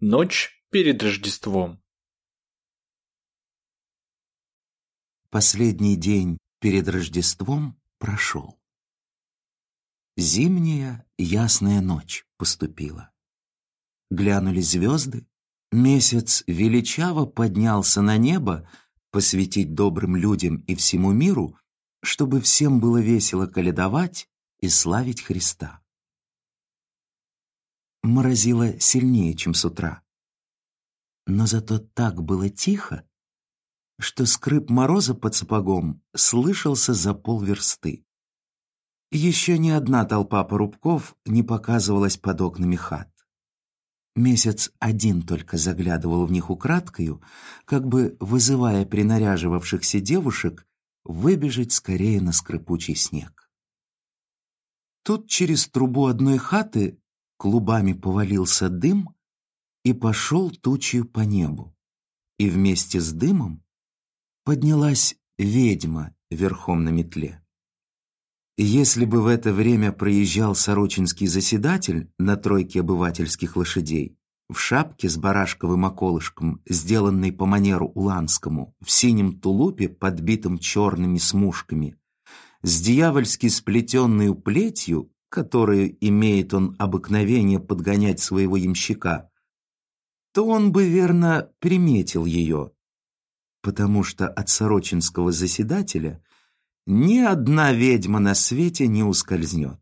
Ночь перед Рождеством. Последний день перед Рождеством прошел. Зимняя ясная ночь поступила. Глянули звезды, месяц величаво поднялся на небо посвятить добрым людям и всему миру, чтобы всем было весело каледовать и славить Христа морозило сильнее, чем с утра. Но зато так было тихо, что скрип мороза под сапогом слышался за полверсты. Еще ни одна толпа порубков не показывалась под окнами хат. Месяц один только заглядывал в них украдкою, как бы вызывая принаряживавшихся девушек выбежать скорее на скрипучий снег. Тут через трубу одной хаты клубами повалился дым и пошел тучью по небу. И вместе с дымом поднялась ведьма верхом на метле. Если бы в это время проезжал сорочинский заседатель на тройке обывательских лошадей, в шапке с барашковым околышком, сделанной по манеру уланскому, в синем тулупе, подбитом черными смушками, с дьявольски сплетенной плетью которую имеет он обыкновение подгонять своего ямщика, то он бы верно приметил ее, потому что от сорочинского заседателя ни одна ведьма на свете не ускользнет.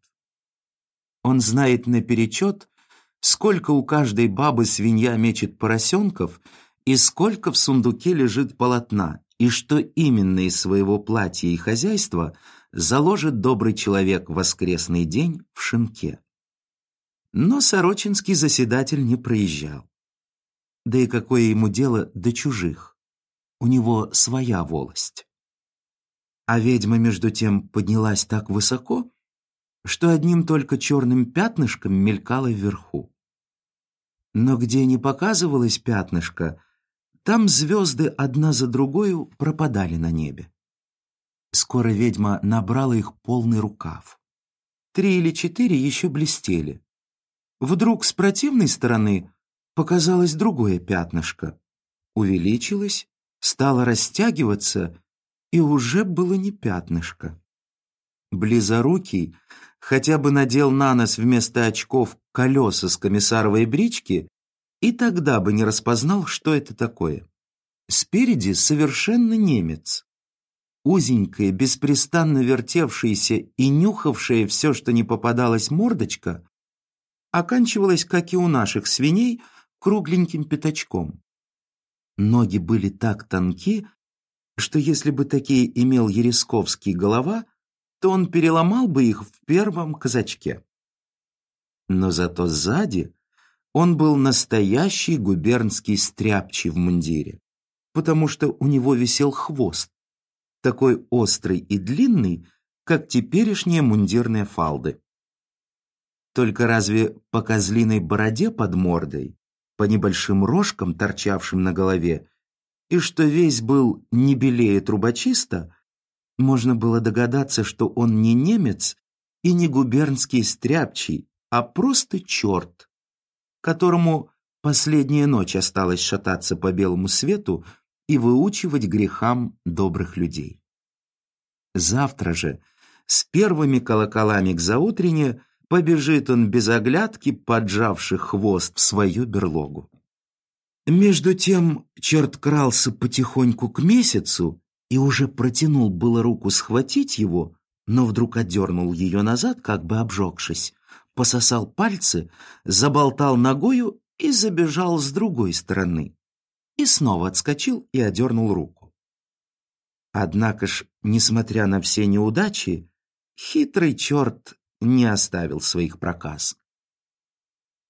Он знает наперечет, сколько у каждой бабы свинья мечет поросенков и сколько в сундуке лежит полотна, и что именно из своего платья и хозяйства – заложит добрый человек воскресный день в шинке. Но Сорочинский заседатель не проезжал. Да и какое ему дело до чужих? У него своя волость. А ведьма, между тем, поднялась так высоко, что одним только черным пятнышком мелькала вверху. Но где не показывалось пятнышко, там звезды одна за другой пропадали на небе. Скоро ведьма набрала их полный рукав. Три или четыре еще блестели. Вдруг с противной стороны показалось другое пятнышко. Увеличилось, стало растягиваться, и уже было не пятнышко. Близорукий хотя бы надел на нос вместо очков колеса с комиссаровой брички, и тогда бы не распознал, что это такое. Спереди совершенно немец узенькая, беспрестанно вертевшаяся и нюхавшая все, что не попадалось мордочка, оканчивалась, как и у наших свиней, кругленьким пятачком. Ноги были так тонки, что если бы такие имел Ересковский голова, то он переломал бы их в первом казачке. Но зато сзади он был настоящий губернский стряпчий в мундире, потому что у него висел хвост, такой острый и длинный, как теперешние мундирные фалды. Только разве по козлиной бороде под мордой, по небольшим рожкам, торчавшим на голове, и что весь был не белее трубочиста, можно было догадаться, что он не немец и не губернский стряпчий, а просто черт, которому последняя ночь осталось шататься по белому свету и выучивать грехам добрых людей. Завтра же с первыми колоколами к заутрене побежит он без оглядки, поджавший хвост в свою берлогу. Между тем черт крался потихоньку к месяцу и уже протянул было руку схватить его, но вдруг отдернул ее назад, как бы обжегшись, пососал пальцы, заболтал ногою и забежал с другой стороны и снова отскочил и одернул руку. Однако ж, несмотря на все неудачи, хитрый черт не оставил своих проказ.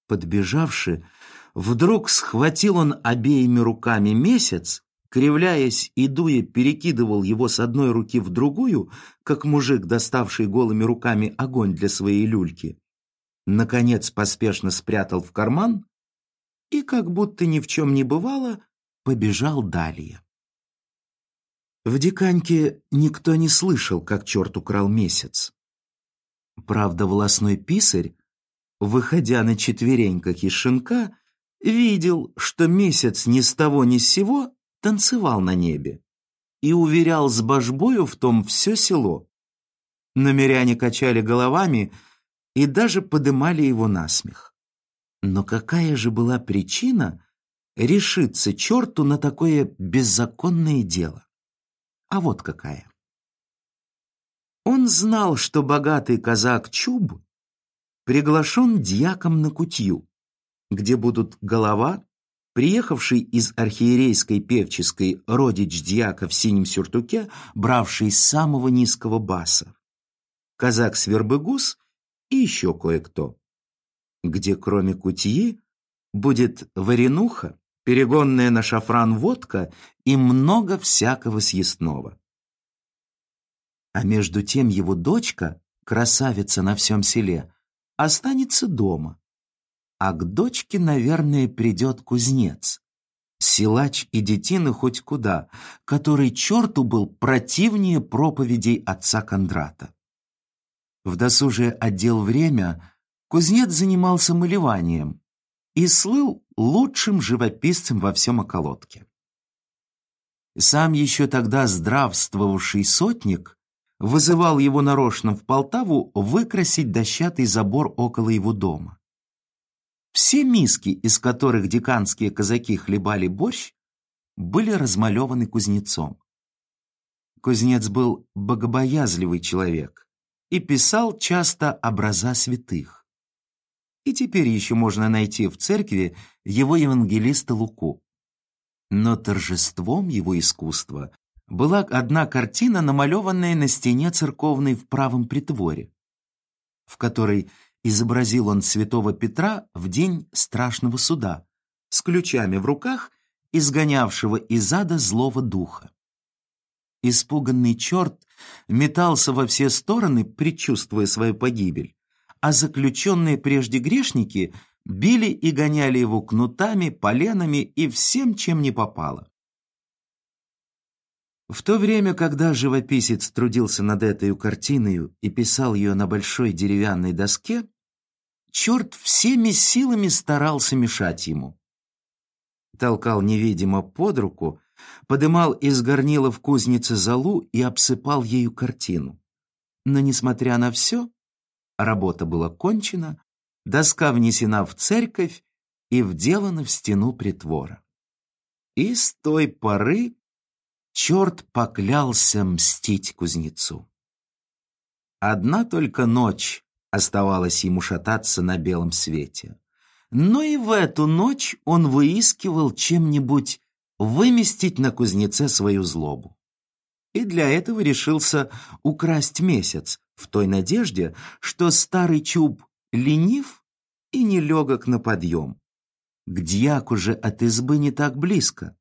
Подбежавши, вдруг схватил он обеими руками месяц, кривляясь и дуя, перекидывал его с одной руки в другую, как мужик, доставший голыми руками огонь для своей люльки. Наконец поспешно спрятал в карман и, как будто ни в чем не бывало, побежал далее. В Диканьке никто не слышал, как черт украл месяц. Правда, волосной писарь, выходя на четвереньках из шинка, видел, что месяц ни с того ни с сего танцевал на небе и уверял с божбою в том все село. Намеряне качали головами и даже подымали его на смех. Но какая же была причина решиться черту на такое беззаконное дело? А вот какая. Он знал, что богатый казак Чуб приглашен дьяком на кутью, где будут голова, приехавший из архиерейской певческой родич дьяка в синем сюртуке, бравший с самого низкого баса, казак Свербыгус и еще кое-кто, где кроме кутьи будет варенуха, перегонная на шафран водка и много всякого съестного. А между тем его дочка, красавица на всем селе, останется дома. А к дочке, наверное, придет кузнец. Силач и детины хоть куда, который черту был противнее проповедей отца Кондрата. В досужее отдел время кузнец занимался малеванием и слыл лучшим живописцем во всем околотке. Сам еще тогда здравствовавший сотник вызывал его нарочно в Полтаву выкрасить дощатый забор около его дома. Все миски, из которых деканские казаки хлебали борщ, были размалеваны кузнецом. Кузнец был богобоязливый человек и писал часто образа святых. И теперь еще можно найти в церкви его евангелиста Луку. Но торжеством его искусства была одна картина, намалеванная на стене церковной в правом притворе, в которой изобразил он святого Петра в день страшного суда, с ключами в руках, изгонявшего из ада злого духа. Испуганный черт метался во все стороны, предчувствуя свою погибель, а заключенные прежде грешники били и гоняли его кнутами, поленами и всем, чем не попало. В то время, когда живописец трудился над этой картиной и писал ее на большой деревянной доске, черт всеми силами старался мешать ему. Толкал невидимо под руку, подымал из горнила в кузнице залу и обсыпал ею картину. Но, несмотря на все, работа была кончена, доска внесена в церковь и вделана в стену притвора. И с той поры черт поклялся мстить кузнецу. Одна только ночь оставалась ему шататься на белом свете. Но и в эту ночь он выискивал чем-нибудь выместить на кузнеце свою злобу. И для этого решился украсть месяц, в той надежде, что старый чуб ленив и нелегок на подъем. К дьяку же от избы не так близко.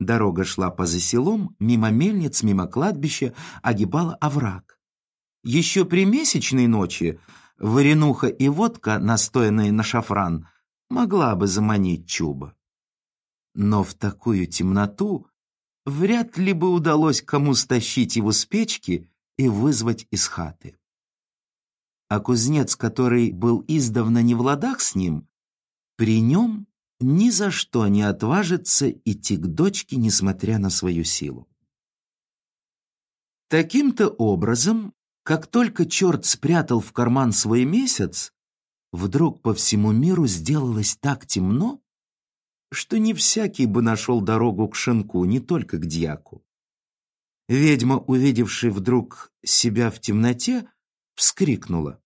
Дорога шла поза селом, мимо мельниц, мимо кладбища, огибала овраг. Еще при месячной ночи варенуха и водка, настоянные на шафран, могла бы заманить чуба. Но в такую темноту вряд ли бы удалось кому стащить его с печки и вызвать из хаты. А кузнец, который был издавна не в ладах с ним, при нем ни за что не отважится идти к дочке, несмотря на свою силу. Таким-то образом, как только черт спрятал в карман свой месяц, вдруг по всему миру сделалось так темно, что не всякий бы нашел дорогу к шинку, не только к дьяку. Ведьма, увидевшая вдруг себя в темноте, вскрикнула.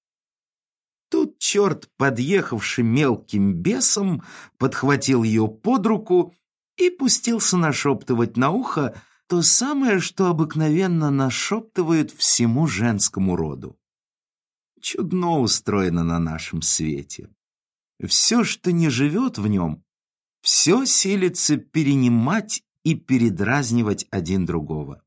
Тут черт, подъехавший мелким бесом, подхватил ее под руку и пустился нашептывать на ухо то самое, что обыкновенно нашептывают всему женскому роду. Чудно устроено на нашем свете. Все, что не живет в нем, все силится перенимать и передразнивать один другого.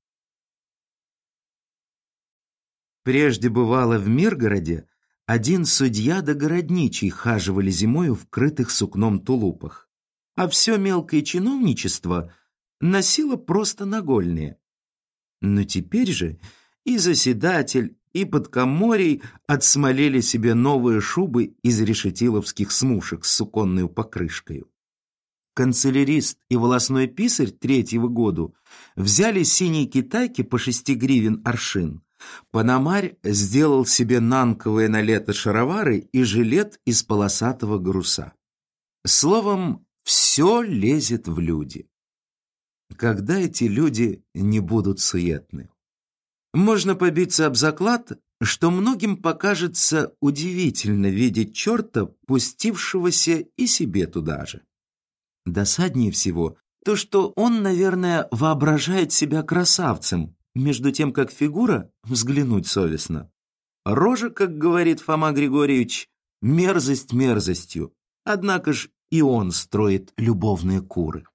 Прежде бывало в Миргороде, один судья да городничий хаживали зимою в крытых сукном тулупах, а все мелкое чиновничество носило просто нагольные. Но теперь же и заседатель, и подкоморий отсмолели себе новые шубы из решетиловских смушек с суконной покрышкой. канцелярист и волосной писарь третьего году взяли синие китайки по шести гривен аршин. Панамарь сделал себе нанковые на лето шаровары и жилет из полосатого груса. Словом, все лезет в люди. Когда эти люди не будут суетны? Можно побиться об заклад, что многим покажется удивительно видеть черта, пустившегося и себе туда же. Досаднее всего то, что он, наверное, воображает себя красавцем, между тем, как фигура взглянуть совестно. Рожа, как говорит Фома Григорьевич, мерзость мерзостью, однако ж и он строит любовные куры.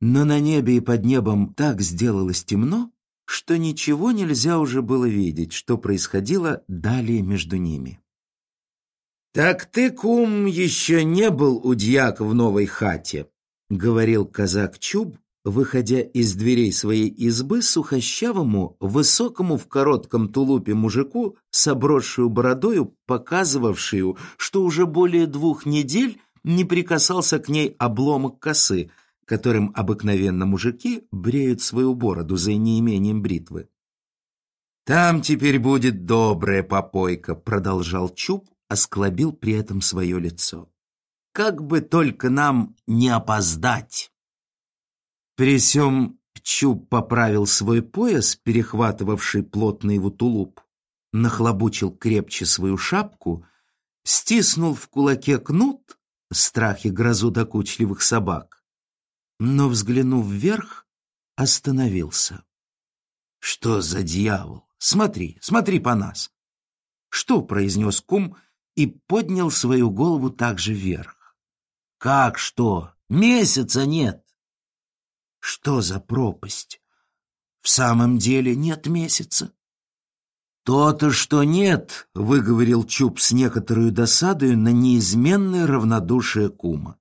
Но на небе и под небом так сделалось темно, что ничего нельзя уже было видеть, что происходило далее между ними. «Так ты, кум, еще не был у дьяка в новой хате», — говорил казак Чуб, выходя из дверей своей избы сухощавому, высокому в коротком тулупе мужику с обросшую бородою, показывавшую, что уже более двух недель не прикасался к ней обломок косы, которым обыкновенно мужики бреют свою бороду за неимением бритвы. «Там теперь будет добрая попойка», — продолжал Чуб, осклобил при этом свое лицо. «Как бы только нам не опоздать!» При всем Чуб поправил свой пояс, перехватывавший плотный его тулуп, нахлобучил крепче свою шапку, стиснул в кулаке кнут, страхи грозу докучливых собак, но, взглянув вверх, остановился. «Что за дьявол? Смотри, смотри по нас!» «Что?» — произнес кум и поднял свою голову также вверх. «Как что? Месяца нет!» «Что за пропасть? В самом деле нет месяца?» «То-то, что нет!» — выговорил Чуб с некоторой досадою на неизменное равнодушие кума.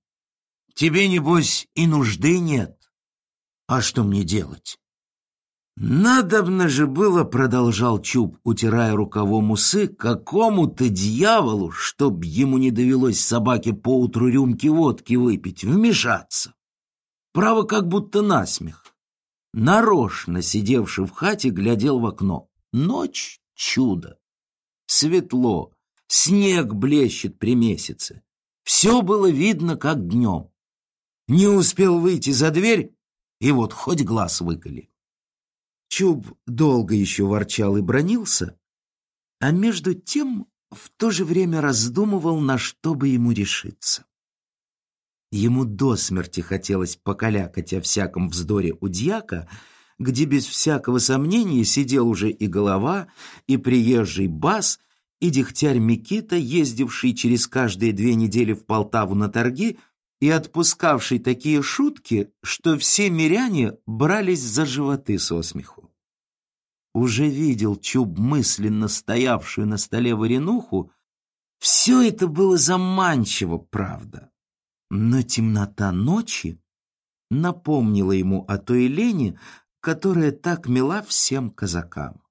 Тебе, небось, и нужды нет. А что мне делать? Надобно же было, продолжал Чуб, утирая рукавом усы, какому-то дьяволу, чтоб ему не довелось собаке поутру рюмки водки выпить, вмешаться. Право, как будто насмех. Нарочно сидевший в хате глядел в окно. Ночь — чудо. Светло, снег блещет при месяце. Все было видно, как днем. Не успел выйти за дверь, и вот хоть глаз выколи. Чуб долго еще ворчал и бронился, а между тем в то же время раздумывал, на что бы ему решиться. Ему до смерти хотелось покалякать о всяком вздоре у дьяка, где без всякого сомнения сидел уже и голова, и приезжий бас, и дегтярь Микита, ездивший через каждые две недели в Полтаву на торги, и отпускавший такие шутки, что все миряне брались за животы со смеху. Уже видел Чуб мысленно стоявшую на столе варенуху, все это было заманчиво, правда. Но темнота ночи напомнила ему о той лени, которая так мила всем казакам.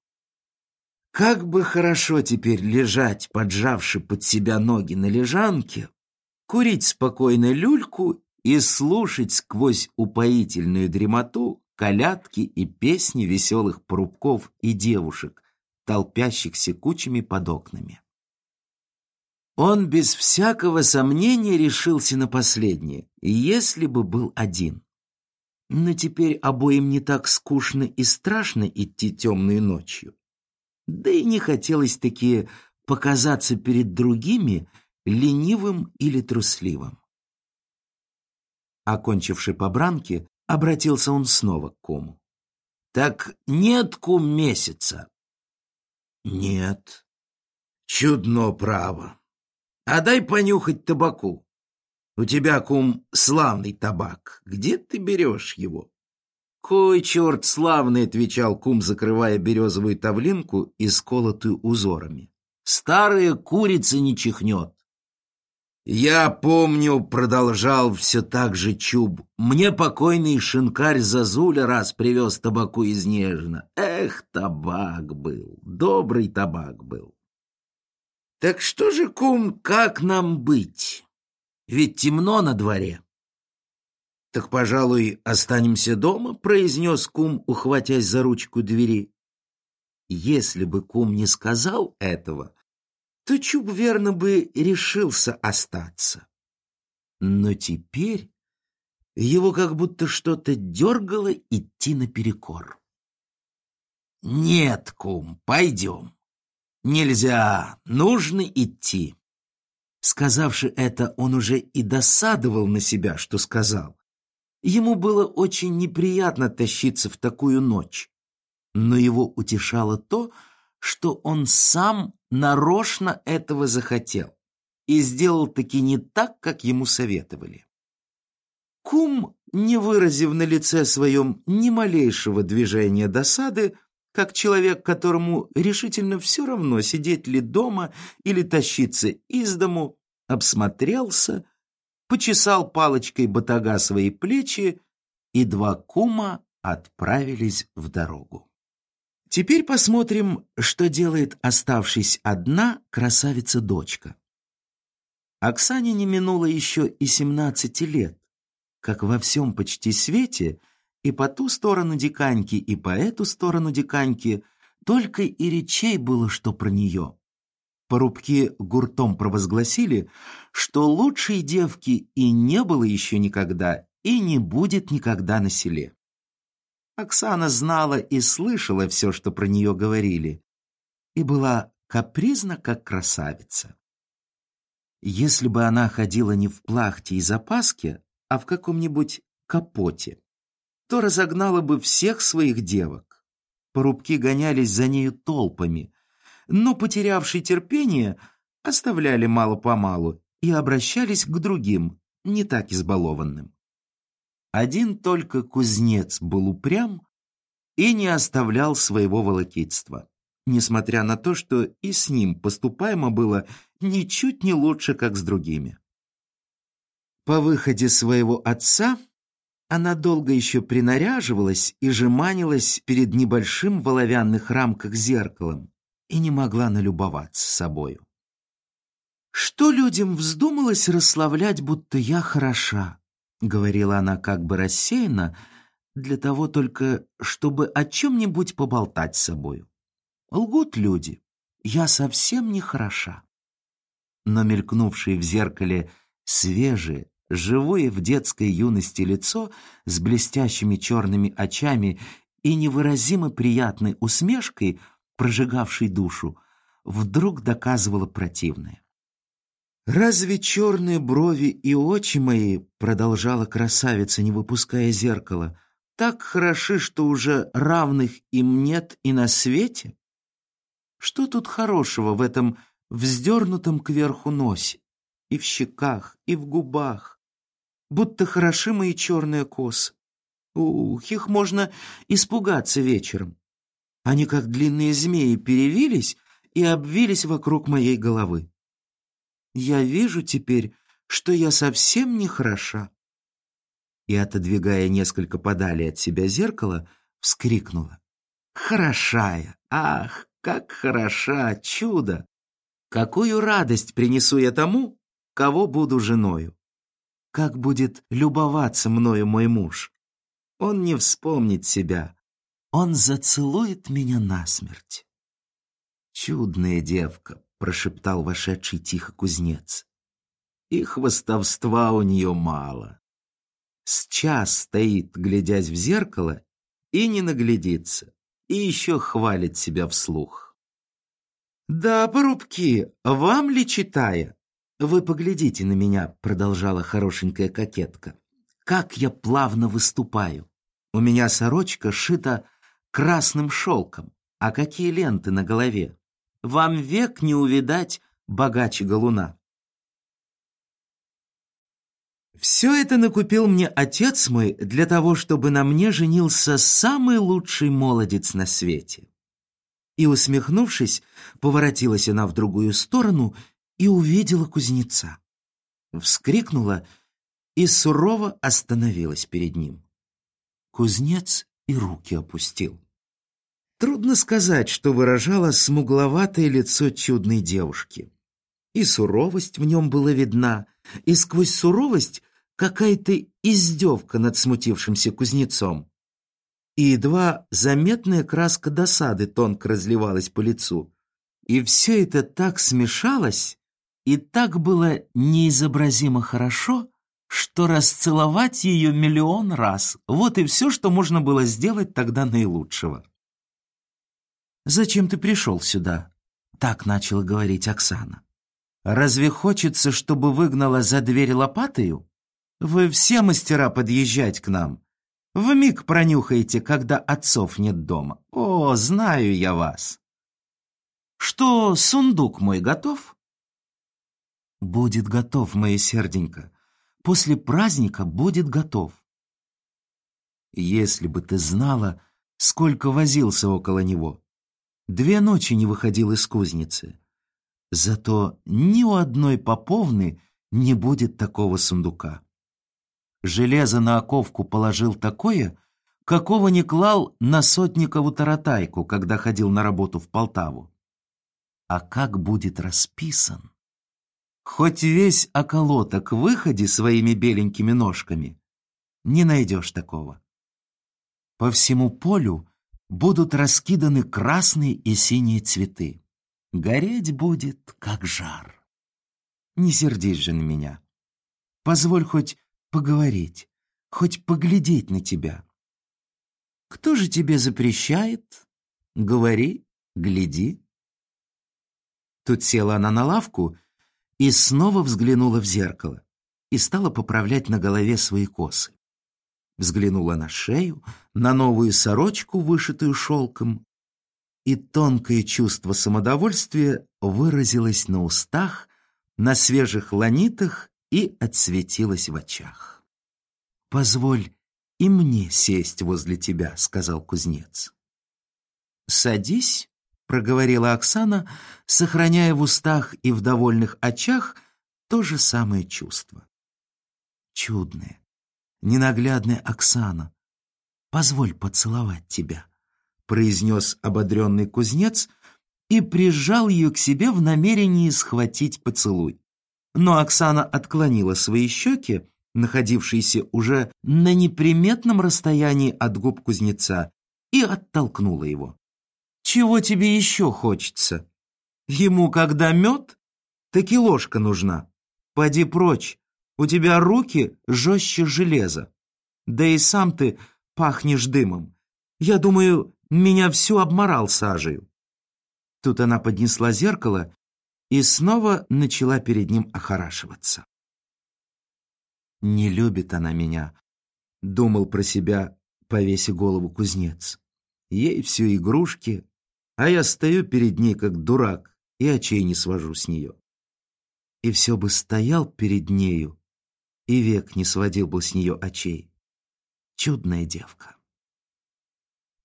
Как бы хорошо теперь лежать, поджавши под себя ноги на лежанке, курить спокойно люльку и слушать сквозь упоительную дремоту колядки и песни веселых порубков и девушек, толпящихся кучами под окнами. Он без всякого сомнения решился на последнее, если бы был один. Но теперь обоим не так скучно и страшно идти темной ночью. Да и не хотелось таки показаться перед другими ленивым или трусливым. Окончивший побранки, обратился он снова к куму. «Так нет, кум, месяца?» «Нет». «Чудно право. А дай понюхать табаку. У тебя, кум, славный табак. Где ты берешь его?» «Кой черт славный!» — отвечал кум, закрывая березовую тавлинку, исколотую узорами. «Старая курица не чихнет. «Я помню», — продолжал все так же Чуб, «мне покойный шинкарь Зазуля раз привез табаку из Нежно. Эх, табак был, добрый табак был». «Так что же, кум, как нам быть? Ведь темно на дворе. Так, пожалуй, останемся дома, произнес кум, ухватясь за ручку двери. Если бы кум не сказал этого, то Чуб верно бы решился остаться. Но теперь его как будто что-то дергало идти наперекор. «Нет, кум, пойдем. Нельзя, нужно идти». Сказавши это, он уже и досадовал на себя, что сказал. Ему было очень неприятно тащиться в такую ночь, но его утешало то, что он сам нарочно этого захотел и сделал таки не так, как ему советовали. Кум, не выразив на лице своем ни малейшего движения досады, как человек, которому решительно все равно, сидеть ли дома или тащиться из дому, обсмотрелся, почесал палочкой батага свои плечи, и два кума отправились в дорогу. Теперь посмотрим, что делает оставшись одна красавица-дочка. Оксане не минуло еще и семнадцати лет, как во всем почти свете и по ту сторону диканьки, и по эту сторону диканьки только и речей было, что про нее. Порубки гуртом провозгласили, что лучшей девки и не было еще никогда, и не будет никогда на селе. Оксана знала и слышала все, что про нее говорили, и была капризна, как красавица. Если бы она ходила не в плахте и запаске, а в каком-нибудь капоте, то разогнала бы всех своих девок. Порубки гонялись за нею толпами, но, потерявшие терпение, оставляли мало-помалу и обращались к другим, не так избалованным. Один только кузнец был упрям и не оставлял своего волокитства, несмотря на то, что и с ним поступаемо было ничуть не лучше, как с другими. По выходе своего отца она долго еще принаряживалась и жеманилась перед небольшим в оловянных рамках зеркалом и не могла налюбоваться собою. Что людям вздумалось расславлять, будто я хороша? — говорила она как бы рассеянно, для того только, чтобы о чем-нибудь поболтать с собою. Лгут люди, я совсем не хороша. Но мелькнувшее в зеркале свежее, живое в детской юности лицо с блестящими черными очами и невыразимо приятной усмешкой, прожигавшей душу, вдруг доказывало противное. «Разве черные брови и очи мои, — продолжала красавица, не выпуская зеркала, — так хороши, что уже равных им нет и на свете? Что тут хорошего в этом вздернутом кверху носе, и в щеках, и в губах? Будто хороши мои черные косы. Ух, их можно испугаться вечером. Они, как длинные змеи, перевились и обвились вокруг моей головы. Я вижу теперь, что я совсем не хороша. И, отодвигая несколько подали от себя зеркало, вскрикнула. Хорошая! Ах, как хороша! Чудо! Какую радость принесу я тому, кого буду женою! Как будет любоваться мною мой муж! Он не вспомнит себя, он зацелует меня насмерть. Чудная девка, прошептал вошедший тихо кузнец. И хвостовства у нее мало. С час стоит, глядясь в зеркало, и не наглядится, и еще хвалит себя вслух. «Да, порубки, вам ли читая?» «Вы поглядите на меня», — продолжала хорошенькая кокетка. «Как я плавно выступаю! У меня сорочка шита красным шелком, а какие ленты на голове! Вам век не увидать богаче галуна. Все это накупил мне отец мой для того, чтобы на мне женился самый лучший молодец на свете. И, усмехнувшись, поворотилась она в другую сторону и увидела кузнеца. Вскрикнула и сурово остановилась перед ним. Кузнец и руки опустил. Трудно сказать, что выражало смугловатое лицо чудной девушки. И суровость в нем была видна, и сквозь суровость какая-то издевка над смутившимся кузнецом. И едва заметная краска досады тонко разливалась по лицу. И все это так смешалось, и так было неизобразимо хорошо, что расцеловать ее миллион раз. Вот и все, что можно было сделать тогда наилучшего. «Зачем ты пришел сюда?» Так начала говорить Оксана. «Разве хочется, чтобы выгнала за дверь лопатою? Вы все мастера подъезжать к нам. В миг пронюхаете, когда отцов нет дома. О, знаю я вас. Что, сундук мой готов?» «Будет готов, моя серденька. После праздника будет готов». «Если бы ты знала, сколько возился около него. Две ночи не выходил из кузницы. Зато ни у одной поповны не будет такого сундука. Железо на оковку положил такое, какого не клал на сотникову таратайку, когда ходил на работу в Полтаву. А как будет расписан? Хоть весь околоток выходи своими беленькими ножками, не найдешь такого. По всему полю будут раскиданы красные и синие цветы. Гореть будет, как жар. Не сердись же на меня. Позволь хоть поговорить, хоть поглядеть на тебя. Кто же тебе запрещает? Говори, гляди. Тут села она на лавку и снова взглянула в зеркало и стала поправлять на голове свои косы взглянула на шею, на новую сорочку, вышитую шелком, и тонкое чувство самодовольствия выразилось на устах, на свежих ланитах и отсветилось в очах. «Позволь и мне сесть возле тебя», — сказал кузнец. «Садись», — проговорила Оксана, сохраняя в устах и в довольных очах то же самое чувство. Чудное, ненаглядная Оксана, позволь поцеловать тебя», произнес ободренный кузнец и прижал ее к себе в намерении схватить поцелуй. Но Оксана отклонила свои щеки, находившиеся уже на неприметном расстоянии от губ кузнеца, и оттолкнула его. «Чего тебе еще хочется? Ему когда мед, так и ложка нужна. Поди прочь, у тебя руки жестче железа. Да и сам ты пахнешь дымом. Я думаю, меня всю обморал сажею». Тут она поднесла зеркало и снова начала перед ним охорашиваться. «Не любит она меня», — думал про себя, повеси голову кузнец. «Ей все игрушки, а я стою перед ней как дурак и очей не свожу с нее». И все бы стоял перед нею, и век не сводил бы с нее очей. Чудная девка.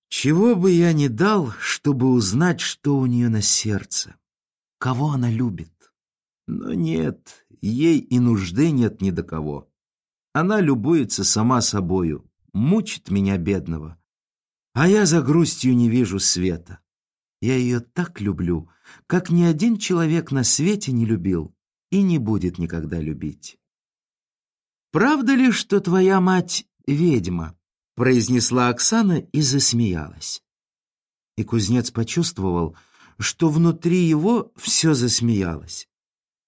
Чего бы я ни дал, чтобы узнать, что у нее на сердце, кого она любит. Но нет, ей и нужды нет ни до кого. Она любуется сама собою, мучит меня, бедного. А я за грустью не вижу света. Я ее так люблю, как ни один человек на свете не любил и не будет никогда любить. «Правда ли, что твоя мать ведьма?» произнесла Оксана и засмеялась. И кузнец почувствовал, что внутри его все засмеялось.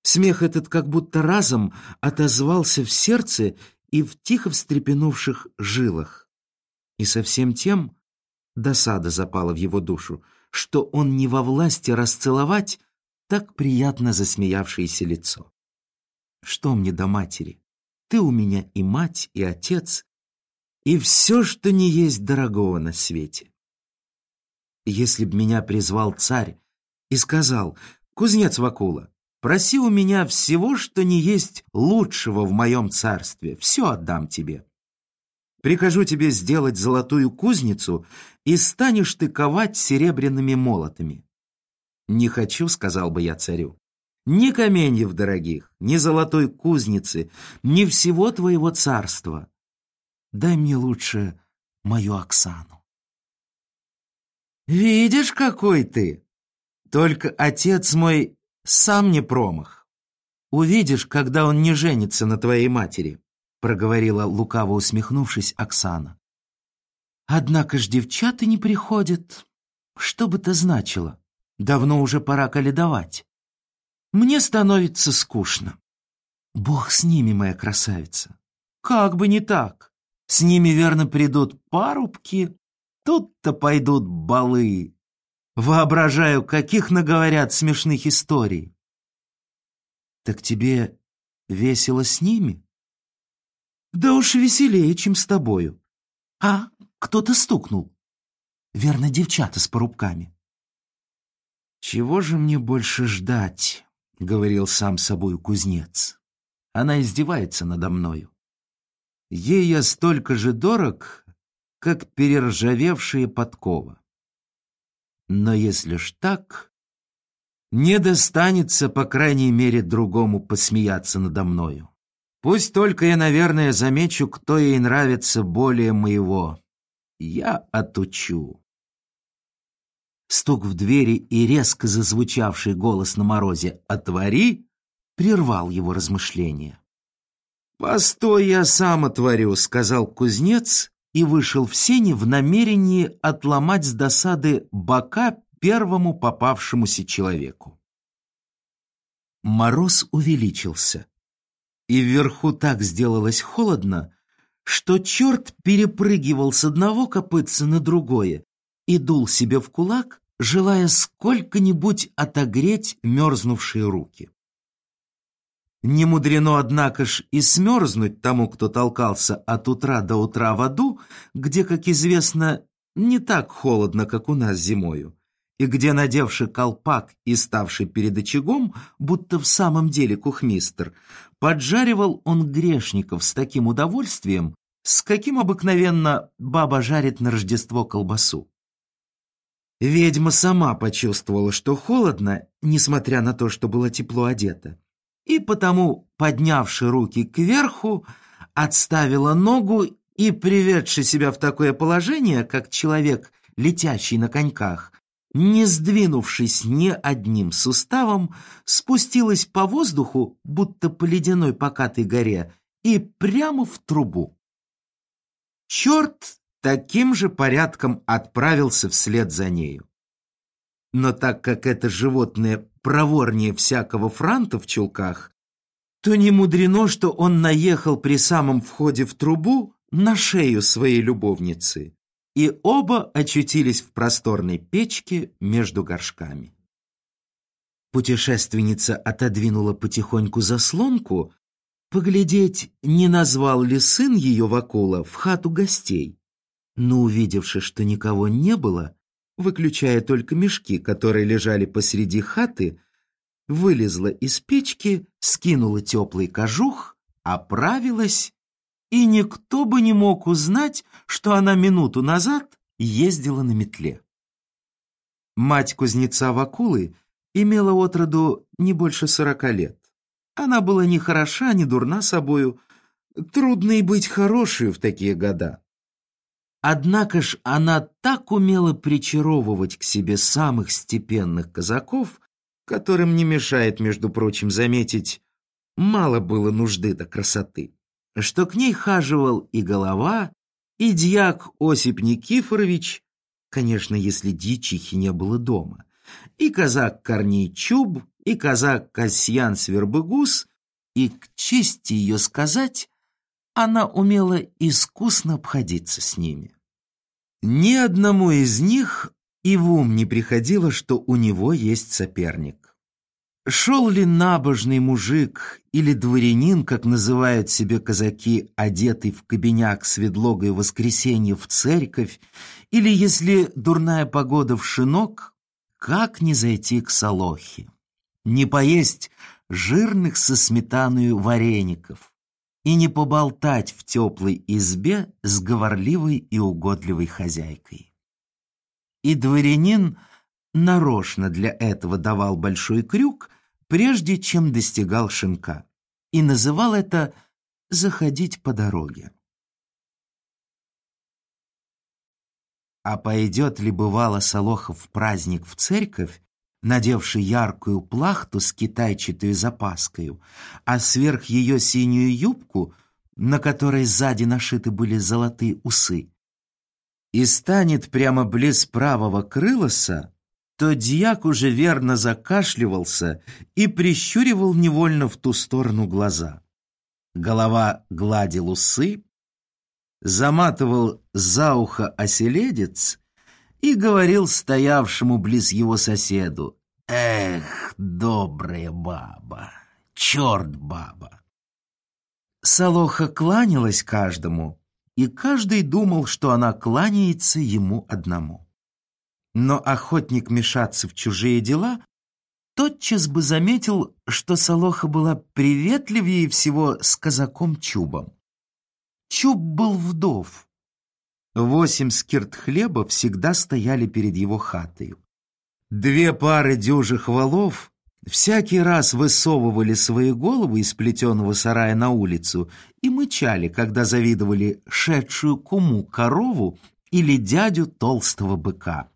Смех этот как будто разом отозвался в сердце и в тихо встрепенувших жилах. И совсем тем досада запала в его душу, что он не во власти расцеловать так приятно засмеявшееся лицо. Что мне до матери? Ты у меня и мать, и отец, и все, что не есть дорогого на свете. Если б меня призвал царь и сказал, «Кузнец Вакула, проси у меня всего, что не есть лучшего в моем царстве, все отдам тебе. Прикажу тебе сделать золотую кузницу, и станешь ты ковать серебряными молотами». «Не хочу», — сказал бы я царю. Ни каменьев дорогих, ни золотой кузницы, ни всего твоего царства. Дай мне лучше мою Оксану. Видишь, какой ты? Только отец мой сам не промах. Увидишь, когда он не женится на твоей матери. Проговорила, лукаво усмехнувшись, Оксана. Однако ж девчата не приходят. Что бы это значило? Давно уже пора каледовать. Мне становится скучно. Бог с ними, моя красавица. Как бы не так. С ними, верно, придут парубки. Тут-то пойдут балы. Воображаю, каких наговорят смешных историй. Так тебе весело с ними? Да уж веселее, чем с тобою. А, кто-то стукнул. Верно, девчата с порубками. «Чего же мне больше ждать?» — говорил сам собой кузнец. «Она издевается надо мною. Ей я столько же дорог, как перержавевшая подкова. Но если ж так, не достанется, по крайней мере, другому посмеяться надо мною. Пусть только я, наверное, замечу, кто ей нравится более моего. Я отучу. Стук в двери и резко зазвучавший голос на морозе «Отвори!» прервал его размышления. «Постой, я сам отворю», — сказал кузнец и вышел в сени в намерении отломать с досады бока первому попавшемуся человеку. Мороз увеличился, и вверху так сделалось холодно, что черт перепрыгивал с одного копытца на другое и дул себе в кулак, желая сколько-нибудь отогреть мерзнувшие руки. Не мудрено, однако ж, и смерзнуть тому, кто толкался от утра до утра в аду, где, как известно, не так холодно, как у нас зимою, и где, надевший колпак и ставший перед очагом, будто в самом деле кухмистр, поджаривал он грешников с таким удовольствием, с каким обыкновенно баба жарит на Рождество колбасу. Ведьма сама почувствовала, что холодно, несмотря на то, что было тепло одето, и потому, поднявши руки кверху, отставила ногу и, приведши себя в такое положение, как человек, летящий на коньках, не сдвинувшись ни одним суставом, спустилась по воздуху, будто по ледяной покатой горе, и прямо в трубу. Черт таким же порядком отправился вслед за нею. Но так как это животное проворнее всякого франта в чулках, то не мудрено, что он наехал при самом входе в трубу на шею своей любовницы, и оба очутились в просторной печке между горшками. Путешественница отодвинула потихоньку заслонку, поглядеть, не назвал ли сын ее Вакула в хату гостей но увидевши, что никого не было, выключая только мешки, которые лежали посреди хаты, вылезла из печки, скинула теплый кожух, оправилась, и никто бы не мог узнать, что она минуту назад ездила на метле. Мать кузнеца Вакулы имела отроду не больше сорока лет. Она была ни хороша, ни дурна собою. Трудно и быть хорошей в такие года. Однако ж она так умела причаровывать к себе самых степенных казаков, которым не мешает, между прочим, заметить, мало было нужды до красоты, что к ней хаживал и голова, и дьяк Осип Никифорович, конечно, если дьячихи не было дома, и казак Корней Чуб, и казак Касьян Свербыгус, и, к чести ее сказать, она умела искусно обходиться с ними. Ни одному из них и в ум не приходило, что у него есть соперник. Шел ли набожный мужик или дворянин, как называют себе казаки, одетый в кабиняк с ведлогой воскресенье в церковь, или, если дурная погода в шинок, как не зайти к Солохе? Не поесть жирных со сметаною вареников, и не поболтать в теплой избе с говорливой и угодливой хозяйкой. И дворянин нарочно для этого давал большой крюк, прежде чем достигал шинка, и называл это «заходить по дороге». А пойдет ли бывало Солохов в праздник в церковь, надевший яркую плахту с китайчатой запаскою, а сверх ее синюю юбку на которой сзади нашиты были золотые усы, и станет прямо близ правого крылоса, то дьяк уже верно закашливался и прищуривал невольно в ту сторону глаза. Голова гладил усы, заматывал за ухо оселедец и говорил стоявшему близ его соседу, «Эх, добрая баба, черт баба!» Салоха кланялась каждому, и каждый думал, что она кланяется ему одному. Но охотник мешаться в чужие дела тотчас бы заметил, что Салоха была приветливее всего с казаком Чубом. Чуб был вдов. Восемь скирт хлеба всегда стояли перед его хатою. Две пары дюжих валов всякий раз высовывали свои головы из плетеного сарая на улицу и мычали, когда завидовали шедшую куму корову или дядю толстого быка.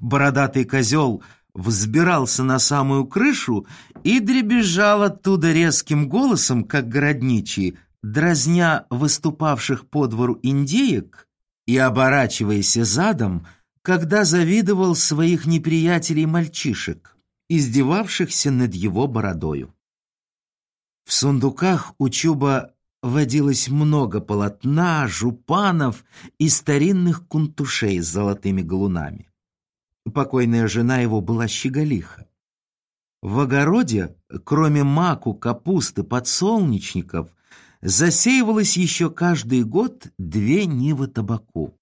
Бородатый козел взбирался на самую крышу и дребезжал оттуда резким голосом, как городничий, дразня выступавших по двору индеек и оборачиваясь задом, когда завидовал своих неприятелей-мальчишек, издевавшихся над его бородою. В сундуках у Чуба водилось много полотна, жупанов и старинных кунтушей с золотыми галунами. Покойная жена его была щеголиха. В огороде, кроме маку, капусты, подсолнечников, засеивалось еще каждый год две нивы табаку.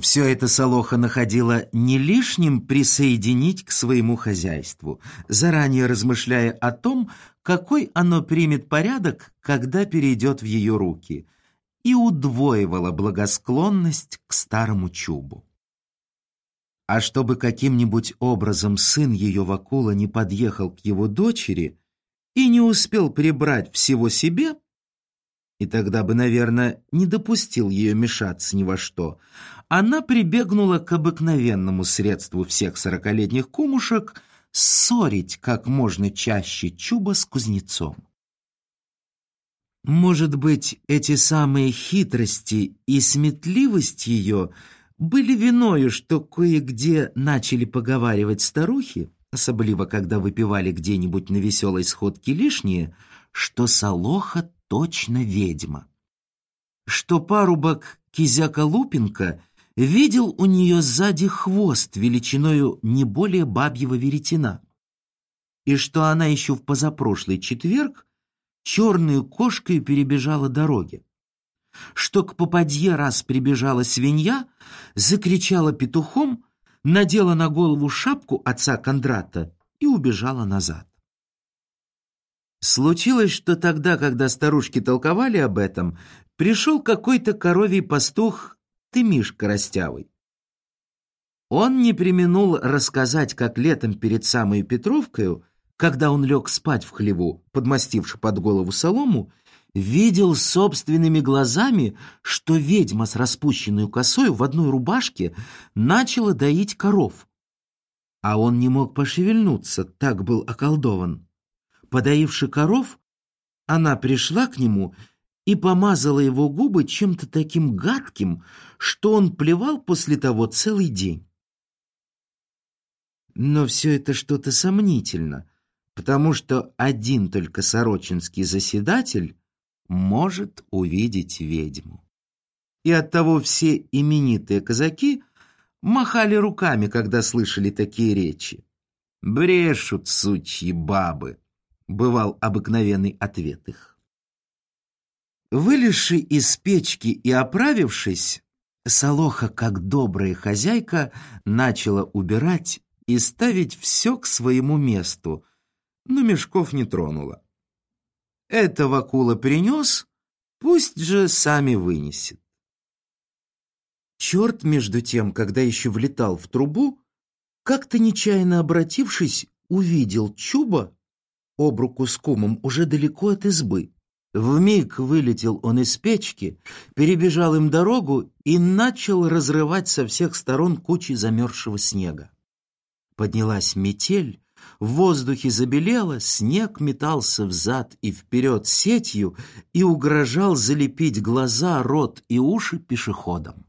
Все это Солоха находила не лишним присоединить к своему хозяйству, заранее размышляя о том, какой оно примет порядок, когда перейдет в ее руки, и удвоивала благосклонность к старому чубу. А чтобы каким-нибудь образом сын ее Вакула не подъехал к его дочери и не успел прибрать всего себе, и тогда бы, наверное, не допустил ее мешаться ни во что, она прибегнула к обыкновенному средству всех сорокалетних кумушек ссорить как можно чаще Чуба с кузнецом. Может быть, эти самые хитрости и сметливость ее – были виною, что кое-где начали поговаривать старухи, особливо когда выпивали где-нибудь на веселой сходке лишнее, что Солоха точно ведьма. Что парубок Кизяка Лупенко видел у нее сзади хвост величиною не более бабьего веретена, и что она еще в позапрошлый четверг черную кошкой перебежала дороги что к попадье раз прибежала свинья, закричала петухом, надела на голову шапку отца Кондрата и убежала назад. Случилось, что тогда, когда старушки толковали об этом, пришел какой-то коровий пастух Тымишка Растявый. Он не применул рассказать, как летом перед самой Петровкою, когда он лег спать в хлеву, подмастивши под голову солому, видел собственными глазами, что ведьма с распущенной косой в одной рубашке начала доить коров. А он не мог пошевельнуться, так был околдован. Подоивши коров, она пришла к нему и помазала его губы чем-то таким гадким, что он плевал после того целый день. Но все это что-то сомнительно, потому что один только сорочинский заседатель может увидеть ведьму. И оттого все именитые казаки махали руками, когда слышали такие речи. «Брешут, сучьи бабы!» — бывал обыкновенный ответ их. Вылезши из печки и оправившись, Солоха, как добрая хозяйка, начала убирать и ставить все к своему месту, но мешков не тронула. Это Вакула принес, пусть же сами вынесет. Черт, между тем, когда еще влетал в трубу, как-то нечаянно обратившись, увидел Чуба об руку с кумом уже далеко от избы. Вмиг вылетел он из печки, перебежал им дорогу и начал разрывать со всех сторон кучи замерзшего снега. Поднялась метель, В воздухе забелело, снег метался взад и вперед сетью и угрожал залепить глаза, рот и уши пешеходам.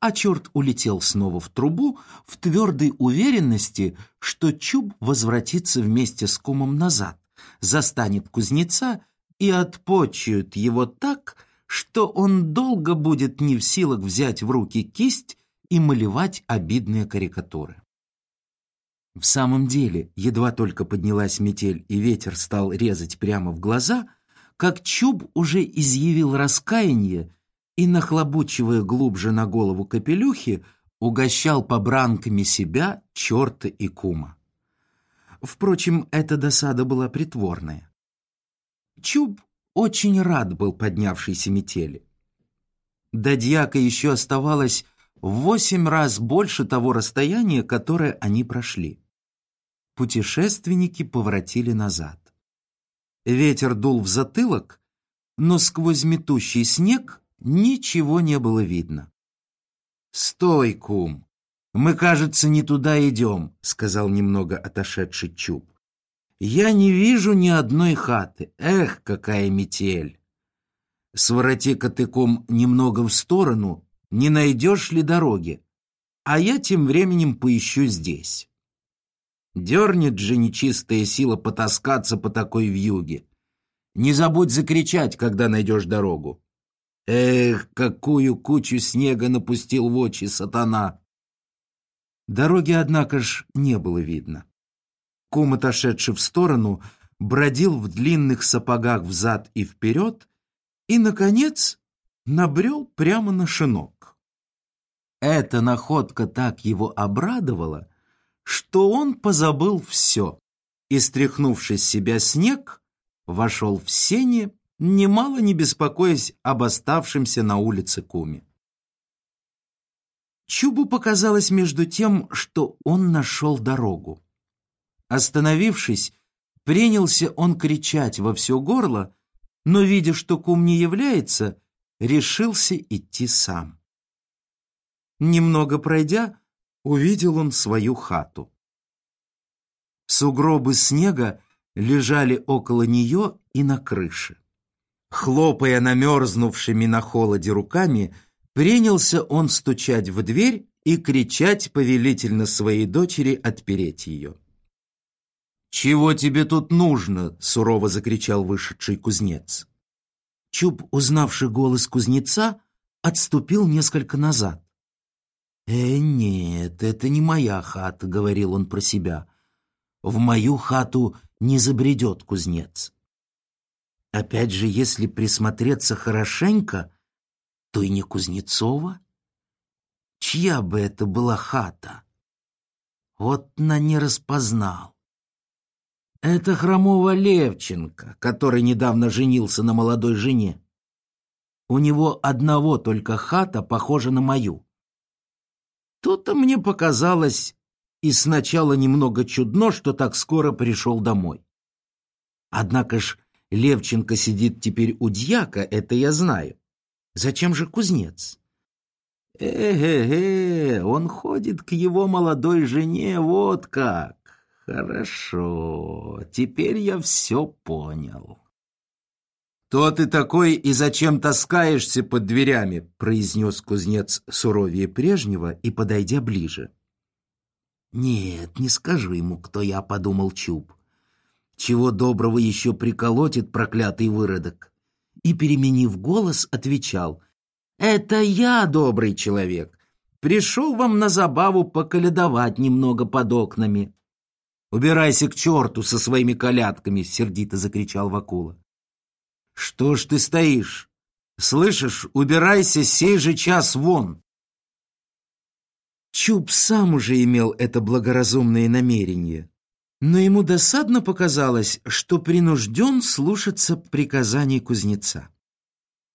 А черт улетел снова в трубу в твердой уверенности, что Чуб возвратится вместе с кумом назад, застанет кузнеца и отпочует его так, что он долго будет не в силах взять в руки кисть и малевать обидные карикатуры. В самом деле, едва только поднялась метель и ветер стал резать прямо в глаза, как Чуб уже изъявил раскаяние и, нахлобучивая глубже на голову капелюхи, угощал побранками себя, черта и кума. Впрочем, эта досада была притворная. Чуб очень рад был поднявшейся метели. До дьяка еще оставалось в восемь раз больше того расстояния, которое они прошли. Путешественники поворотили назад. Ветер дул в затылок, но сквозь метущий снег ничего не было видно. «Стой, кум! Мы, кажется, не туда идем», — сказал немного отошедший Чуб. «Я не вижу ни одной хаты. Эх, какая метель! Свороти-ка ты, кум, немного в сторону, не найдешь ли дороги, а я тем временем поищу здесь. Дернет же нечистая сила потаскаться по такой вьюге. Не забудь закричать, когда найдешь дорогу. Эх, какую кучу снега напустил в очи сатана! Дороги, однако ж, не было видно. Кум, отошедший в сторону, бродил в длинных сапогах взад и вперед и, наконец, набрел прямо на шинок. Эта находка так его обрадовала, что он позабыл все и, стряхнувши с себя снег, вошел в сене, немало не беспокоясь об оставшемся на улице куме. Чубу показалось между тем, что он нашел дорогу. Остановившись, принялся он кричать во все горло, но, видя, что кум не является, решился идти сам. Немного пройдя, увидел он свою хату. Сугробы снега лежали около нее и на крыше. Хлопая намерзнувшими на холоде руками, принялся он стучать в дверь и кричать повелительно своей дочери отпереть ее. «Чего тебе тут нужно?» — сурово закричал вышедший кузнец. Чуб, узнавший голос кузнеца, отступил несколько назад. «Э, нет, это не моя хата», — говорил он про себя. «В мою хату не забредет кузнец». Опять же, если присмотреться хорошенько, то и не Кузнецова. Чья бы это была хата? Вот на не распознал. Это хромого Левченко, который недавно женился на молодой жене. У него одного только хата похожа на мою. То-то мне показалось и сначала немного чудно, что так скоро пришел домой. Однако ж Левченко сидит теперь у дьяка, это я знаю. Зачем же кузнец? Э-э-э, он ходит к его молодой жене, вот как. Хорошо, теперь я все понял. «Кто ты такой и зачем таскаешься под дверями?» произнес кузнец суровее прежнего и подойдя ближе. «Нет, не скажу ему, кто я», — подумал Чуб. «Чего доброго еще приколотит проклятый выродок?» И, переменив голос, отвечал. «Это я, добрый человек. Пришел вам на забаву поколядовать немного под окнами». «Убирайся к черту со своими колядками!» — сердито закричал Вакула. «Что ж ты стоишь? Слышишь, убирайся сей же час вон!» Чуб сам уже имел это благоразумное намерение, но ему досадно показалось, что принужден слушаться приказаний кузнеца.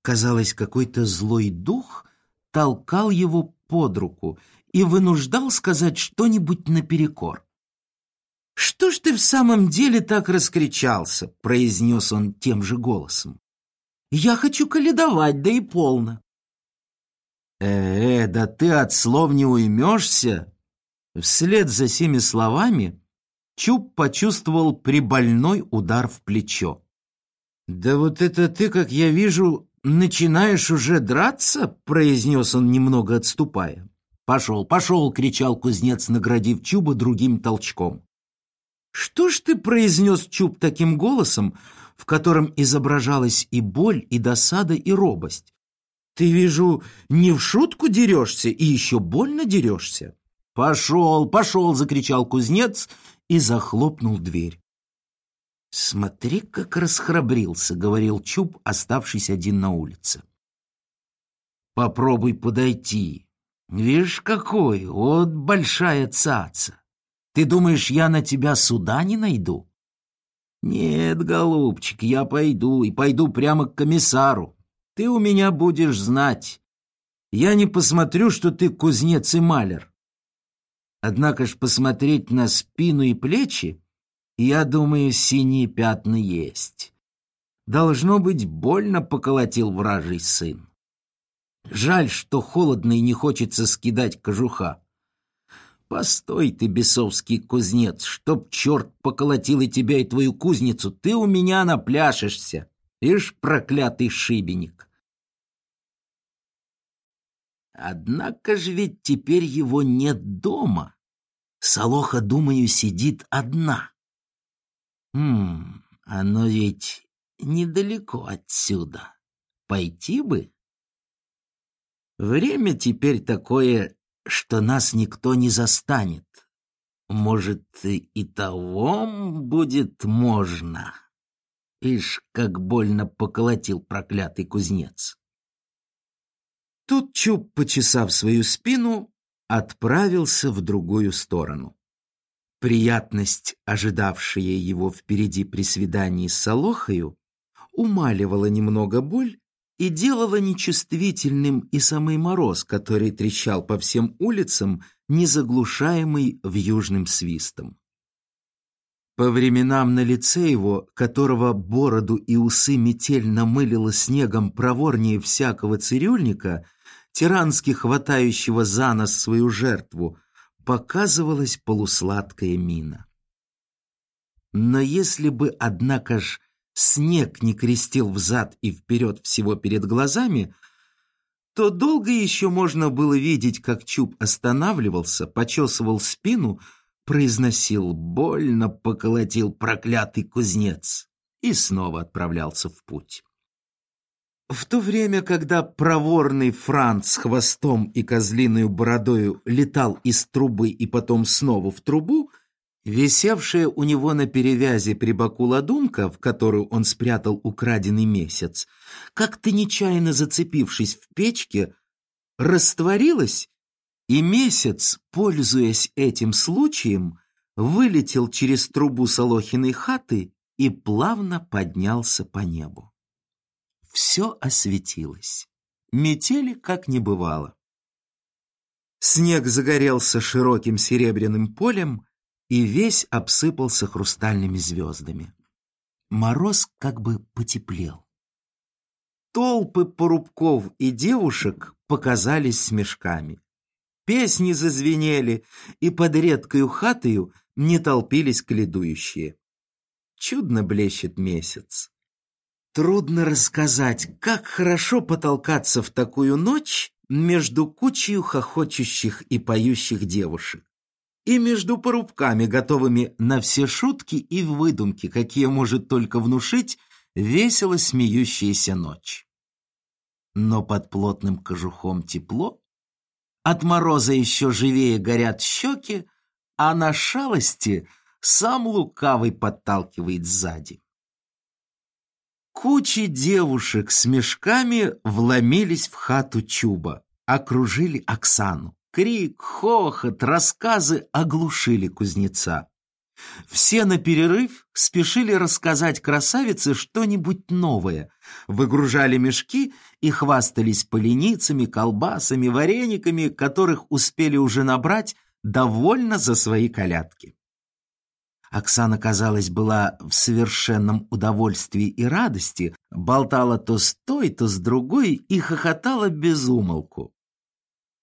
Казалось, какой-то злой дух толкал его под руку и вынуждал сказать что-нибудь наперекор. «Что ж ты в самом деле так раскричался?» — произнес он тем же голосом. «Я хочу каледовать, да и полно». «Э, -э да ты от слов не уймешься!» Вслед за семи словами Чуб почувствовал прибольной удар в плечо. «Да вот это ты, как я вижу, начинаешь уже драться?» произнес он, немного отступая. «Пошел, пошел!» — кричал кузнец, наградив Чуба другим толчком. «Что ж ты произнес, Чуб, таким голосом, в котором изображалась и боль, и досада, и робость? Ты, вижу, не в шутку дерешься и еще больно дерешься?» «Пошел, пошел!» — закричал кузнец и захлопнул дверь. «Смотри, как расхрабрился», — говорил Чуб, оставшись один на улице. «Попробуй подойти. Видишь, какой, вот большая цаца. Ты думаешь, я на тебя суда не найду?» «Нет, голубчик, я пойду, и пойду прямо к комиссару. Ты у меня будешь знать. Я не посмотрю, что ты кузнец и маляр. Однако ж посмотреть на спину и плечи, я думаю, синие пятна есть. Должно быть, больно поколотил вражий сын. Жаль, что холодно и не хочется скидать кожуха. Постой ты, бесовский кузнец, чтоб черт поколотил и тебя, и твою кузницу, ты у меня напляшешься. Ишь, проклятый шибеник. Однако ж ведь теперь его нет дома. Солоха, думаю, сидит одна. Хм, оно ведь недалеко отсюда. Пойти бы? Время теперь такое, что нас никто не застанет. Может, и того будет можно. Ишь, как больно поколотил проклятый кузнец. Тут Чуб, почесав свою спину, отправился в другую сторону. Приятность, ожидавшая его впереди при свидании с Солохою, умаливала немного боль и делала нечувствительным и самый мороз, который трещал по всем улицам, незаглушаемый вьюжным свистом. По временам на лице его, которого бороду и усы метель намылила снегом проворнее всякого цирюльника, тирански хватающего за нос свою жертву, показывалась полусладкая мина. Но если бы, однако ж, снег не крестил взад и вперед всего перед глазами, то долго еще можно было видеть, как Чуб останавливался, почесывал спину, произносил «больно поколотил проклятый кузнец» и снова отправлялся в путь. В то время, когда проворный Франц с хвостом и козлиную бородою летал из трубы и потом снова в трубу, висевшая у него на перевязи при боку ладунка, в которую он спрятал украденный месяц, как-то нечаянно зацепившись в печке, растворилась, и месяц, пользуясь этим случаем, вылетел через трубу Солохиной хаты и плавно поднялся по небу все осветилось. Метели как не бывало. Снег загорелся широким серебряным полем и весь обсыпался хрустальными звездами. Мороз как бы потеплел. Толпы порубков и девушек показались с мешками. Песни зазвенели, и под редкою хатою не толпились кледующие. Чудно блещет месяц. Трудно рассказать, как хорошо потолкаться в такую ночь между кучей хохочущих и поющих девушек. И между порубками, готовыми на все шутки и выдумки, какие может только внушить весело смеющаяся ночь. Но под плотным кожухом тепло, от мороза еще живее горят щеки, а на шалости сам лукавый подталкивает сзади. Кучи девушек с мешками вломились в хату Чуба, окружили Оксану. Крик, хохот, рассказы оглушили кузнеца. Все на перерыв спешили рассказать красавице что-нибудь новое, выгружали мешки и хвастались поленицами, колбасами, варениками, которых успели уже набрать довольно за свои колядки. Оксана, казалось, была в совершенном удовольствии и радости, болтала то с той, то с другой и хохотала без умолку.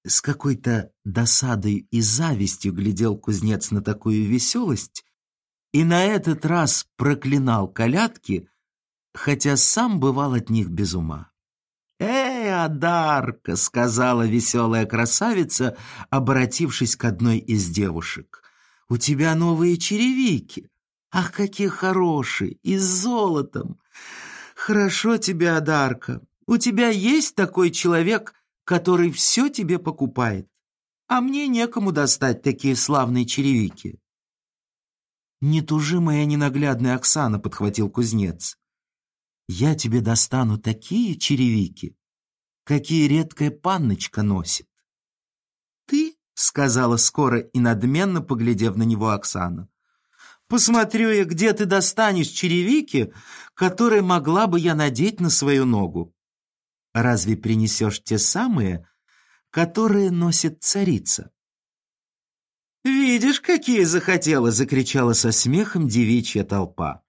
С какой-то досадой и завистью глядел кузнец на такую веселость и на этот раз проклинал колядки, хотя сам бывал от них без ума. «Эй, Адарка!» — сказала веселая красавица, обратившись к одной из девушек. «У тебя новые черевики. Ах, какие хорошие! И с золотом! Хорошо тебе, Адарка. У тебя есть такой человек, который все тебе покупает, а мне некому достать такие славные черевики». «Не тужи, ненаглядная Оксана», — подхватил кузнец. «Я тебе достану такие черевики, какие редкая панночка носит». «Ты?» — сказала скоро и надменно, поглядев на него Оксана. «Посмотрю я, где ты достанешь черевики, которые могла бы я надеть на свою ногу. Разве принесешь те самые, которые носит царица?» «Видишь, какие захотела!» — закричала со смехом девичья толпа.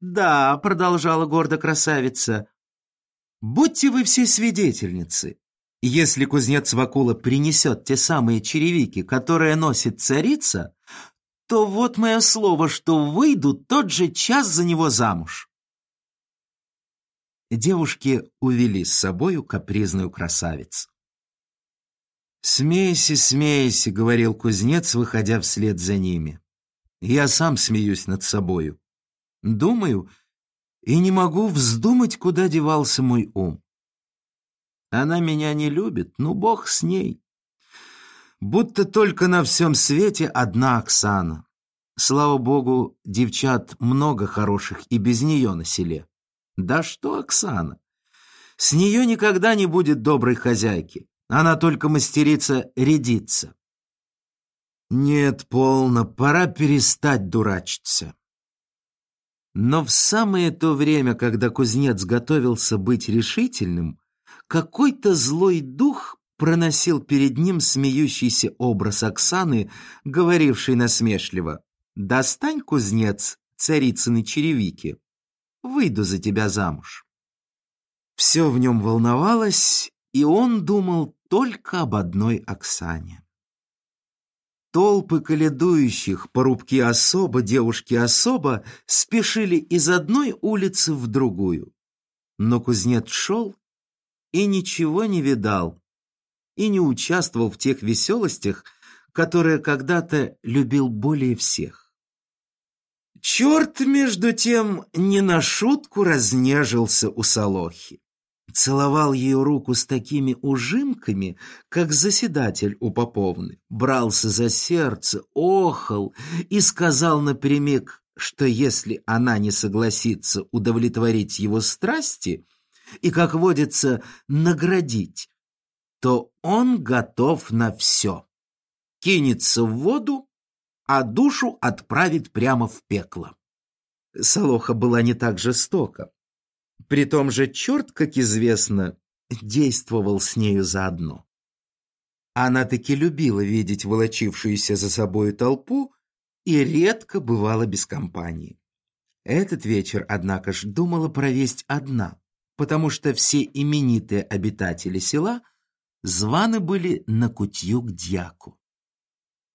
«Да», — продолжала гордо красавица, — «будьте вы все свидетельницы. Если кузнец Вакула принесет те самые черевики, которые носит царица, то вот мое слово, что выйду тот же час за него замуж». Девушки увели с собою капризную красавицу. «Смейся, смейся», — говорил кузнец, выходя вслед за ними. «Я сам смеюсь над собою. Думаю, и не могу вздумать, куда девался мой ум. Она меня не любит, ну, бог с ней. Будто только на всем свете одна Оксана. Слава богу, девчат много хороших и без нее на селе. Да что Оксана? С нее никогда не будет доброй хозяйки. Она только мастерица рядиться. Нет, полно, пора перестать дурачиться. Но в самое то время, когда кузнец готовился быть решительным, какой-то злой дух проносил перед ним смеющийся образ Оксаны, говорившей насмешливо «Достань, кузнец, царицыны черевики, выйду за тебя замуж». Все в нем волновалось, и он думал только об одной Оксане. Толпы каледующих, порубки особо, девушки особо, спешили из одной улицы в другую. Но кузнец шел и ничего не видал, и не участвовал в тех веселостях, которые когда-то любил более всех. Черт, между тем, не на шутку разнежился у Солохи целовал ее руку с такими ужимками, как заседатель у Поповны, брался за сердце, охал и сказал напрямик, что если она не согласится удовлетворить его страсти и, как водится, наградить, то он готов на все. Кинется в воду, а душу отправит прямо в пекло. Солоха была не так жестока. При том же черт, как известно, действовал с нею заодно. Она таки любила видеть волочившуюся за собою толпу и редко бывала без компании. Этот вечер, однако ж, думала провесть одна, потому что все именитые обитатели села званы были на кутью к дьяку.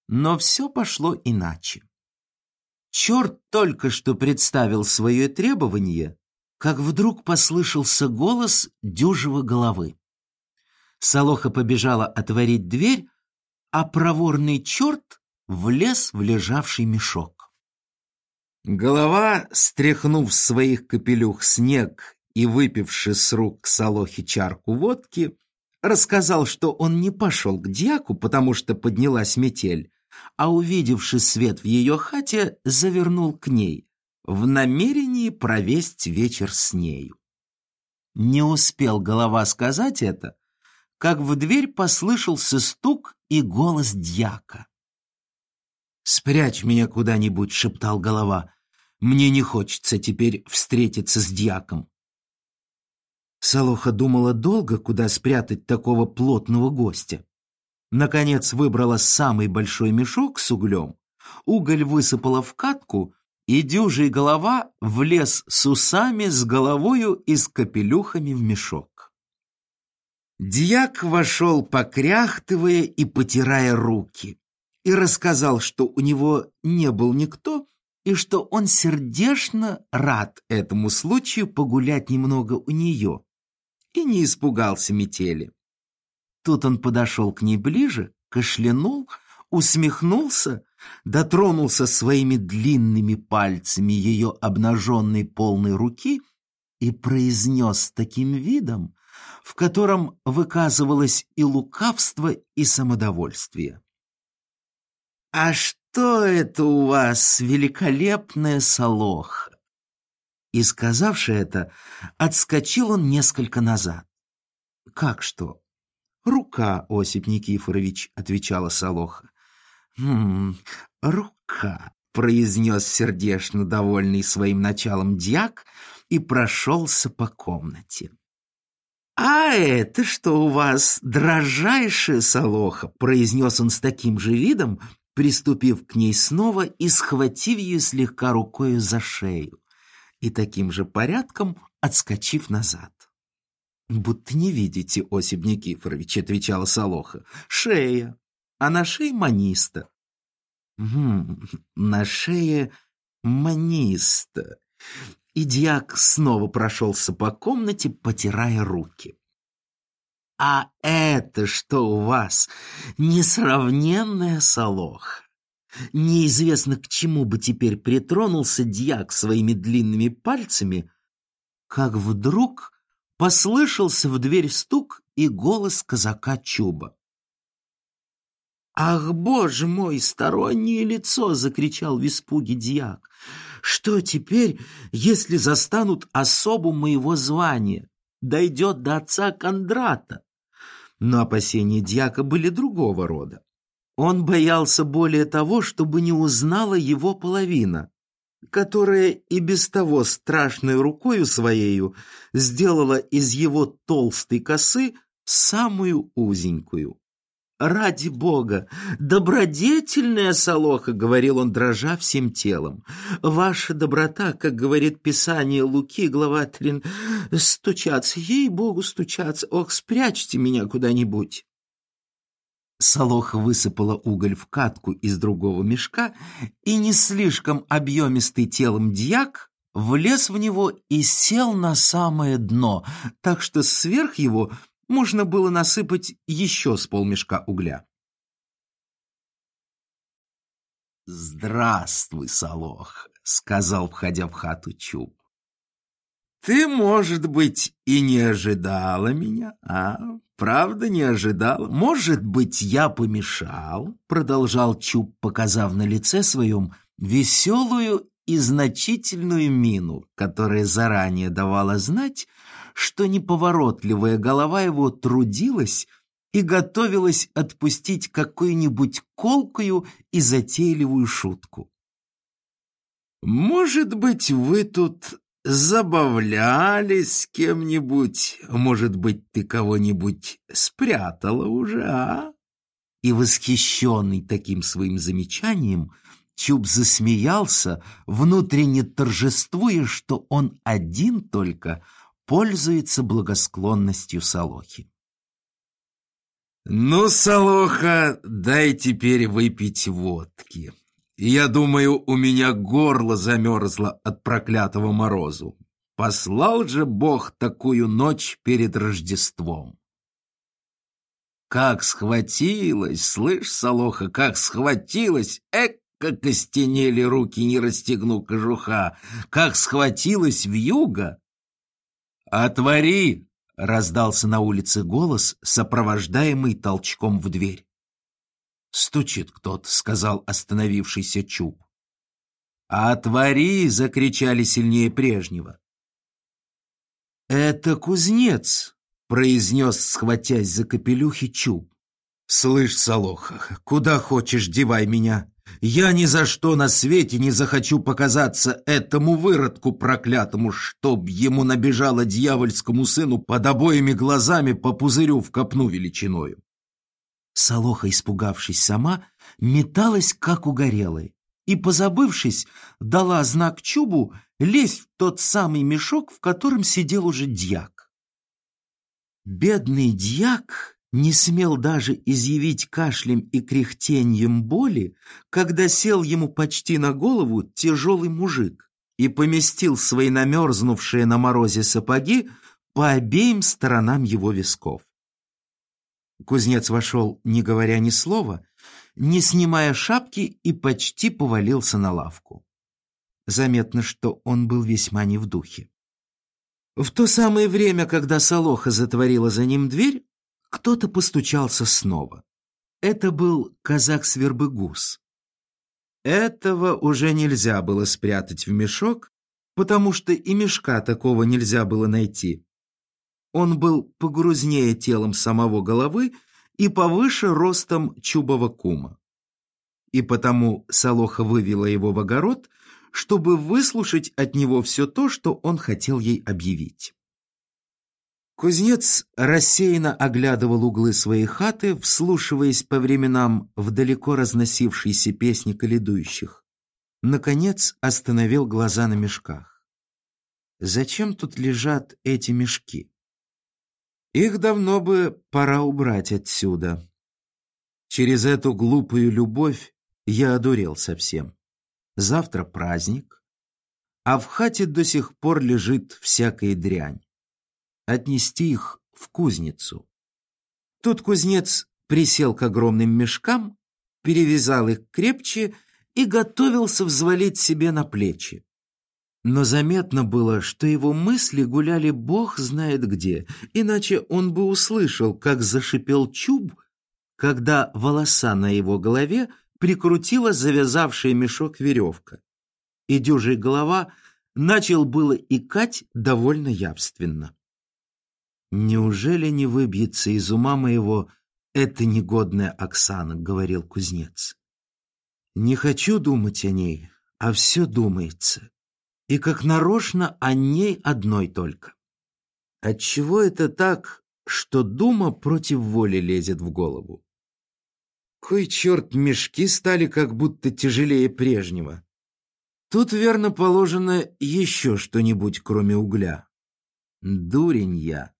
Но все пошло иначе. Черт только что представил свое требование, как вдруг послышался голос дюжего головы. Солоха побежала отворить дверь, а проворный черт влез в лежавший мешок. Голова, стряхнув своих капелюх снег и выпивши с рук Солохи чарку водки, рассказал, что он не пошел к дьяку, потому что поднялась метель, а, увидевши свет в ее хате, завернул к ней, в намерении провесть вечер с нею. Не успел голова сказать это, как в дверь послышался стук и голос дьяка. «Спрячь меня куда-нибудь», — шептал голова. «Мне не хочется теперь встретиться с дьяком». Салоха думала долго, куда спрятать такого плотного гостя. Наконец выбрала самый большой мешок с углем, уголь высыпала в катку и дюжий голова влез с усами, с головою и с капелюхами в мешок. Дьяк вошел, покряхтывая и потирая руки, и рассказал, что у него не был никто, и что он сердечно рад этому случаю погулять немного у нее и не испугался метели. Тут он подошел к ней ближе, кашлянул, усмехнулся, дотронулся своими длинными пальцами ее обнаженной полной руки и произнес таким видом, в котором выказывалось и лукавство, и самодовольствие. «А что это у вас, великолепная солоха?» И, сказавши это, отскочил он несколько назад. «Как что?» «Рука, Осип Никифорович», — отвечала Солоха. «Хм, рука», — произнес сердечно довольный своим началом дьяк и прошелся по комнате. «А это что у вас, дрожайшая Солоха?» — произнес он с таким же видом, приступив к ней снова и схватив ее слегка рукою за шею, и таким же порядком отскочив назад. «Будто не видите, Осип Никифорович», — отвечала Солоха. «Шея, а на шее маниста». «Угу, на шее маниста». И дьяк снова прошелся по комнате, потирая руки. «А это что у вас? Несравненная Солоха!» Неизвестно, к чему бы теперь притронулся дьяк своими длинными пальцами, как вдруг Послышался в дверь стук и голос казака Чуба. «Ах, боже мой, стороннее лицо!» — закричал в испуге дьяк. «Что теперь, если застанут особу моего звания? Дойдет до отца Кондрата!» Но опасения дьяка были другого рода. Он боялся более того, чтобы не узнала его половина которая и без того страшной рукою своею сделала из его толстой косы самую узенькую. «Ради Бога! Добродетельная Солоха!» — говорил он, дрожа всем телом. «Ваша доброта, как говорит Писание Луки, глава 3, стучаться, ей-богу, стучаться! Ох, спрячьте меня куда-нибудь!» Солоха высыпала уголь в катку из другого мешка, и не слишком объемистый телом дьяк влез в него и сел на самое дно, так что сверх его можно было насыпать еще с полмешка угля. «Здравствуй, Солох», — сказал, входя в хату Чуб. «Ты, может быть, и не ожидала меня, а? Правда, не ожидала? Может быть, я помешал?» Продолжал Чуб, показав на лице своем веселую и значительную мину, которая заранее давала знать, что неповоротливая голова его трудилась и готовилась отпустить какую-нибудь колкую и затейливую шутку. «Может быть, вы тут забавлялись с кем-нибудь? Может быть, ты кого-нибудь спрятала уже, а?» И восхищенный таким своим замечанием, Чуб засмеялся, внутренне торжествуя, что он один только пользуется благосклонностью Солохи. «Ну, Солоха, дай теперь выпить водки», я думаю, у меня горло замерзло от проклятого морозу. Послал же Бог такую ночь перед Рождеством. Как схватилась, слышь, Солоха, как схватилась, эк, как костенели руки, не расстегну кожуха, как схватилась в юго. «Отвори!» — раздался на улице голос, сопровождаемый толчком в дверь. «Стучит кто-то», — сказал остановившийся Чуб. «Отвори!» — закричали сильнее прежнего. «Это кузнец!» — произнес, схватясь за капелюхи Чуб. «Слышь, Солоха, куда хочешь, девай меня. Я ни за что на свете не захочу показаться этому выродку проклятому, чтоб ему набежало дьявольскому сыну под обоими глазами по пузырю в копну величиною. Солоха, испугавшись сама, металась, как угорелая, и, позабывшись, дала знак Чубу лезть в тот самый мешок, в котором сидел уже дьяк. Бедный дьяк не смел даже изъявить кашлем и кряхтеньем боли, когда сел ему почти на голову тяжелый мужик и поместил свои намерзнувшие на морозе сапоги по обеим сторонам его висков. Кузнец вошел, не говоря ни слова, не снимая шапки и почти повалился на лавку. Заметно, что он был весьма не в духе. В то самое время, когда Солоха затворила за ним дверь, кто-то постучался снова. Это был казак Свербыгус. Этого уже нельзя было спрятать в мешок, потому что и мешка такого нельзя было найти. Он был погрузнее телом самого головы и повыше ростом чубова кума. И потому Солоха вывела его в огород, чтобы выслушать от него все то, что он хотел ей объявить. Кузнец рассеянно оглядывал углы своей хаты, вслушиваясь по временам в далеко разносившиеся песни каледующих. Наконец остановил глаза на мешках. Зачем тут лежат эти мешки? Их давно бы пора убрать отсюда. Через эту глупую любовь я одурел совсем. Завтра праздник, а в хате до сих пор лежит всякая дрянь отнести их в кузницу. Тут кузнец присел к огромным мешкам, перевязал их крепче и готовился взвалить себе на плечи. Но заметно было, что его мысли гуляли бог знает где, иначе он бы услышал, как зашипел чуб, когда волоса на его голове прикрутила завязавшая мешок веревка. И дюжий голова начал было икать довольно явственно. «Неужели не выбьется из ума моего эта негодная Оксана?» — говорил кузнец. «Не хочу думать о ней, а все думается. И как нарочно о ней одной только. Отчего это так, что дума против воли лезет в голову? Кой черт, мешки стали как будто тяжелее прежнего. Тут, верно, положено еще что-нибудь, кроме угля. Дурень я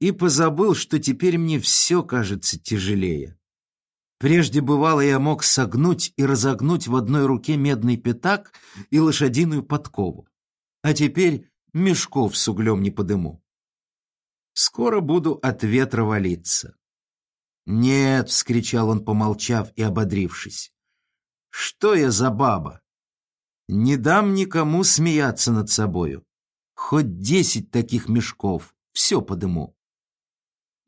и позабыл, что теперь мне все кажется тяжелее. Прежде бывало, я мог согнуть и разогнуть в одной руке медный пятак и лошадиную подкову, а теперь мешков с углем не подыму. Скоро буду от ветра валиться. «Нет!» — вскричал он, помолчав и ободрившись. «Что я за баба? Не дам никому смеяться над собою. Хоть десять таких мешков, все подыму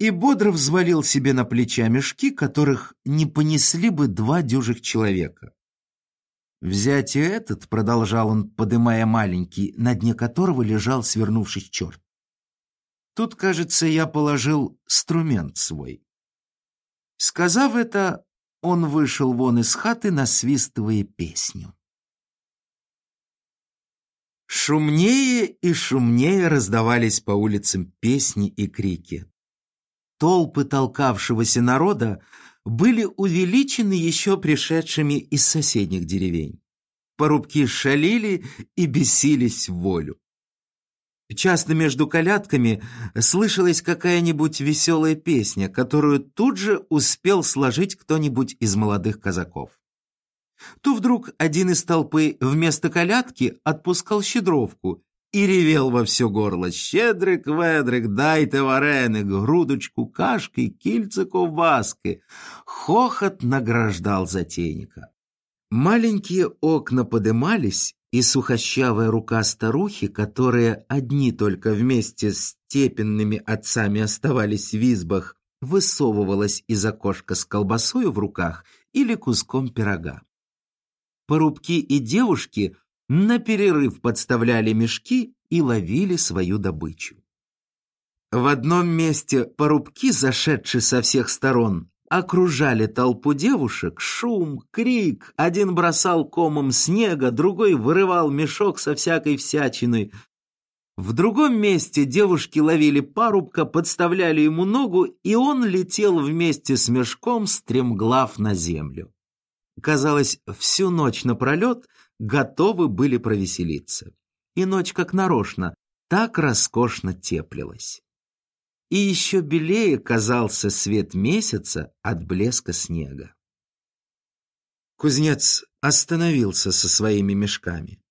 и бодро взвалил себе на плеча мешки, которых не понесли бы два дюжих человека. «Взять и этот», — продолжал он, подымая маленький, на дне которого лежал свернувшись черт. «Тут, кажется, я положил струмент свой». Сказав это, он вышел вон из хаты, насвистывая песню. Шумнее и шумнее раздавались по улицам песни и крики. Толпы толкавшегося народа были увеличены еще пришедшими из соседних деревень. Порубки шалили и бесились в волю. Часто между колядками слышалась какая-нибудь веселая песня, которую тут же успел сложить кто-нибудь из молодых казаков. То вдруг один из толпы вместо колядки отпускал щедровку и ревел во все горло «Щедрик, ведрик, дайте вареник, грудочку кашки, кільце ковбаски». Хохот награждал затейника. Маленькие окна подымались, и сухощавая рука старухи, которые одни только вместе с степенными отцами оставались в избах, высовывалась из окошка с колбасою в руках или куском пирога. Порубки и девушки на перерыв подставляли мешки и ловили свою добычу. В одном месте порубки, зашедшие со всех сторон, окружали толпу девушек, шум, крик. Один бросал комом снега, другой вырывал мешок со всякой всячиной. В другом месте девушки ловили парубка, подставляли ему ногу, и он летел вместе с мешком, стремглав на землю. Казалось, всю ночь напролет готовы были провеселиться. И ночь как нарочно так роскошно теплилась. и еще белее казался свет месяца от блеска снега. Кузнец остановился со своими мешками.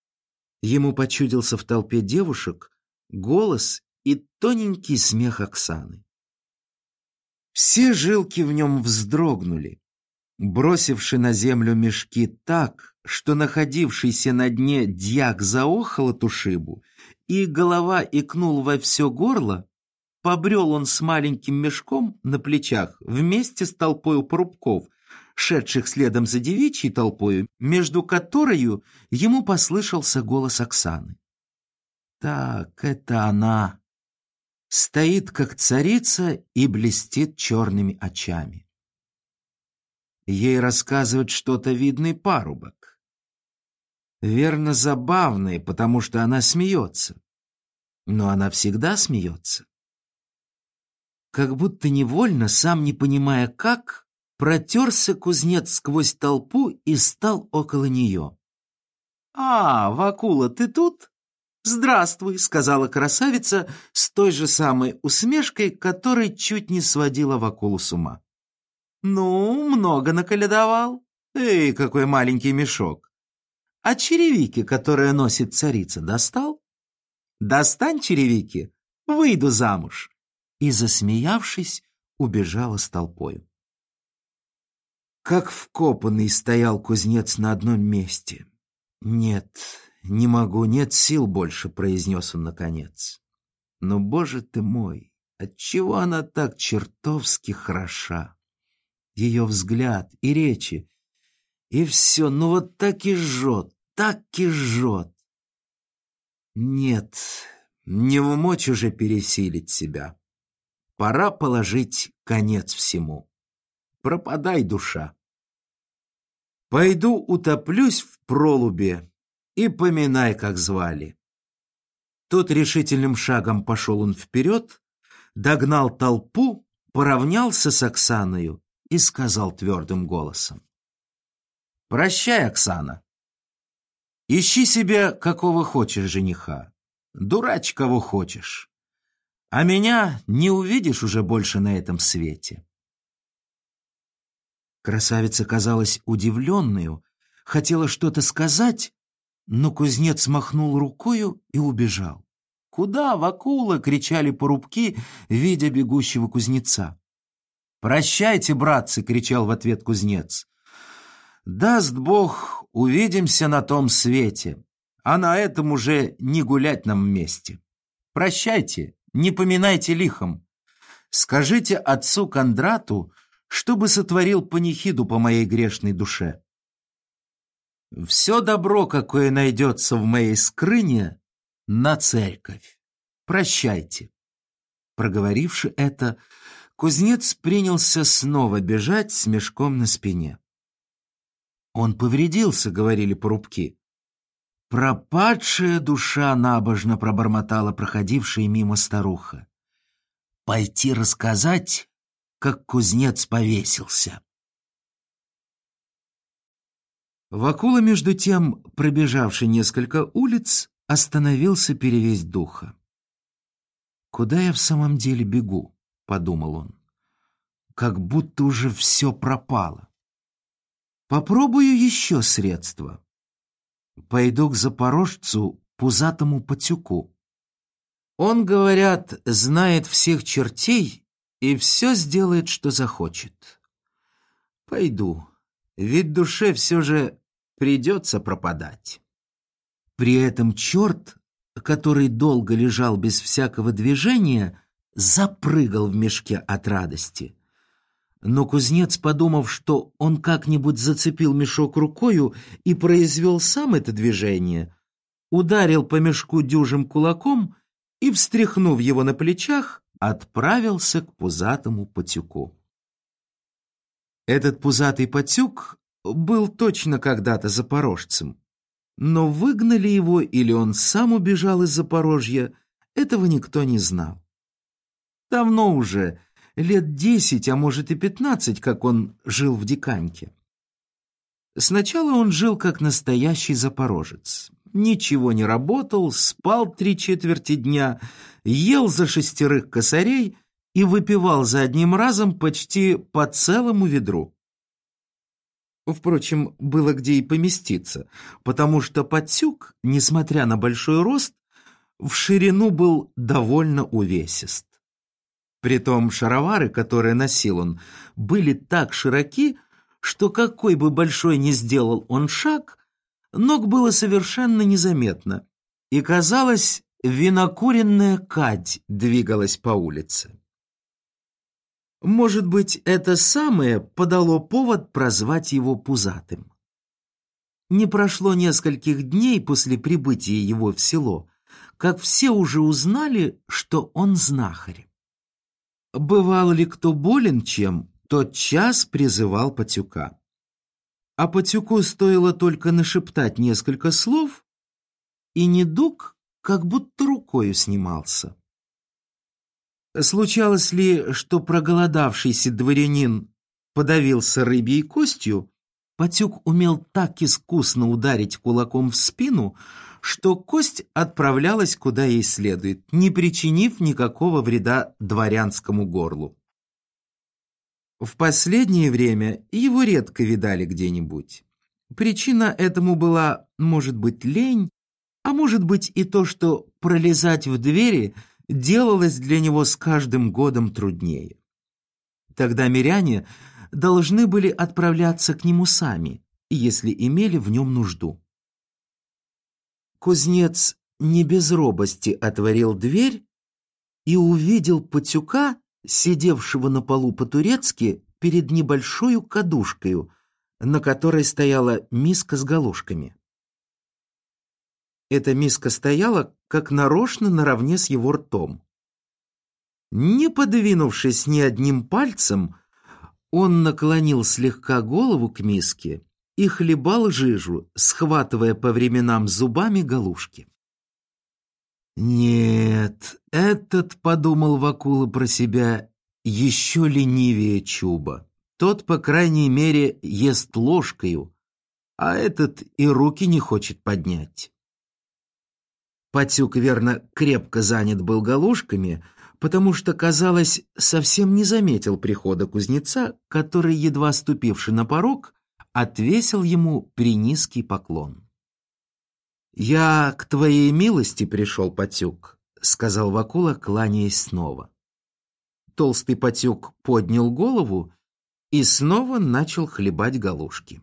Ему почудился в толпе девушек голос и тоненький смех Оксаны. Все жилки в нем вздрогнули, бросивши на землю мешки так, что находившийся на дне дьяк заохал от ушибу, и голова икнул во все горло, побрел он с маленьким мешком на плечах вместе с толпою порубков, шедших следом за девичьей толпою, между которою ему послышался голос Оксаны. Так, это она. Стоит, как царица, и блестит черными очами. Ей рассказывает что-то видный парубок. Верно, забавное, потому что она смеется. Но она всегда смеется как будто невольно, сам не понимая как, протерся кузнец сквозь толпу и стал около нее. «А, Вакула, ты тут?» «Здравствуй», — сказала красавица с той же самой усмешкой, которой чуть не сводила Вакулу с ума. «Ну, много наколедовал. Эй, какой маленький мешок. А черевики, которые носит царица, достал? Достань черевики, выйду замуж и, засмеявшись, убежала с толпою. Как вкопанный стоял кузнец на одном месте. «Нет, не могу, нет сил больше», — произнес он наконец. «Но, боже ты мой, отчего она так чертовски хороша? Ее взгляд и речи, и все, ну вот так и жжет, так и жжет. Нет, не в мочь уже пересилить себя. Пора положить конец всему. Пропадай, душа. Пойду утоплюсь в пролубе и поминай, как звали. Тут решительным шагом пошел он вперед, догнал толпу, поравнялся с Оксаною и сказал твердым голосом. «Прощай, Оксана. Ищи себе какого хочешь жениха, дурач кого хочешь а меня не увидишь уже больше на этом свете. Красавица казалась удивленную, хотела что-то сказать, но кузнец махнул рукою и убежал. «Куда, Вакула?» — кричали порубки, видя бегущего кузнеца. «Прощайте, братцы!» — кричал в ответ кузнец. «Даст Бог, увидимся на том свете, а на этом уже не гулять нам вместе. Прощайте, не поминайте лихом. Скажите отцу Кондрату, чтобы сотворил панихиду по моей грешной душе. Все добро, какое найдется в моей скрыне, на церковь. Прощайте. Проговоривши это, кузнец принялся снова бежать с мешком на спине. Он повредился, говорили порубки. «Пропадшая душа набожно пробормотала проходившая мимо старуха. Пойти рассказать, как кузнец повесился». Вакула, между тем, пробежавший несколько улиц, остановился перевесть духа. «Куда я в самом деле бегу?» — подумал он. «Как будто уже все пропало. Попробую еще средства. Пойду к запорожцу, пузатому патюку. Он, говорят, знает всех чертей и все сделает, что захочет. Пойду, ведь душе все же придется пропадать. При этом черт, который долго лежал без всякого движения, запрыгал в мешке от радости. Но кузнец, подумав, что он как-нибудь зацепил мешок рукою и произвел сам это движение, ударил по мешку дюжим кулаком и, встряхнув его на плечах, отправился к пузатому потюку. Этот пузатый потюк был точно когда-то запорожцем, но выгнали его или он сам убежал из Запорожья, этого никто не знал. Давно уже лет десять, а может и пятнадцать, как он жил в Диканьке. Сначала он жил как настоящий запорожец. Ничего не работал, спал три четверти дня, ел за шестерых косарей и выпивал за одним разом почти по целому ведру. Впрочем, было где и поместиться, потому что Патюк, несмотря на большой рост, в ширину был довольно увесист. Притом шаровары, которые носил он, были так широки, что какой бы большой ни сделал он шаг, ног было совершенно незаметно, и, казалось, винокуренная кадь двигалась по улице. Может быть, это самое подало повод прозвать его пузатым. Не прошло нескольких дней после прибытия его в село, как все уже узнали, что он знахарь. Бывал ли кто болен чем, тот час призывал Патюка. А Патюку стоило только нашептать несколько слов, и недуг как будто рукою снимался. Случалось ли, что проголодавшийся дворянин подавился рыбьей костью, Патюк умел так искусно ударить кулаком в спину, что кость отправлялась куда ей следует, не причинив никакого вреда дворянскому горлу. В последнее время его редко видали где-нибудь. Причина этому была, может быть, лень, а может быть и то, что пролезать в двери делалось для него с каждым годом труднее. Тогда миряне должны были отправляться к нему сами, если имели в нем нужду. Кузнец не без робости отворил дверь и увидел Патюка, сидевшего на полу по-турецки перед небольшой кадушкой, на которой стояла миска с галушками. Эта миска стояла, как нарочно, наравне с его ртом. Не подвинувшись ни одним пальцем, он наклонил слегка голову к миске и хлебал жижу, схватывая по временам зубами галушки. «Нет, этот, — подумал Вакула про себя, — еще ленивее Чуба. Тот, по крайней мере, ест ложкою, а этот и руки не хочет поднять». Патюк, верно, крепко занят был галушками, потому что, казалось, совсем не заметил прихода кузнеца, который, едва ступивший на порог, отвесил ему принизкий поклон. «Я к твоей милости пришел, Патюк», — сказал Вакула, кланяясь снова. Толстый Патюк поднял голову и снова начал хлебать галушки.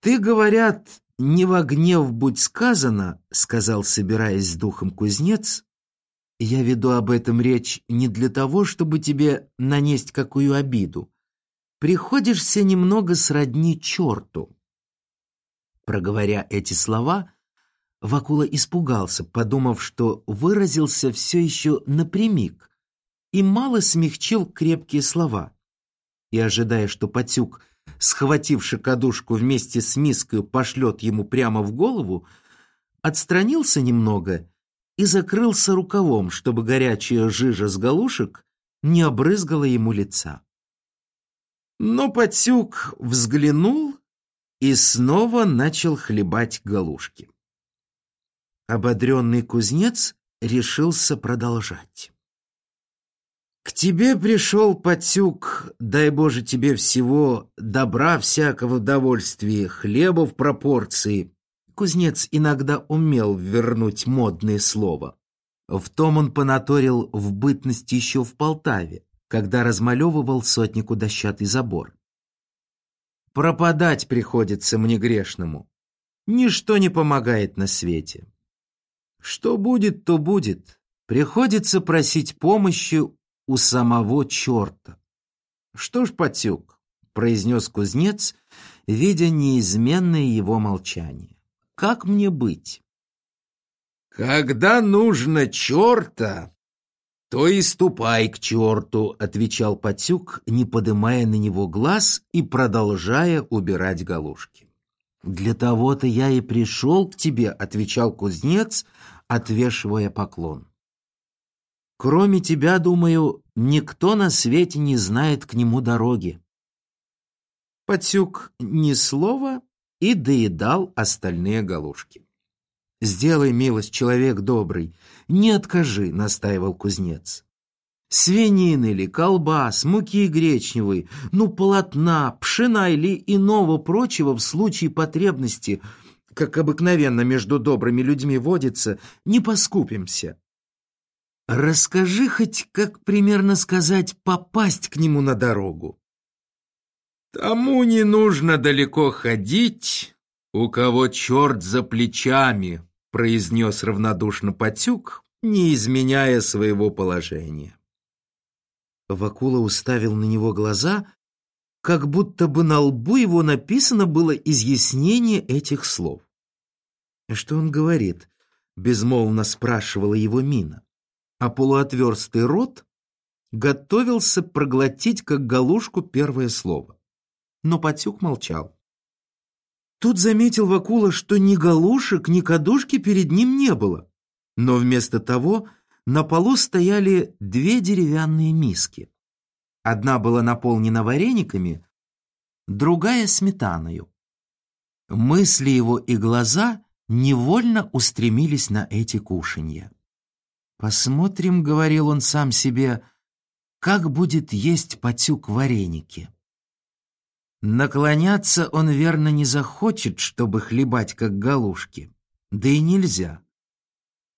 «Ты, говорят, не во гнев будь сказано», — сказал, собираясь с духом кузнец, «я веду об этом речь не для того, чтобы тебе нанесть какую обиду, приходишься немного сродни черту». Проговоря эти слова, Вакула испугался, подумав, что выразился все еще напрямик, и мало смягчил крепкие слова. И, ожидая, что Патюк, схвативши кадушку вместе с миской, пошлет ему прямо в голову, отстранился немного и закрылся рукавом, чтобы горячая жижа с галушек не обрызгала ему лица. Но Патюк взглянул и снова начал хлебать галушки. Ободренный кузнец решился продолжать. «К тебе пришел Патюк, дай Боже тебе всего, добра всякого удовольствия, хлеба в пропорции». Кузнец иногда умел вернуть модное слово. В том он понаторил в бытности еще в Полтаве когда размалевывал сотнику дощатый забор. Пропадать приходится мне грешному. Ничто не помогает на свете. Что будет, то будет. Приходится просить помощи у самого черта. Что ж, Патюк, произнес кузнец, видя неизменное его молчание. Как мне быть? Когда нужно черта, «То и ступай к черту», — отвечал Патюк, не подымая на него глаз и продолжая убирать галушки. «Для того-то я и пришел к тебе», — отвечал кузнец, отвешивая поклон. «Кроме тебя, думаю, никто на свете не знает к нему дороги». Патюк ни слова и доедал остальные галушки. «Сделай милость, человек добрый, не откажи», — настаивал кузнец. Свинины ли, колбас, муки гречневой, ну, полотна, пшена или иного прочего в случае потребности, как обыкновенно между добрыми людьми водится, не поскупимся. Расскажи хоть, как примерно сказать, попасть к нему на дорогу. Тому не нужно далеко ходить, у кого черт за плечами, произнес равнодушно Патюк, не изменяя своего положения. Вакула уставил на него глаза, как будто бы на лбу его написано было изъяснение этих слов. «Что он говорит?» — безмолвно спрашивала его мина. А полуотверстый рот готовился проглотить, как галушку, первое слово. Но Патюк молчал. Тут заметил Вакула, что ни галушек, ни кадушки перед ним не было, но вместо того на полу стояли две деревянные миски. Одна была наполнена варениками, другая — сметаною. Мысли его и глаза невольно устремились на эти кушанья. «Посмотрим», — говорил он сам себе, — «как будет есть потюк вареники». Наклоняться он верно не захочет, чтобы хлебать, как галушки. Да и нельзя.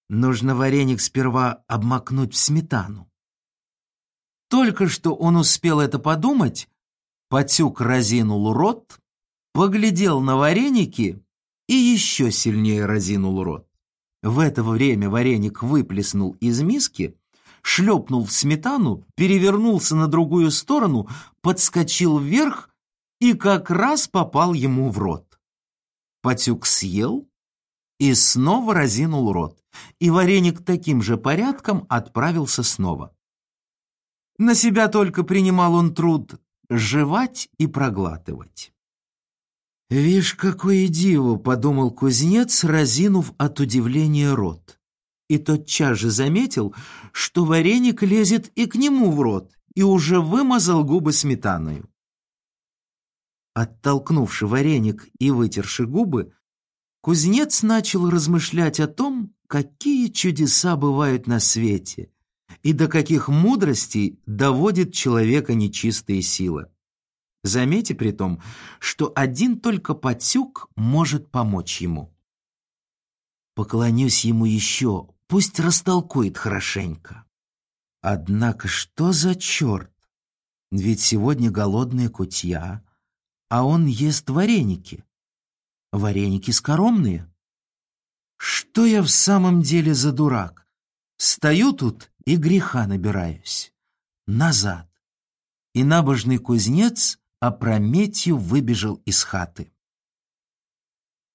Нужно вареник сперва обмакнуть в сметану. Только что он успел это подумать, Патюк разинул рот, поглядел на вареники и еще сильнее разинул рот. В это время вареник выплеснул из миски, шлепнул в сметану, перевернулся на другую сторону, подскочил вверх и как раз попал ему в рот. Патюк съел и снова разинул рот и вареник таким же порядком отправился снова. На себя только принимал он труд жевать и проглатывать. «Вишь, какое диво!» — подумал кузнец, разинув от удивления рот. И тотчас же заметил, что вареник лезет и к нему в рот, и уже вымазал губы сметаною. Оттолкнувши вареник и вытерши губы, кузнец начал размышлять о том, какие чудеса бывают на свете и до каких мудростей доводит человека нечистая сила. Заметьте при том, что один только Патюк может помочь ему. Поклонюсь ему еще, пусть растолкует хорошенько. Однако что за черт? Ведь сегодня голодная кутья, а он ест вареники. Вареники скоромные. Что я в самом деле за дурак? Стою тут и греха набираюсь. Назад. И набожный кузнец опрометью выбежал из хаты.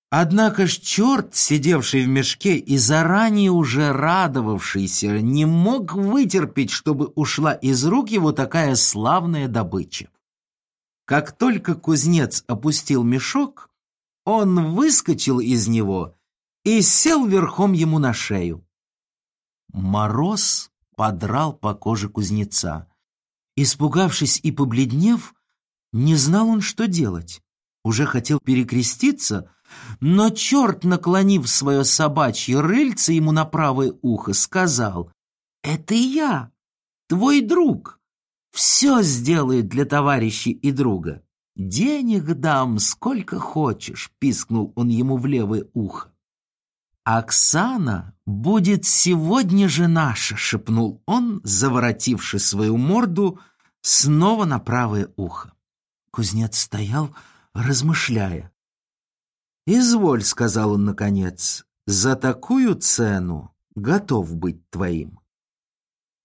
Однако ж черт, сидевший в мешке и заранее уже радовавшийся, не мог вытерпеть, чтобы ушла из рук его такая славная добыча. Как только кузнец опустил мешок, он выскочил из него и сел верхом ему на шею. Мороз подрал по коже кузнеца. Испугавшись и побледнев, не знал он, что делать. Уже хотел перекреститься, но черт, наклонив свое собачье рыльце ему на правое ухо, сказал, «Это я, твой друг, все сделает для товарища и друга. Денег дам, сколько хочешь», — пискнул он ему в левое ухо. «Оксана будет сегодня же наша», — шепнул он, заворотивши свою морду снова на правое ухо. Кузнец стоял, размышляя. «Изволь», — сказал он наконец, — «за такую цену готов быть твоим».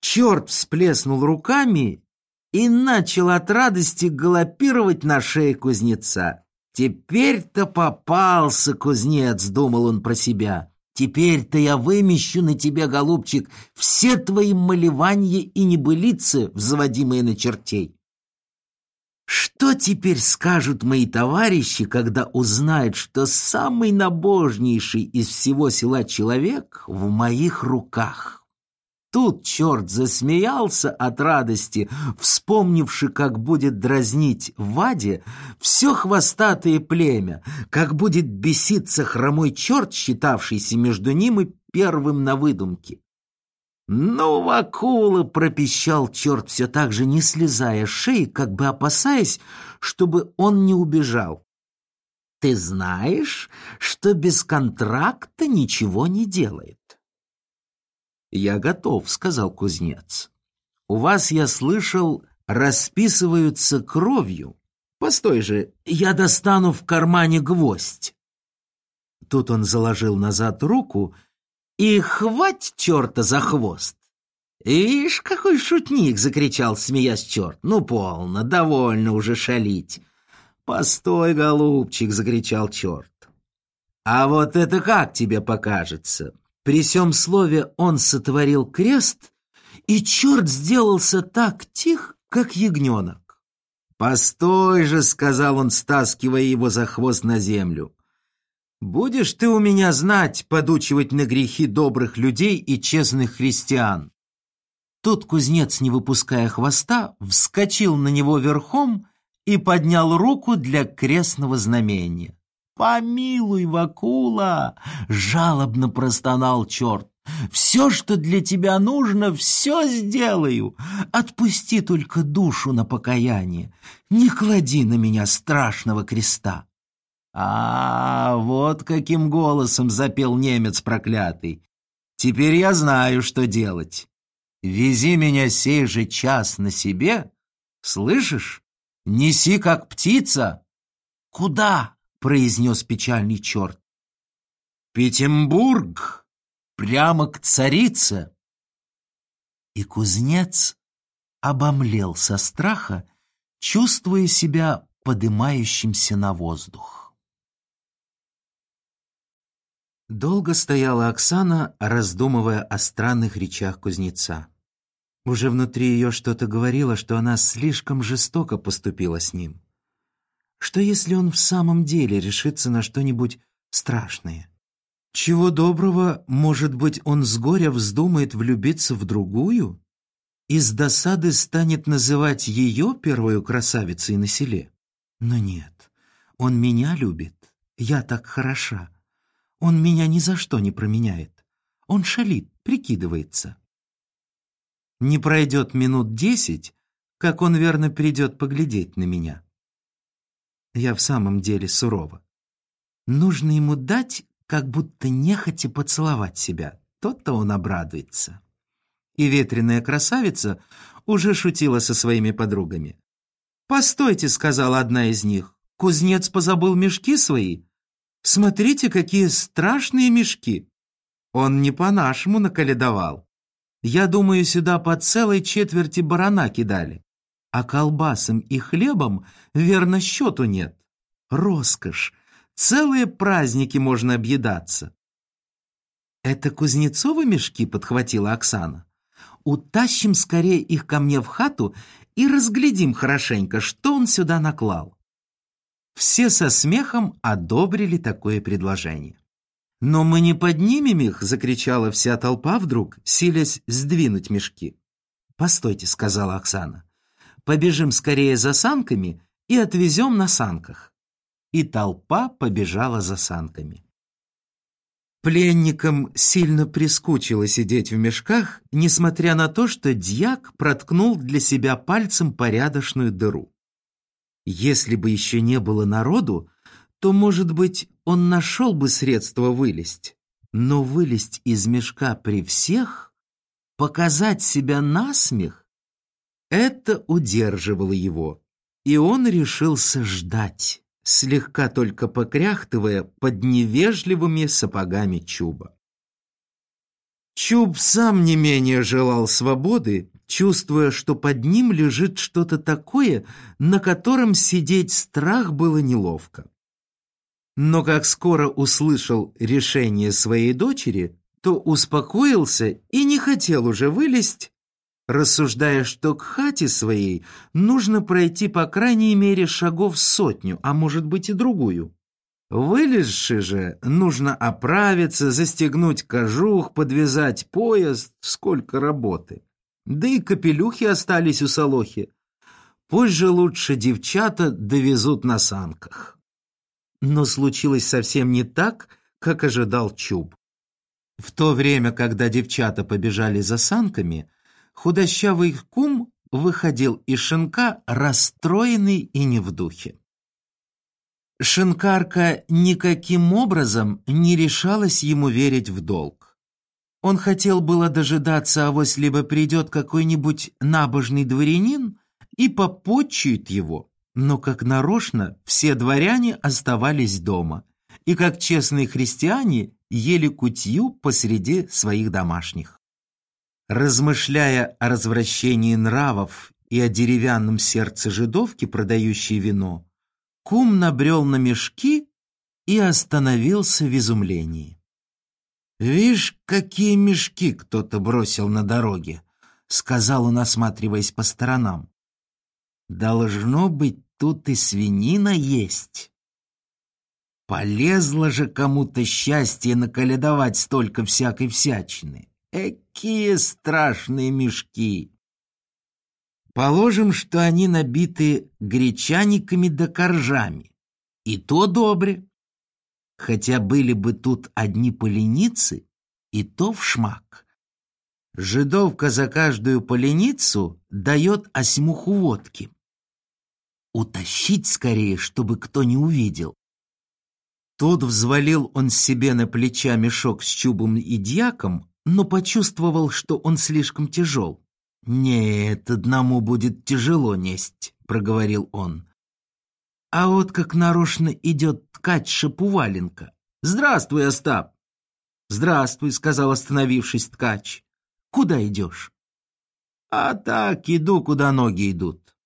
Черт всплеснул руками и начал от радости галопировать на шее кузнеца. «Теперь-то попался кузнец», — думал он про себя. Теперь-то я вымещу на тебя, голубчик, все твои малевания и небылицы, взводимые на чертей. Что теперь скажут мои товарищи, когда узнают, что самый набожнейший из всего села человек в моих руках? Тут черт засмеялся от радости, вспомнивши, как будет дразнить Ваде все хвостатое племя, как будет беситься хромой черт, считавшийся между ним и первым на выдумке. «Ну, Вакула!» — пропищал черт все так же, не слезая шеи, как бы опасаясь, чтобы он не убежал. «Ты знаешь, что без контракта ничего не делает?» «Я готов», — сказал кузнец. «У вас, я слышал, расписываются кровью. Постой же, я достану в кармане гвоздь». Тут он заложил назад руку и хвать черта за хвост. «Ишь, какой шутник!» — закричал, смеясь черт. «Ну, полно, довольно уже шалить!» «Постой, голубчик!» — закричал черт. «А вот это как тебе покажется?» При сём слове он сотворил крест, и черт сделался так тих, как ягненок. «Постой же!» — сказал он, стаскивая его за хвост на землю. Будешь ты у меня знать, подучивать на грехи добрых людей и честных христиан. Тут кузнец, не выпуская хвоста, вскочил на него верхом и поднял руку для крестного знамения. «Помилуй, Вакула!» — жалобно простонал черт. «Все, что для тебя нужно, все сделаю. Отпусти только душу на покаяние. Не клади на меня страшного креста». «А, вот каким голосом запел немец проклятый. Теперь я знаю, что делать. Вези меня сей же час на себе, слышишь? Неси, как птица». «Куда?» — произнес печальный черт. «Петербург, прямо к царице». И кузнец обомлел со страха, чувствуя себя подымающимся на воздух. Долго стояла Оксана, раздумывая о странных речах кузнеца. Уже внутри ее что-то говорило, что она слишком жестоко поступила с ним. Что если он в самом деле решится на что-нибудь страшное? Чего доброго, может быть, он с горя вздумает влюбиться в другую? И с досады станет называть ее первую красавицей на селе? Но нет, он меня любит, я так хороша. Он меня ни за что не променяет. Он шалит, прикидывается. Не пройдет минут десять, как он верно придет поглядеть на меня. Я в самом деле сурова. Нужно ему дать, как будто нехотя поцеловать себя. Тот-то он обрадуется. И ветреная красавица уже шутила со своими подругами. «Постойте», — сказала одна из них, — «кузнец позабыл мешки свои, Смотрите, какие страшные мешки! Он не по-нашему наколедовал. Я думаю, сюда по целой четверти барана кидали. А колбасам и хлебом, верно, счету нет. Роскошь! Целые праздники можно объедаться. «Это Кузнецовы мешки?» — подхватила Оксана. «Утащим скорее их ко мне в хату и разглядим хорошенько, что он сюда наклал». Все со смехом одобрили такое предложение. «Но мы не поднимем их!» — закричала вся толпа вдруг, силясь сдвинуть мешки. «Постойте», — сказала Оксана. «Побежим скорее за санками и отвезем на санках». И толпа побежала за санками. Пленникам сильно прискучило сидеть в мешках, несмотря на то, что дьяк проткнул для себя пальцем порядочную дыру. Если бы еще не было народу, то, может быть, он нашел бы средство вылезть. Но вылезть из мешка при всех, показать себя насмех, это удерживало его. И он решился ждать, слегка только покряхтывая под невежливыми сапогами Чуба. Чуб сам не менее желал свободы чувствуя, что под ним лежит что-то такое, на котором сидеть страх было неловко. Но как скоро услышал решение своей дочери, то успокоился и не хотел уже вылезть, рассуждая, что к хате своей нужно пройти по крайней мере шагов сотню, а может быть и другую. Вылезши же, нужно оправиться, застегнуть кожух, подвязать пояс, сколько работы. Да и капелюхи остались у Солохи. Пусть же лучше девчата довезут на санках. Но случилось совсем не так, как ожидал Чуб. В то время, когда девчата побежали за санками, худощавый кум выходил из шинка расстроенный и не в духе. Шинкарка никаким образом не решалась ему верить в долг. Он хотел было дожидаться, авось либо придет какой-нибудь набожный дворянин и попотчует его, но как нарочно все дворяне оставались дома и как честные христиане ели кутью посреди своих домашних. Размышляя о развращении нравов и о деревянном сердце жидовки, продающей вино, кум набрел на мешки и остановился в изумлении. «Вишь, какие мешки кто-то бросил на дороге!» — сказал он, осматриваясь по сторонам. «Должно быть, тут и свинина есть. Полезло же кому-то счастье наколедовать столько всякой всячины. Какие страшные мешки! Положим, что они набиты гречаниками да коржами. И то добре. Хотя были бы тут одни поленицы, и то в шмак. Жидовка за каждую поленицу дает осьмуху водки. Утащить скорее, чтобы кто не увидел. Тут взвалил он себе на плеча мешок с чубом и дьяком, но почувствовал, что он слишком тяжел. «Нет, одному будет тяжело несть», — проговорил он. А вот как нарочно идет ткач Шапуваленко. «Здравствуй, Остап!» «Здравствуй», — сказал, остановившись ткач. «Куда идешь?» «А так, иду, куда ноги идут».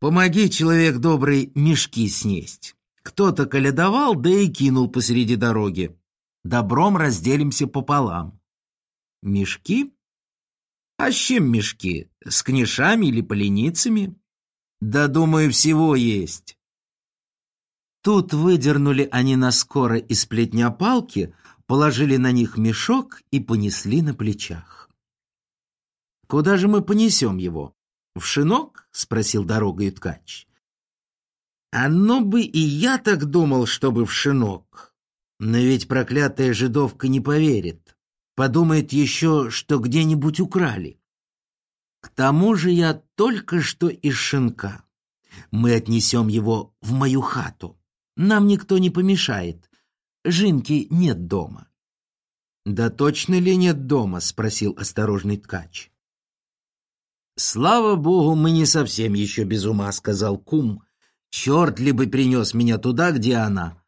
«Помоги, человек добрый, мешки снесть». Кто-то колядовал, да и кинул посреди дороги. Добром разделимся пополам. Мешки? А с чем мешки? С книшами или поленицами? Да, думаю, всего есть. Тут выдернули они наскоро из плетня палки, положили на них мешок и понесли на плечах. «Куда же мы понесем его? В шинок?» — спросил дорогой ткач. Оно бы и я так думал, чтобы в шинок. Но ведь проклятая жидовка не поверит. Подумает еще, что где-нибудь украли. К тому же я только что из шинка. Мы отнесем его в мою хату. Нам никто не помешает. Жинки нет дома. «Да точно ли нет дома?» — спросил осторожный ткач. «Слава богу, мы не совсем еще без ума», — сказал кум, Черт ли бы принес меня туда, где она.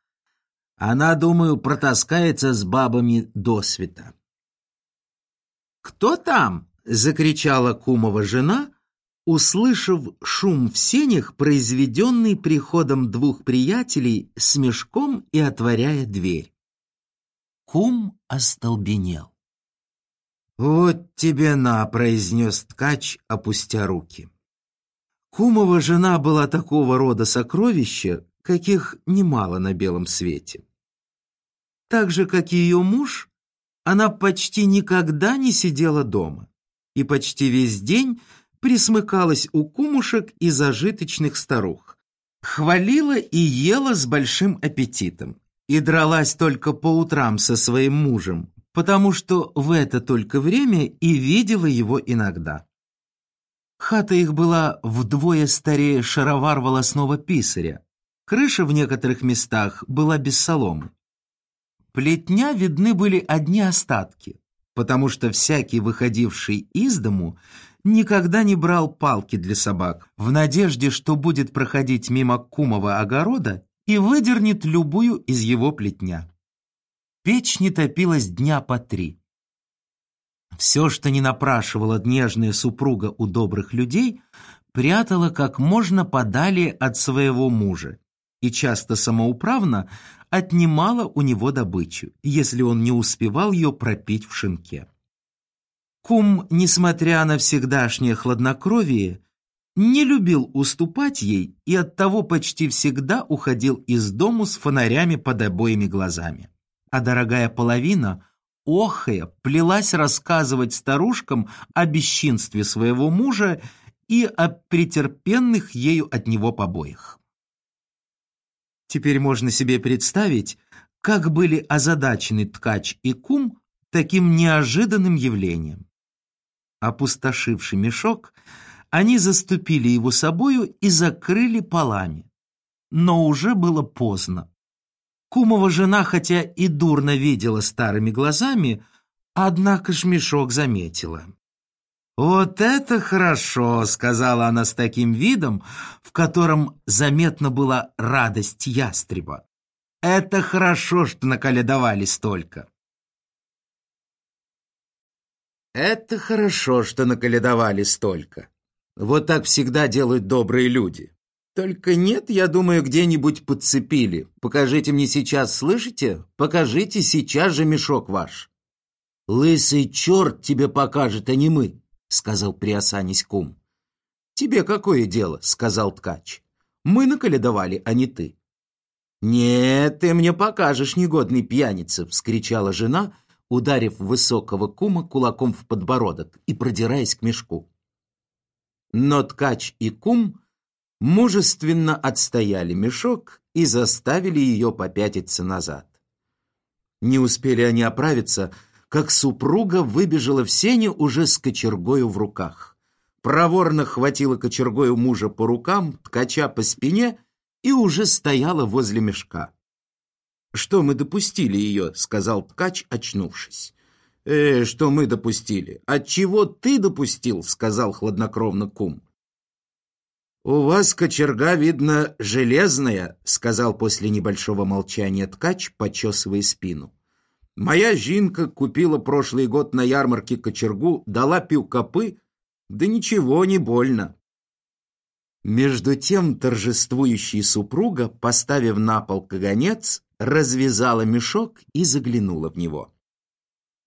Она, думаю, протаскается с бабами до света. «Кто там?» — закричала кумова жена, услышав шум в сенях, произведенный приходом двух приятелей с мешком и отворяя дверь. Кум остолбенел. «Вот тебе на!» — произнес ткач, опустя руки. Кумова жена была такого рода сокровища, каких немало на белом свете. Так же, как и ее муж, она почти никогда не сидела дома и почти весь день присмыкалась у кумушек и зажиточных старух, хвалила и ела с большим аппетитом и дралась только по утрам со своим мужем, потому что в это только время и видела его иногда. Хата их была вдвое старее шаровар волосного писаря. Крыша в некоторых местах была без соломы. Плетня видны были одни остатки, потому что всякий, выходивший из дому, никогда не брал палки для собак, в надежде, что будет проходить мимо кумова огорода и выдернет любую из его плетня. Печь не топилась дня по три. Все, что не напрашивала нежная супруга у добрых людей, прятала как можно подали от своего мужа и часто самоуправно отнимала у него добычу, если он не успевал ее пропить в шинке. Кум, несмотря на всегдашнее хладнокровие, не любил уступать ей и оттого почти всегда уходил из дому с фонарями под обоими глазами. А дорогая половина – охая, плелась рассказывать старушкам о бесчинстве своего мужа и о претерпенных ею от него побоях. Теперь можно себе представить, как были озадачены ткач и кум, таким неожиданным явлением. Опустошивший мешок, они заступили его собою и закрыли полами. Но уже было поздно. Кумова жена, хотя и дурно видела старыми глазами, однако ж мешок заметила. «Вот это хорошо!» — сказала она с таким видом, в котором заметна была радость ястреба. «Это хорошо, что наколедовали столько!» «Это хорошо, что наколедовали столько!» Вот так всегда делают добрые люди. Только нет, я думаю, где-нибудь подцепили. Покажите мне сейчас, слышите? Покажите сейчас же мешок ваш. Лысый черт тебе покажет, а не мы, сказал приосанясь кум. Тебе какое дело, сказал ткач. Мы наколедовали, а не ты. «Нет, ты мне покажешь, негодный пьяница!» — вскричала жена, ударив высокого кума кулаком в подбородок и продираясь к мешку. Но ткач и кум мужественно отстояли мешок и заставили ее попятиться назад. Не успели они оправиться, как супруга выбежала в сене уже с кочергою в руках. Проворно хватила кочергою мужа по рукам, ткача по спине и уже стояла возле мешка. «Что мы допустили ее?» — сказал ткач, очнувшись. «Э, что мы допустили? От чего ты допустил?» — сказал хладнокровно кум. «У вас кочерга, видно, железная», — сказал после небольшого молчания ткач, почесывая спину. «Моя жинка купила прошлый год на ярмарке кочергу, дала пивкопы, да ничего, не больно». Между тем торжествующая супруга, поставив на пол каганец, развязала мешок и заглянула в него.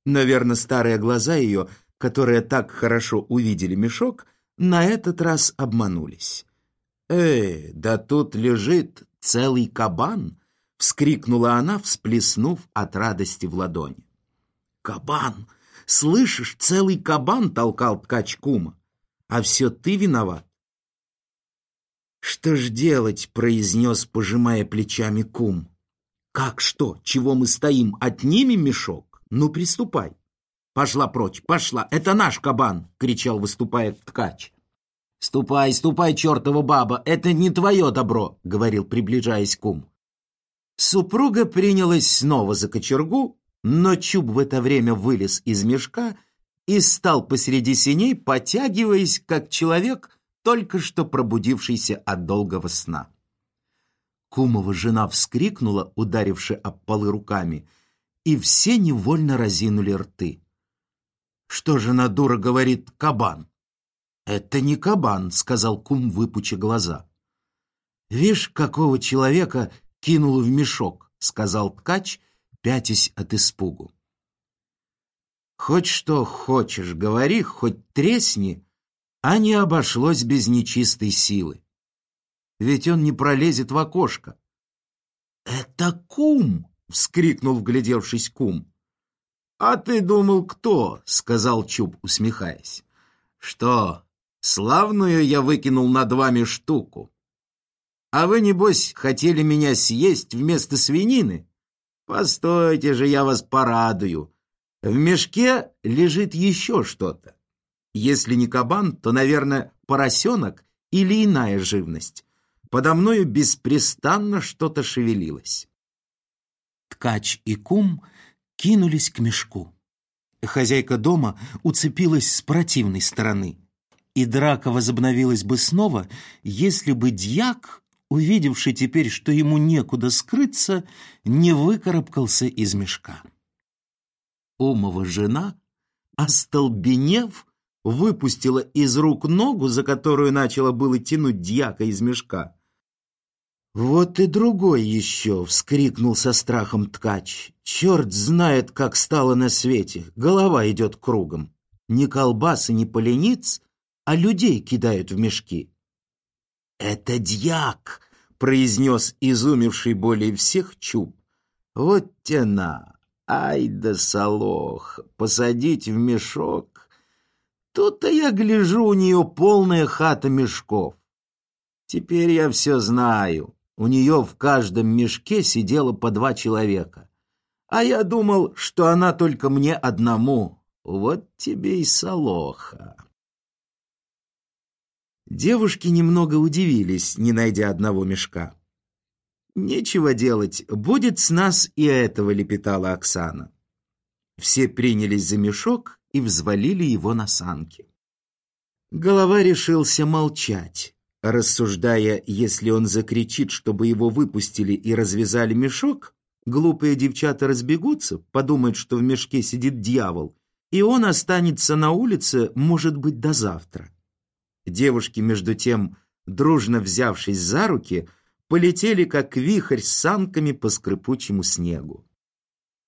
Наверное, старые глаза ее, которые так хорошо увидели мешок, на этот раз обманулись. «Эй, да тут лежит целый кабан!» — вскрикнула она, всплеснув от радости в ладони. «Кабан! Слышишь, целый кабан!» — толкал ткач кума. «А все ты виноват!» «Что ж делать?» — произнес, пожимая плечами кум. «Как что? Чего мы стоим? Отнимем мешок? Ну, приступай!» «Пошла прочь, пошла! Это наш кабан!» — кричал, выступая ткач. «Ступай, ступай, чертова баба, это не твое добро», — говорил, приближаясь кум. Супруга принялась снова за кочергу, но Чуб в это время вылез из мешка и стал посреди синей, потягиваясь, как человек, только что пробудившийся от долгого сна. Кумова жена вскрикнула, ударивши об полы руками, и все невольно разинули рты. «Что же на дура говорит кабан?» «Это не кабан», — сказал кум, выпуча глаза. «Вишь, какого человека кинул в мешок», — сказал ткач, пятясь от испугу. «Хоть что хочешь, говори, хоть тресни, а не обошлось без нечистой силы. Ведь он не пролезет в окошко». «Это кум!» — вскрикнул, вглядевшись кум. «А ты думал, кто?» — сказал Чуб, усмехаясь. «Что, Славную я выкинул над вами штуку. А вы, небось, хотели меня съесть вместо свинины? Постойте же, я вас порадую. В мешке лежит еще что-то. Если не кабан, то, наверное, поросенок или иная живность. Подо мною беспрестанно что-то шевелилось. Ткач и кум кинулись к мешку. Хозяйка дома уцепилась с противной стороны и драка возобновилась бы снова, если бы дьяк, увидевший теперь, что ему некуда скрыться, не выкарабкался из мешка. Умова жена, остолбенев, выпустила из рук ногу, за которую начала было тянуть дьяка из мешка. «Вот и другой еще!» — вскрикнул со страхом ткач. «Черт знает, как стало на свете! Голова идет кругом! Ни колбасы, ни полениц, а людей кидают в мешки. «Это дьяк!» — произнес изумивший более всех чуб. «Вот тена! Ай да солох! Посадить в мешок! Тут-то я гляжу, у нее полная хата мешков. Теперь я все знаю. У нее в каждом мешке сидело по два человека. А я думал, что она только мне одному. Вот тебе и солоха. Девушки немного удивились, не найдя одного мешка. «Нечего делать, будет с нас и этого», — лепетала Оксана. Все принялись за мешок и взвалили его на санки. Голова решился молчать, рассуждая, если он закричит, чтобы его выпустили и развязали мешок, глупые девчата разбегутся, подумают, что в мешке сидит дьявол, и он останется на улице, может быть, до завтра. Девушки, между тем, дружно взявшись за руки, полетели, как вихрь с санками по скрипучему снегу.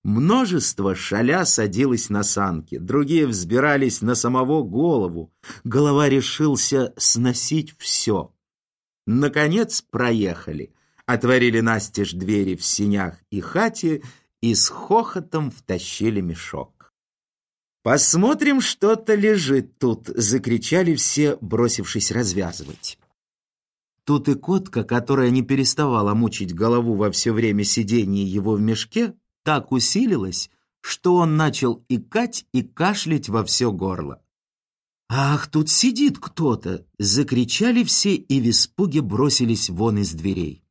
Множество шаля садилось на санки, другие взбирались на самого голову. Голова решился сносить все. Наконец проехали, отворили настежь двери в синях и хате и с хохотом втащили мешок. «Посмотрим, что-то лежит тут!» — закричали все, бросившись развязывать. Тут и котка, которая не переставала мучить голову во все время сидения его в мешке, так усилилась, что он начал икать и кашлять во все горло. «Ах, тут сидит кто-то!» — закричали все и в испуге бросились вон из дверей.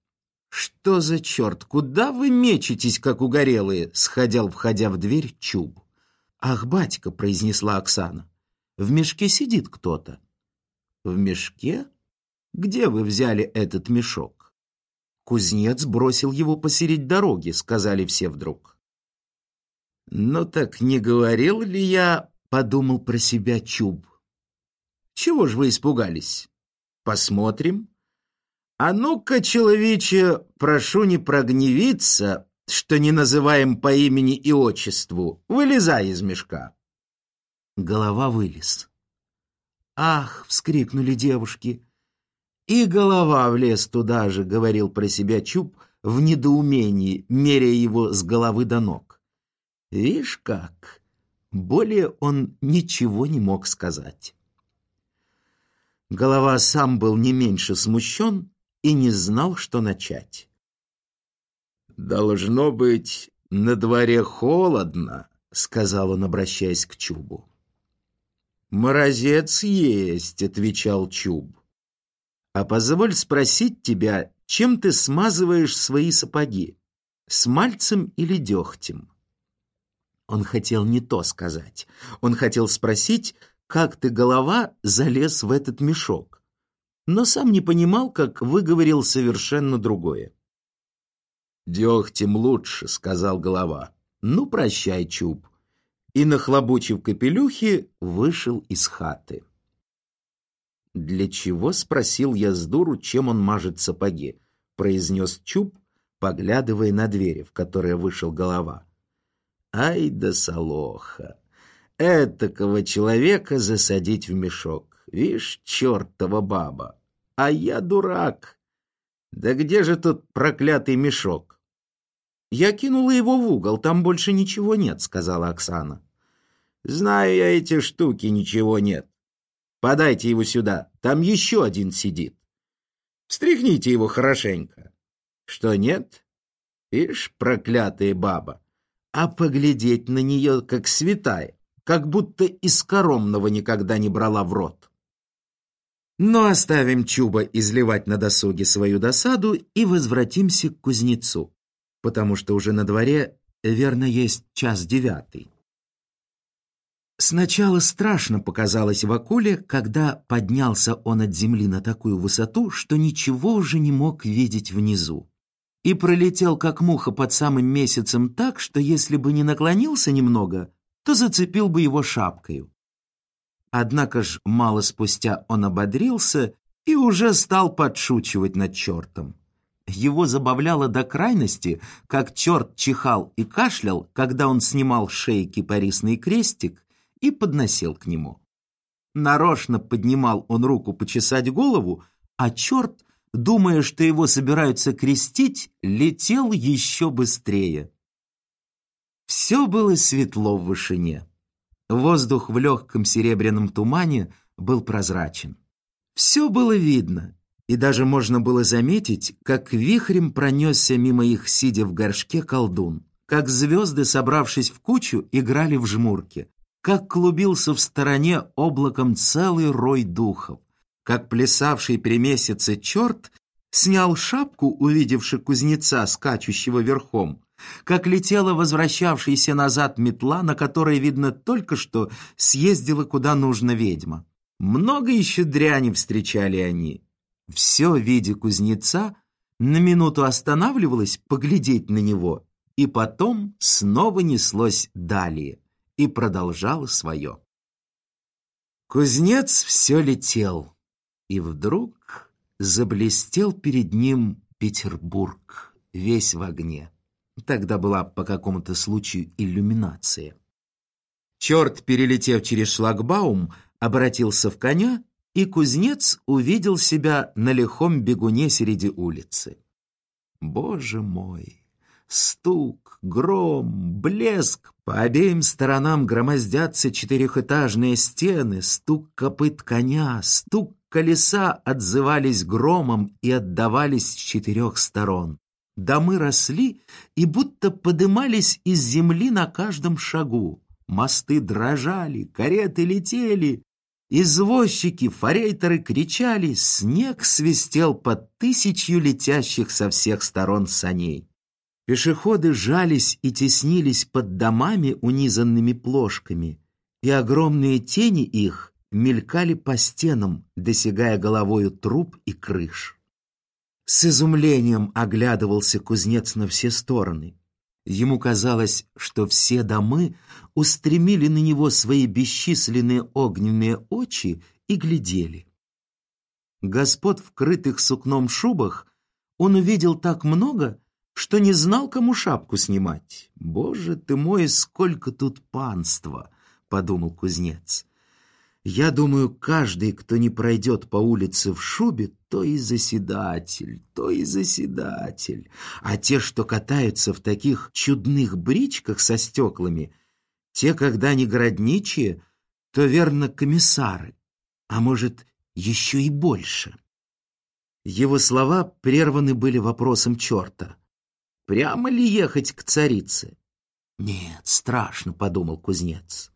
«Что за черт? Куда вы мечетесь, как угорелые?» — сходял, входя в дверь, Чуб. «Ах, батька!» — произнесла Оксана. «В мешке сидит кто-то». «В мешке? Где вы взяли этот мешок?» Кузнец бросил его посередь дороги, сказали все вдруг. «Ну так не говорил ли я?» — подумал про себя Чуб. «Чего ж вы испугались? Посмотрим. А ну-ка, человече, прошу не прогневиться, что не называем по имени и отчеству. Вылезай из мешка». Голова вылез. «Ах!» — вскрикнули девушки. И голова влез туда же, говорил про себя Чуб в недоумении, меряя его с головы до ног. Вишь как! Более он ничего не мог сказать. Голова сам был не меньше смущен и не знал, что начать. «Должно быть, на дворе холодно», — сказал он, обращаясь к Чубу. «Морозец есть», — отвечал Чуб. А позволь спросить тебя, чем ты смазываешь свои сапоги? Смальцем или дегтем? Он хотел не то сказать. Он хотел спросить, как ты, голова, залез в этот мешок. Но сам не понимал, как выговорил совершенно другое. «Дегтем лучше», — сказал голова. «Ну, прощай, Чуб». И, нахлобучив капелюхи, вышел из хаты. «Для чего?» — спросил я с дуру, чем он мажет сапоги, — произнес Чуб, поглядывая на двери, в которые вышел голова. «Ай да солоха! Этакого человека засадить в мешок! Вишь, чертова баба! А я дурак! Да где же тут проклятый мешок?» «Я кинула его в угол, там больше ничего нет», — сказала Оксана. «Знаю я эти штуки, ничего нет. Подайте его сюда, там еще один сидит. Встряхните его хорошенько. Что нет? Ишь, проклятая баба. А поглядеть на нее, как святая, как будто из коромного никогда не брала в рот. Но оставим Чуба изливать на досуге свою досаду и возвратимся к кузнецу, потому что уже на дворе, верно, есть час девятый. Сначала страшно показалось Вакуле, когда поднялся он от земли на такую высоту, что ничего уже не мог видеть внизу. И пролетел, как муха, под самым месяцем так, что если бы не наклонился немного, то зацепил бы его шапкою. Однако ж мало спустя он ободрился и уже стал подшучивать над чертом. Его забавляло до крайности, как черт чихал и кашлял, когда он снимал с шеи кипарисный крестик и подносил к нему. Нарочно поднимал он руку почесать голову, а черт, думая, что его собираются крестить, летел еще быстрее. Все было светло в вышине. Воздух в легком серебряном тумане был прозрачен. Все было видно, и даже можно было заметить, как вихрем пронесся мимо их, сидя в горшке, колдун как звезды, собравшись в кучу, играли в жмурки, как клубился в стороне облаком целый рой духов, как плясавший при месяце черт снял шапку, увидевши кузнеца, скачущего верхом, как летела возвращавшаяся назад метла, на которой, видно, только что съездила куда нужно ведьма. Много еще дряни встречали они. Все, видя кузнеца, на минуту останавливалось поглядеть на него, и потом снова неслось далее и продолжало свое. Кузнец все летел, и вдруг заблестел перед ним Петербург, весь в огне. Тогда была по какому-то случаю иллюминация. Черт, перелетев через шлагбаум, обратился в коня, и кузнец увидел себя на лихом бегуне среди улицы. Боже мой! Стук, гром, блеск. По обеим сторонам громоздятся четырехэтажные стены, стук копыт коня, стук колеса отзывались громом и отдавались с четырех сторон. Домы росли и будто подымались из земли на каждом шагу. Мосты дрожали, кареты летели, извозчики, форейтеры кричали, снег свистел под тысячью летящих со всех сторон саней. Пешеходы жались и теснились под домами, унизанными плошками, и огромные тени их мелькали по стенам, досягая головою труб и крыш. С изумлением оглядывался кузнец на все стороны. Ему казалось, что все домы устремили на него свои бесчисленные огненные очи и глядели. Господ в крытых сукном шубах он увидел так много, что не знал, кому шапку снимать. «Боже ты мой, сколько тут панства!» — подумал кузнец. Я думаю, каждый, кто не пройдет по улице в шубе, то и заседатель, то и заседатель. А те, что катаются в таких чудных бричках со стеклами, те, когда не городничие, то, верно, комиссары, а может, еще и больше. Его слова прерваны были вопросом черта. Прямо ли ехать к царице? Нет, страшно, подумал кузнец.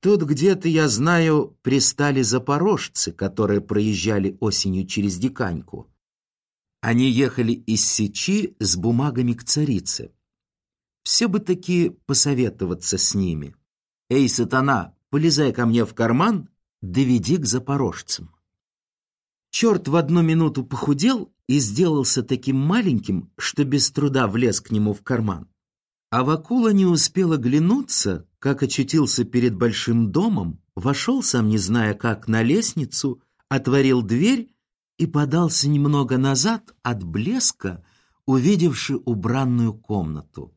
Тут где-то, я знаю, пристали запорожцы, которые проезжали осенью через Диканьку. Они ехали из Сечи с бумагами к царице. Все бы таки посоветоваться с ними. «Эй, сатана, полезай ко мне в карман, доведи к запорожцам». Черт в одну минуту похудел и сделался таким маленьким, что без труда влез к нему в карман. А Вакула не успел оглянуться, как очутился перед большим домом, вошел, сам не зная как, на лестницу, отворил дверь и подался немного назад от блеска, увидевши убранную комнату.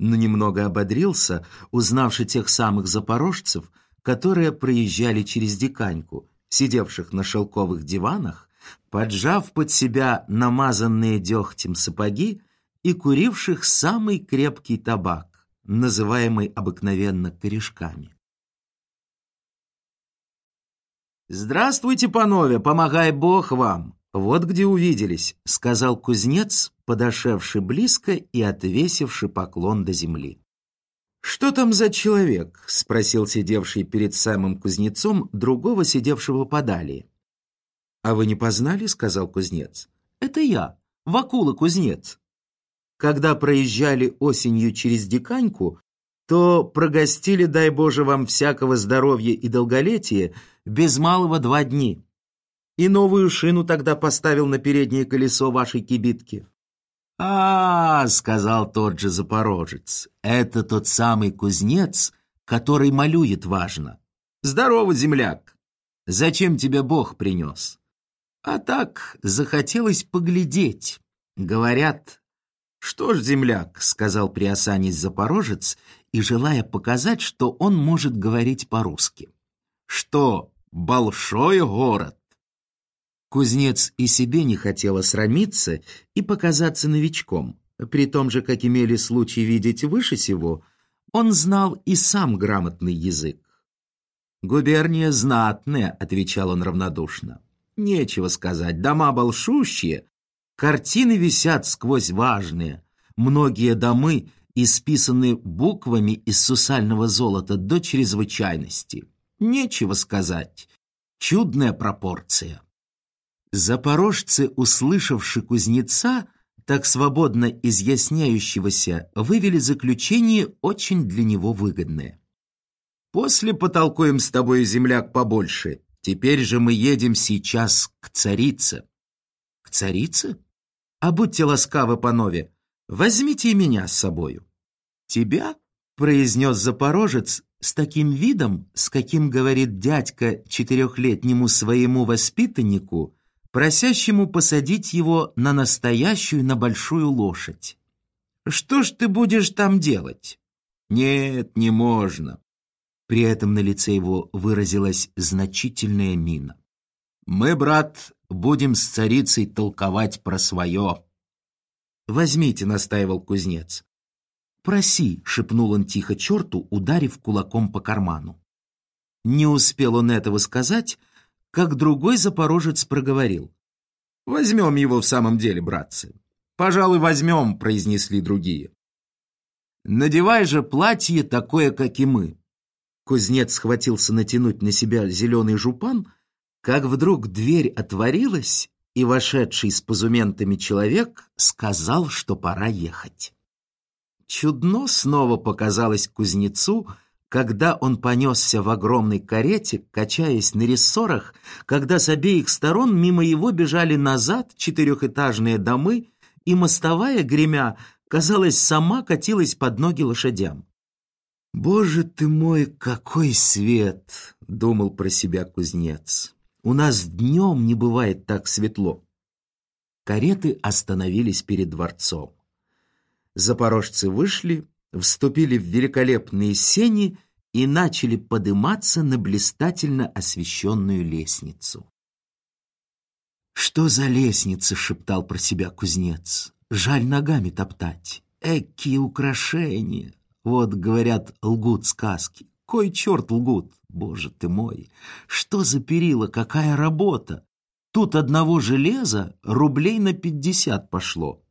Но немного ободрился, узнавши тех самых запорожцев, которые проезжали через Диканьку, сидевших на шелковых диванах, поджав под себя намазанные дегтем сапоги, и куривших самый крепкий табак, называемый обыкновенно корешками. «Здравствуйте, панове, помогай Бог вам! Вот где увиделись», — сказал кузнец, подошедший близко и отвесивший поклон до земли. «Что там за человек?» — спросил сидевший перед самым кузнецом другого, сидевшего подали. «А вы не познали?» — сказал кузнец. «Это я, Вакула кузнец. Когда проезжали осенью через Диканьку, то прогостили, дай Боже вам, всякого здоровья и долголетия без малого два дни. И новую шину тогда поставил на переднее колесо вашей кибитки. «А, — сказал тот же запорожец, — это тот самый кузнец, который малюет важно. Здорово, земляк! Зачем тебя Бог принес? А так захотелось поглядеть. Говорят, «Что ж, земляк», — сказал приосанись запорожец и желая показать, что он может говорить по-русски. «Что, большой город?» Кузнец и себе не хотел осрамиться и показаться новичком. При том же, как имели случай видеть выше сего, он знал и сам грамотный язык. «Губерния знатная», — отвечал он равнодушно. «Нечего сказать, дома большущие, Картины висят сквозь важные. Многие домы исписаны буквами из сусального золота до чрезвычайности. Нечего сказать. Чудная пропорция. Запорожцы, услышавши кузнеца, так свободно изъясняющегося, вывели заключение очень для него выгодное. «После потолкуем с тобой, земляк, побольше. Теперь же мы едем сейчас к царице». «К царице? А будьте ласкавы, панове, возьмите и меня с собою». «Тебя?» — произнес запорожец с таким видом, с каким говорит дядька четырехлетнему своему воспитаннику, просящему посадить его на настоящую, на большую лошадь. «Что ж ты будешь там делать?» «Нет, не можно». При этом на лице его выразилась значительная мина. «Мы, брат, будем с царицей толковать про свое». «Возьмите», — настаивал кузнец. «Проси», — шепнул он тихо черту, ударив кулаком по карману. Не успел он этого сказать, как другой запорожец проговорил. «Возьмем его в самом деле, братцы». «Пожалуй, возьмем», — произнесли другие. «Надевай же платье такое, как и мы». Кузнец схватился натянуть на себя зеленый жупан, как вдруг дверь отворилась, и вошедший с позументами человек сказал, что пора ехать. Чудно снова показалось кузнецу, когда он понесся в огромной карете, качаясь на рессорах, когда с обеих сторон мимо его бежали назад четырехэтажные домы, и мостовая, гремя, казалось, сама катилась под ноги лошадям. «Боже ты мой, какой свет!» — думал про себя кузнец. «У нас днем не бывает так светло». Кареты остановились перед дворцом. Запорожцы вышли, вступили в великолепные сени и начали подниматься на блистательно освещенную лестницу. «Что за лестница?» — шептал про себя кузнец. «Жаль ногами топтать. Экие украшения!» Вот, говорят, лгут сказки. Кой черт лгут? Боже ты мой! Что за перила, какая работа? Тут одного железа рублей на пятьдесят пошло.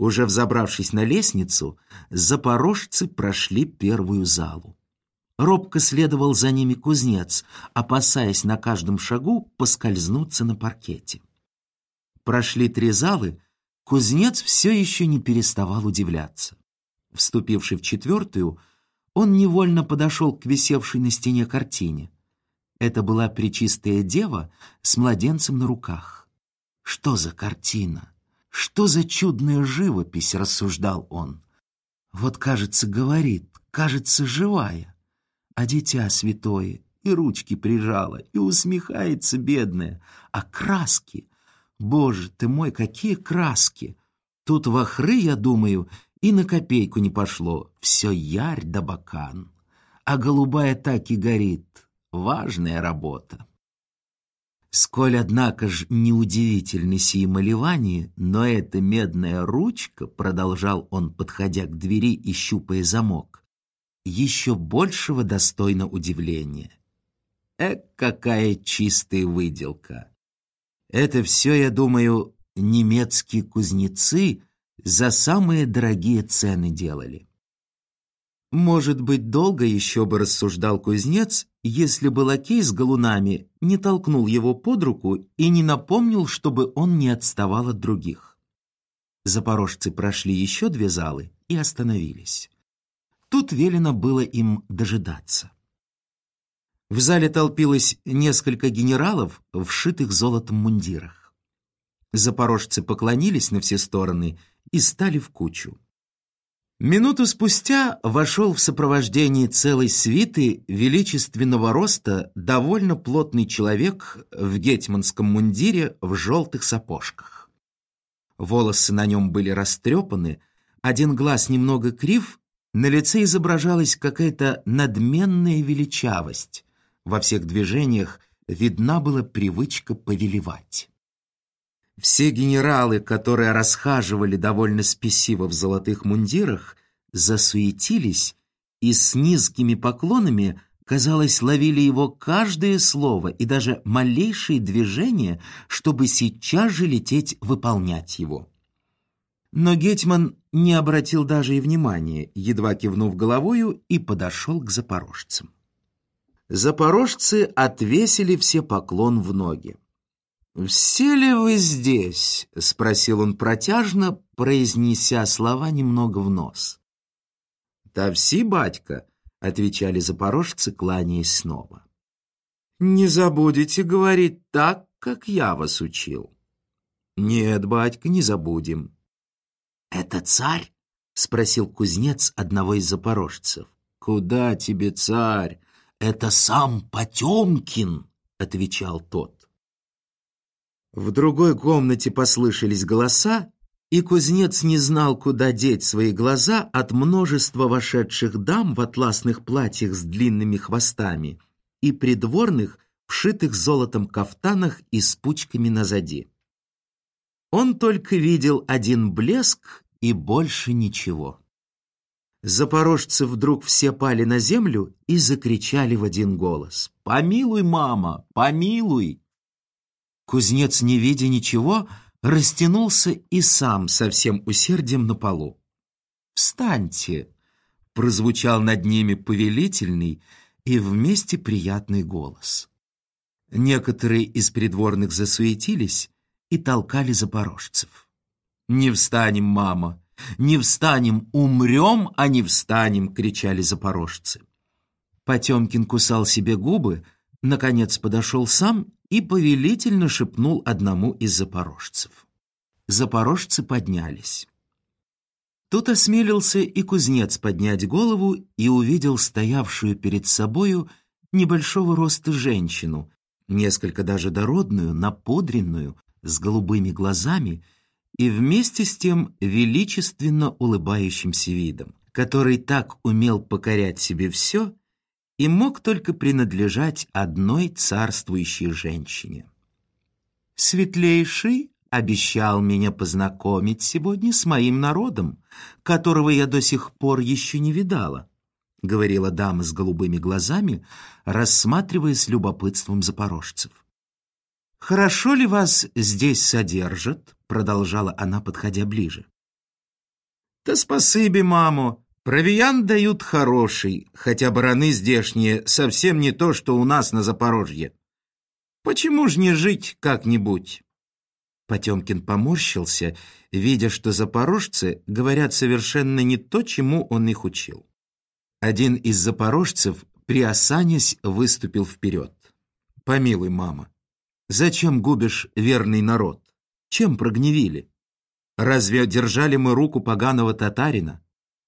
Уже взобравшись на лестницу, запорожцы прошли первую залу. Робко следовал за ними кузнец, опасаясь на каждом шагу поскользнуться на паркете. Прошли три залы, кузнец все еще не переставал удивляться. Вступивший в четвертую, он невольно подошел к висевшей на стене картине. Это была причистая дева с младенцем на руках. Что за картина? Что за чудная живопись, рассуждал он. Вот, кажется, говорит, кажется, живая. А дитя святое и ручки прижала, и усмехается бедная. А краски? Боже ты мой, какие краски! Тут вахры, я думаю, и на копейку не пошло. Все ярь да бакан. А голубая так и горит. Важная работа. Сколь, однако ж, неудивительны сии малевания, но эта медная ручка, продолжал он, подходя к двери и щупая замок, еще большего достойно удивления. Эк, какая чистая выделка! Это все, я думаю, немецкие кузнецы за самые дорогие цены делали. Может быть, долго еще бы рассуждал кузнец, если бы лакей с галунами не толкнул его под руку и не напомнил, чтобы он не отставал от других. Запорожцы прошли еще две залы и остановились. Тут велено было им дожидаться. В зале толпилось несколько генералов в шитых золотом мундирах. Запорожцы поклонились на все стороны и стали в кучу. Минуту спустя вошел в сопровождении целой свиты величественного роста довольно плотный человек в гетьманском мундире в желтых сапожках. Волосы на нем были растрепаны, один глаз немного крив, на лице изображалась какая-то надменная величавость. Во всех движениях видна была привычка повелевать. Все генералы, которые расхаживали довольно спесиво в золотых мундирах, засуетились и с низкими поклонами, казалось, ловили его каждое слово и даже малейшие движения, чтобы сейчас же лететь выполнять его. Но Гетман не обратил даже и внимания, едва кивнув головою и подошел к запорожцам. Запорожцы отвесили все поклон в ноги. «Все ли вы здесь?» — спросил он протяжно, произнеся слова немного в нос. «Да все, батька», — отвечали запорожцы, кланяясь снова. «Не забудете говорить так, как я вас учил». «Нет, батька, не забудем». «Это царь?» — спросил кузнец одного из запорожцев. «Куда тебе царь? Это сам Потемкин!» — отвечал тот. В другой комнате послышались голоса, и кузнец не знал, куда деть свои глаза от множества вошедших дам в атласных платьях с длинными хвостами и придворных, вшитых золотом кафтанах и с пучками назади. Он только видел один блеск и больше ничего. Запорожцы вдруг все пали на землю и закричали в один голос. «Помилуй, мама, помилуй!» Кузнец, не видя ничего, растянулся и сам со всем усердием на полу. «Встаньте!» — прозвучал над ними повелительный и вместе приятный голос. Некоторые из придворных засуетились и толкали запорожцев. «Не встанем, мама! Не встанем! Умрем, а не встанем!» — кричали запорожцы. Потемкин кусал себе губы, наконец подошел сам и повелительно шепнул одному из запорожцев. Запорожцы поднялись. Тут осмелился и кузнец поднять голову и увидел стоявшую перед собою небольшого роста женщину, несколько даже дородную, напудренную, с голубыми глазами и вместе с тем величественно улыбающимся видом, который так умел покорять себе все и мог только принадлежать одной царствующей женщине. «Светлейший обещал меня познакомить сегодня с моим народом, которого я до сих пор еще не видала», говорила дама с голубыми глазами, рассматривая с любопытством запорожцев. «Хорошо ли вас здесь содержат?» продолжала она, подходя ближе. «Да спасибо, маму. Провиант дают хороший, хотя бараны здешние совсем не то, что у нас на Запорожье. Почему ж не жить как-нибудь?» Потемкин поморщился, видя, что запорожцы говорят совершенно не то, чему он их учил. Один из запорожцев, приосанясь, выступил вперед. «Помилуй, мама, зачем губишь верный народ? Чем прогневили? Разве держали мы руку поганого татарина?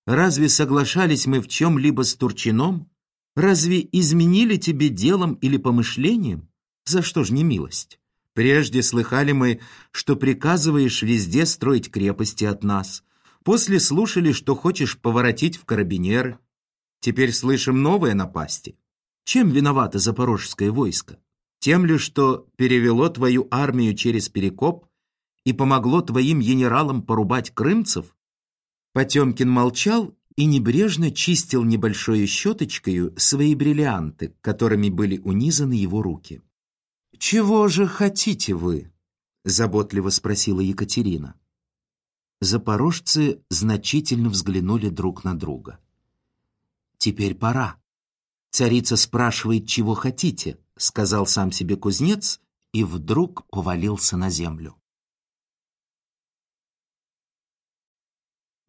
Разве соглашались мы в чем-либо с Турчином? Разве изменили тебе делом или помышлением? За что ж не милость? Прежде слыхали мы, что приказываешь везде строить крепости от нас. После слушали, что хочешь поворотить в карабинеры. Теперь слышим новые напасти. Чем виновато запорожское войско? Тем ли, что перевело твою армию через Перекоп и помогло твоим генералам порубать крымцев?» Потемкин молчал и небрежно чистил небольшой щеточкой свои бриллианты, которыми были унизаны его руки. «Чего же хотите вы?» — заботливо спросила Екатерина. Запорожцы значительно взглянули друг на друга. «Теперь пора. Царица спрашивает, чего хотите», — сказал сам себе кузнец и вдруг повалился на землю.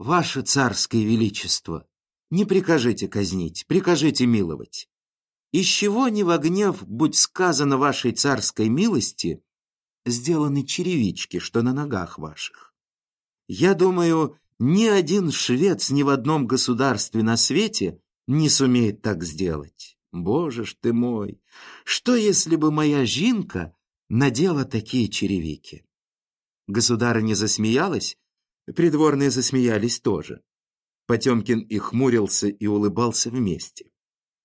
«Ваше царское величество, не прикажите казнить, прикажите миловать. Из чего не во гнев, будь сказано вашей царской милости, сделаны черевички, что на ногах ваших? Я думаю, ни один швец ни в одном государстве на свете не сумеет так сделать. Боже ж ты мой, что если бы моя жинка надела такие черевики? Государыня засмеялась Придворные засмеялись тоже. Потемкин и хмурился, и улыбался вместе.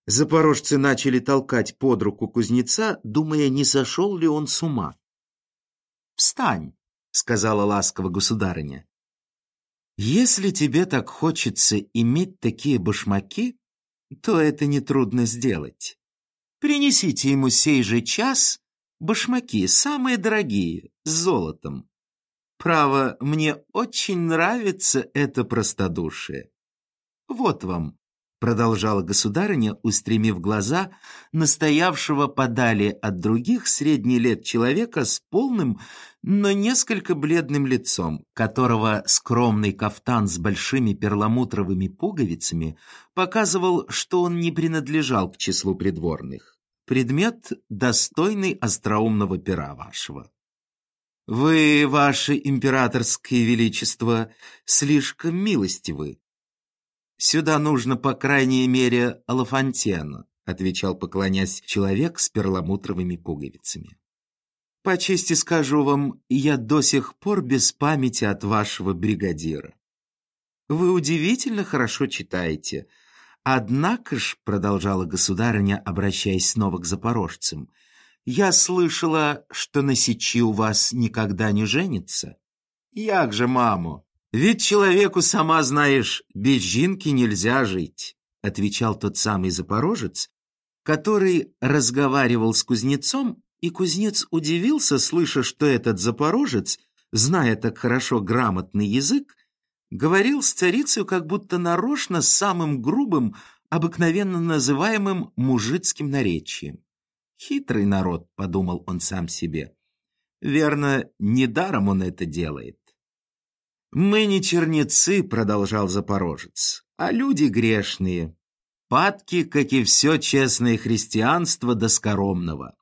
Запорожцы начали толкать под руку кузнеца, думая, не сошел ли он с ума. «Встань!» — сказала ласково государыня. «Если тебе так хочется иметь такие башмаки, то это нетрудно сделать. Принесите ему сей же час башмаки, самые дорогие, с золотом. Право, мне очень нравится это простодушие. Вот вам, продолжала государыня, устремив глаза настоявшего подали от других средних лет человека с полным, но несколько бледным лицом, которого скромный кафтан с большими перламутровыми пуговицами показывал, что он не принадлежал к числу придворных. Предмет, достойный остроумного пера вашего. «Вы, ваше императорское величество, слишком милостивы. Сюда нужно, по крайней мере, Алафонтена», отвечал, поклонясь человек с перламутровыми пуговицами. «По чести скажу вам, я до сих пор без памяти от вашего бригадира. Вы удивительно хорошо читаете. Однако ж, — продолжала государыня, обращаясь снова к запорожцам, — я слышала, что на сечи у вас никогда не женится. Як же, маму? Ведь человеку, сама знаешь, без жинки нельзя жить, отвечал тот самый запорожец, который разговаривал с кузнецом, и кузнец удивился, слыша, что этот запорожец, зная так хорошо грамотный язык, говорил с царицей как будто нарочно самым грубым, обыкновенно называемым мужицким наречием. Хитрый народ, подумал он сам себе. Верно, недаром он это делает. Мы не черницы, продолжал Запорожец, а люди грешные. Падки, как и все честное христианство до скоромного.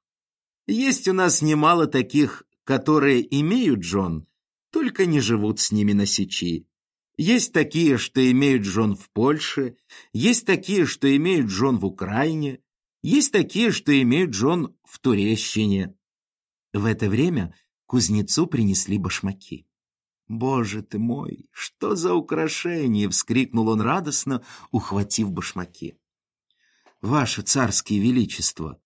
Есть у нас немало таких, которые имеют жен, только не живут с ними на сечи. Есть такие, что имеют жен в Польше, есть такие, что имеют жен в Украине, есть такие, что имеют жен в Турещине. В это время кузнецу принесли башмаки. «Боже ты мой, что за украшение!» — вскрикнул он радостно, ухватив башмаки. «Ваше царское величество!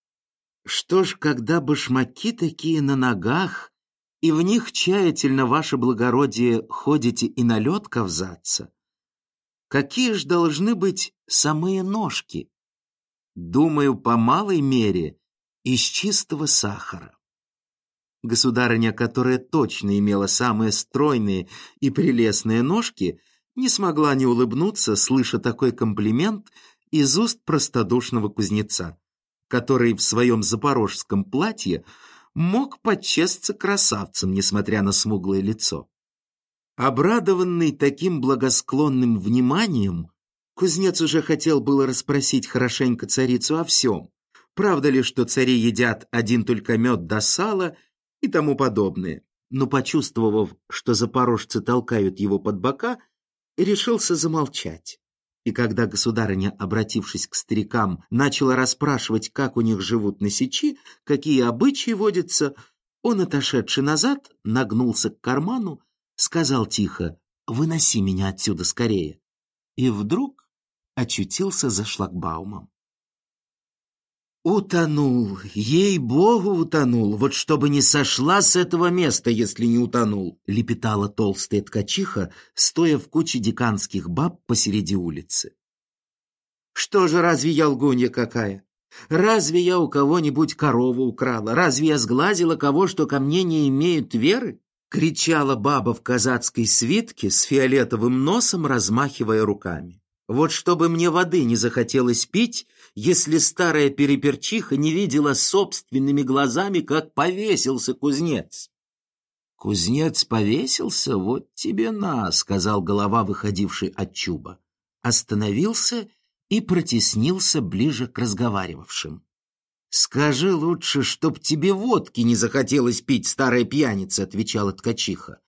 Что ж, когда башмаки такие на ногах, и в них тщательно, ваше благородие, ходите и на лед ковзаться, какие ж должны быть самые ножки?» Думаю, по малой мере, из чистого сахара. Государыня, которая точно имела самые стройные и прелестные ножки, не смогла не улыбнуться, слыша такой комплимент из уст простодушного кузнеца, который в своем запорожском платье мог подчесться красавцем, несмотря на смуглое лицо. Обрадованный таким благосклонным вниманием, Кузнец уже хотел было расспросить хорошенько царицу о всем. Правда ли, что цари едят один только мед до сала и тому подобное? Но, почувствовав, что запорожцы толкают его под бока, решился замолчать. И когда государыня, обратившись к старикам, начала расспрашивать, как у них живут на сечи, какие обычаи водятся, он, отошедший назад, нагнулся к карману, сказал тихо «Выноси меня отсюда скорее». И вдруг очутился за шлагбаумом. «Утонул! Ей-богу, утонул! Вот чтобы не сошла с этого места, если не утонул!» — лепетала толстая ткачиха, стоя в куче деканских баб посреди улицы. «Что же, разве я лгунья какая? Разве я у кого-нибудь корову украла? Разве я сглазила кого, что ко мне не имеют веры?» — кричала баба в казацкой свитке с фиолетовым носом, размахивая руками. Вот чтобы мне воды не захотелось пить, если старая переперчиха не видела собственными глазами, как повесился кузнец. «Кузнец повесился? Вот тебе на!» — сказал голова, выходивший от чуба. Остановился и протеснился ближе к разговаривавшим. «Скажи лучше, чтоб тебе водки не захотелось пить, старая пьяница», — отвечала ткачиха.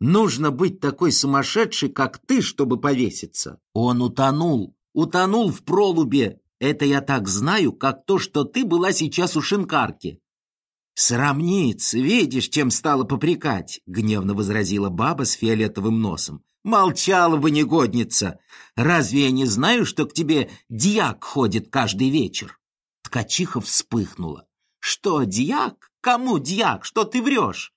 Нужно быть такой сумасшедшей, как ты, чтобы повеситься. Он утонул, утонул в пролубе. Это я так знаю, как то, что ты была сейчас у шинкарки. «Срамница, видишь, чем стала попрекать?» — гневно возразила баба с фиолетовым носом. «Молчала бы, негодница! Разве я не знаю, что к тебе дьяк ходит каждый вечер?» Ткачиха вспыхнула. «Что, дьяк? Кому дьяк? Что ты врешь?»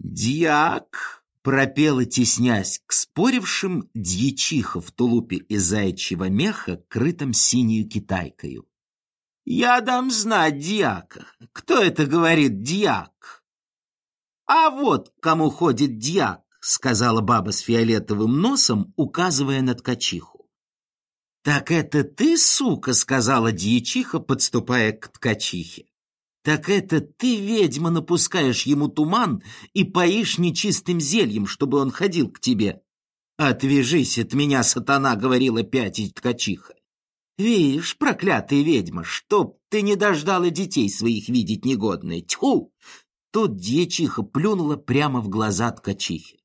«Дьяк!» Пропела, теснясь к спорившим, дьячиха в тулупе из заячьего меха, крытом синюю китайкою. «Я дам знать дьяка. Кто это говорит дьяк?» «А вот кому ходит дьяк», — сказала баба с фиолетовым носом, указывая на ткачиху. «Так это ты, сука?» — сказала дьячиха, подступая к ткачихе. «Так это ты, ведьма, напускаешь ему туман и поишь нечистым зельем, чтобы он ходил к тебе?» «Отвяжись от меня, сатана!» — говорила пятить ткачиха. «Видишь, проклятая ведьма, чтоб ты не дождала детей своих видеть негодные! Тьфу!» Тут дьячиха плюнула прямо в глаза ткачихи.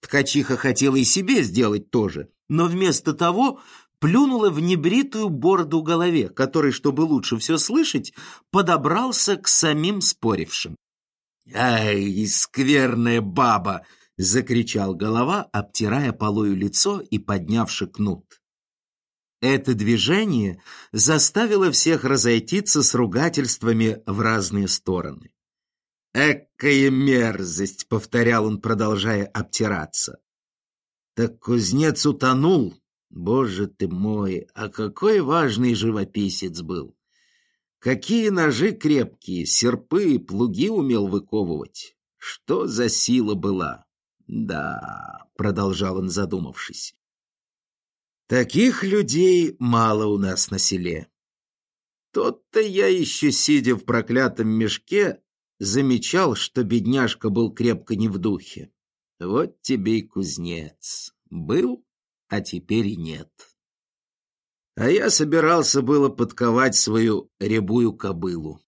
Ткачиха хотела и себе сделать то же, но вместо того плюнула в небритую бороду голове, который, чтобы лучше все слышать, подобрался к самим спорившим. «Ай, скверная баба!» — закричал голова, обтирая полою лицо и поднявши кнут. Это движение заставило всех разойтиться с ругательствами в разные стороны. «Экая мерзость!» — повторял он, продолжая обтираться. «Так кузнец утонул! Боже ты мой, а какой важный живописец был! Какие ножи крепкие, серпы и плуги умел выковывать! Что за сила была!» «Да», — продолжал он, задумавшись, — «таких людей мало у нас на селе. Тот-то я еще, сидя в проклятом мешке, замечал, что бедняжка был крепко не в духе. Вот тебе и кузнец. Был, а теперь и нет. А я собирался было подковать свою рябую кобылу.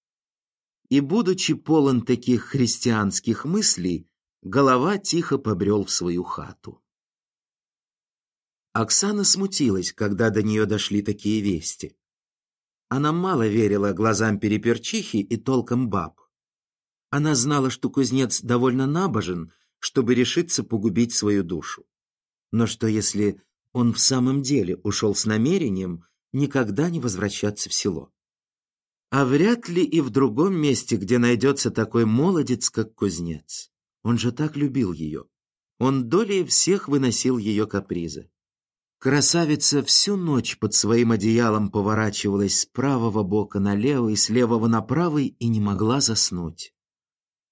И, будучи полон таких христианских мыслей, голова тихо побрел в свою хату. Оксана смутилась, когда до нее дошли такие вести. Она мало верила глазам переперчихи и толком баб. Она знала, что кузнец довольно набожен, чтобы решиться погубить свою душу. Но что если он в самом деле ушел с намерением никогда не возвращаться в село? А вряд ли и в другом месте, где найдется такой молодец, как кузнец. Он же так любил ее. Он долей всех выносил ее капризы. Красавица всю ночь под своим одеялом поворачивалась с правого бока налево и с левого на правый и не могла заснуть.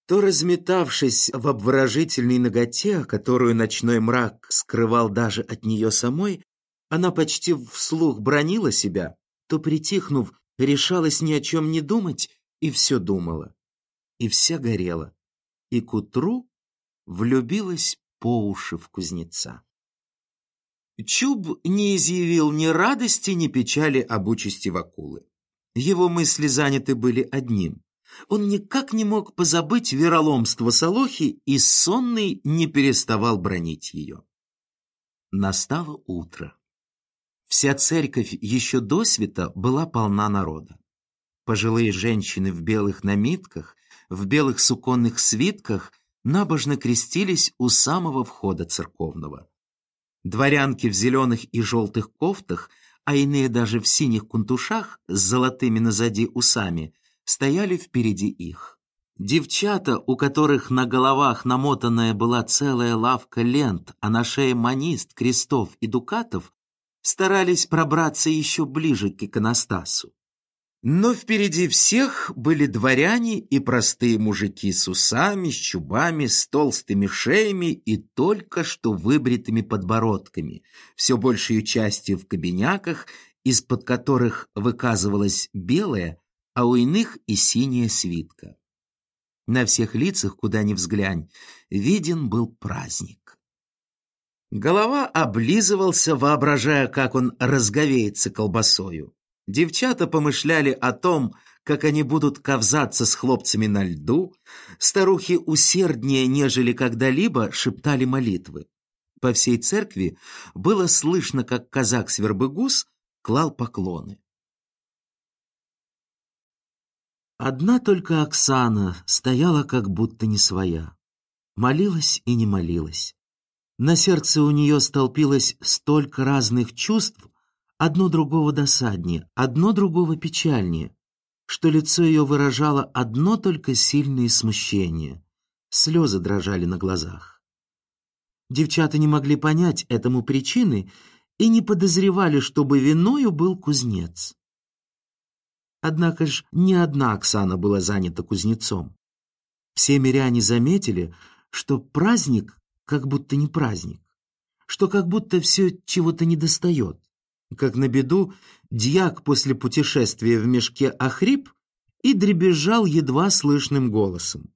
То разметавшись в обворожительной ноготе, которую ночной мрак скрывал даже от нее самой, она почти вслух бронила себя, то, притихнув, решалась ни о чем не думать и все думала. И вся горела и к утру влюбилась по уши в кузнеца. Чуб не изъявил ни радости, ни печали об участи Вакулы. Его мысли заняты были одним. Он никак не мог позабыть вероломство Солохи, и сонный не переставал бронить ее. Настало утро. Вся церковь еще до света была полна народа. Пожилые женщины в белых намитках в белых суконных свитках набожно крестились у самого входа церковного. Дворянки в зеленых и желтых кофтах, а иные даже в синих кунтушах с золотыми назади усами, стояли впереди их. Девчата, у которых на головах намотанная была целая лавка лент, а на шее манист, крестов и дукатов, старались пробраться еще ближе к иконостасу. Но впереди всех были дворяне и простые мужики с усами, с чубами, с толстыми шеями и только что выбритыми подбородками, все большей частью в кабиняках, из-под которых выказывалась белая, а у иных и синяя свитка. На всех лицах, куда ни взглянь, виден был праздник. Голова облизывался, воображая, как он разговеется колбасою. Девчата помышляли о том, как они будут ковзаться с хлопцами на льду, старухи усерднее, нежели когда-либо, шептали молитвы. По всей церкви было слышно, как казак-свербыгус клал поклоны. Одна только Оксана стояла как будто не своя. Молилась и не молилась. На сердце у нее столпилось столько разных чувств, одно другого досаднее, одно другого печальнее, что лицо ее выражало одно только сильное смущение. Слезы дрожали на глазах. Девчата не могли понять этому причины и не подозревали, чтобы виною был кузнец. Однако ж не одна Оксана была занята кузнецом. Все миряне заметили, что праздник как будто не праздник, что как будто все чего-то недостает. Как на беду, дьяк после путешествия в мешке охрип и дребезжал едва слышным голосом.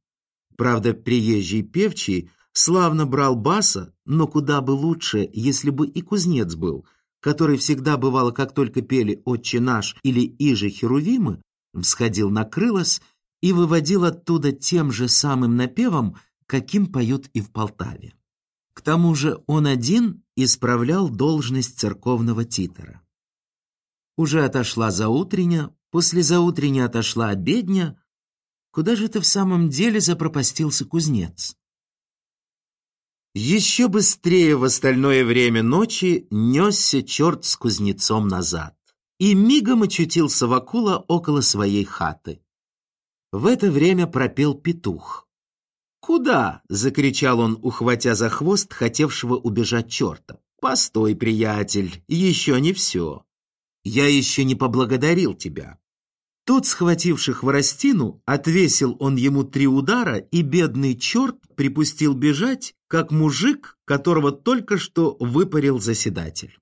Правда, приезжий певчий славно брал баса, но куда бы лучше, если бы и кузнец был, который всегда бывало, как только пели «Отче наш» или «Иже Херувимы», всходил на крылос и выводил оттуда тем же самым напевом, каким поют и в Полтаве. К тому же он один исправлял должность церковного титора. Уже отошла заутреня, после заутрення отошла обедня. Куда же ты в самом деле запропастился кузнец? Еще быстрее в остальное время ночи несся черт с кузнецом назад и мигом очутился Вакула около своей хаты. В это время пропел петух. «Куда?» — закричал он, ухватя за хвост хотевшего убежать черта. «Постой, приятель, еще не все. Я еще не поблагодарил тебя». Тут, схвативший хворостину, отвесил он ему три удара, и бедный черт припустил бежать, как мужик, которого только что выпарил заседатель.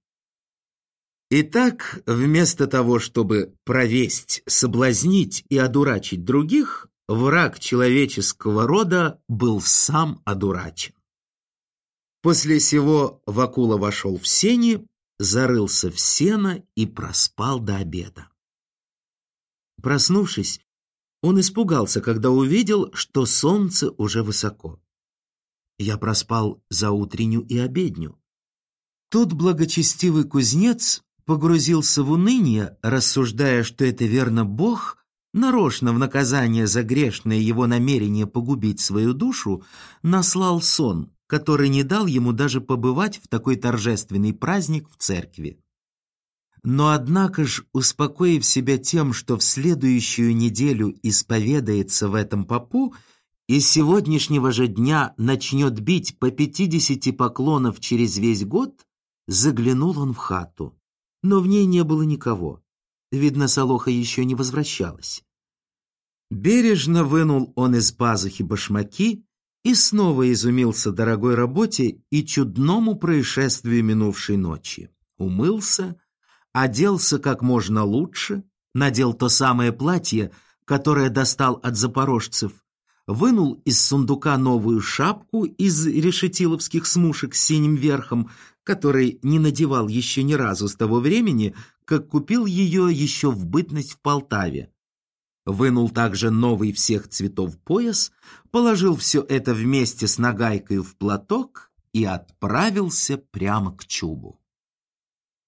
Итак, вместо того, чтобы провесть, соблазнить и одурачить других, враг человеческого рода был сам одурачен. После сего Вакула вошел в сени, зарылся в сено и проспал до обеда. Проснувшись, он испугался, когда увидел, что солнце уже высоко. Я проспал за утреннюю и обедню. Тут благочестивый кузнец погрузился в уныние, рассуждая, что это верно Бог нарочно в наказание за грешное его намерение погубить свою душу, наслал сон, который не дал ему даже побывать в такой торжественный праздник в церкви. Но однако ж, успокоив себя тем, что в следующую неделю исповедается в этом попу, и с сегодняшнего же дня начнет бить по пятидесяти поклонов через весь год, заглянул он в хату. Но в ней не было никого. Видно, Солоха еще не возвращалась. Бережно вынул он из пазухи башмаки и снова изумился дорогой работе и чудному происшествию минувшей ночи. Умылся, оделся как можно лучше, надел то самое платье, которое достал от запорожцев, вынул из сундука новую шапку из решетиловских смушек с синим верхом, который не надевал еще ни разу с того времени, как купил ее еще в бытность в Полтаве. Вынул также новый всех цветов пояс, положил все это вместе с нагайкой в платок и отправился прямо к Чубу.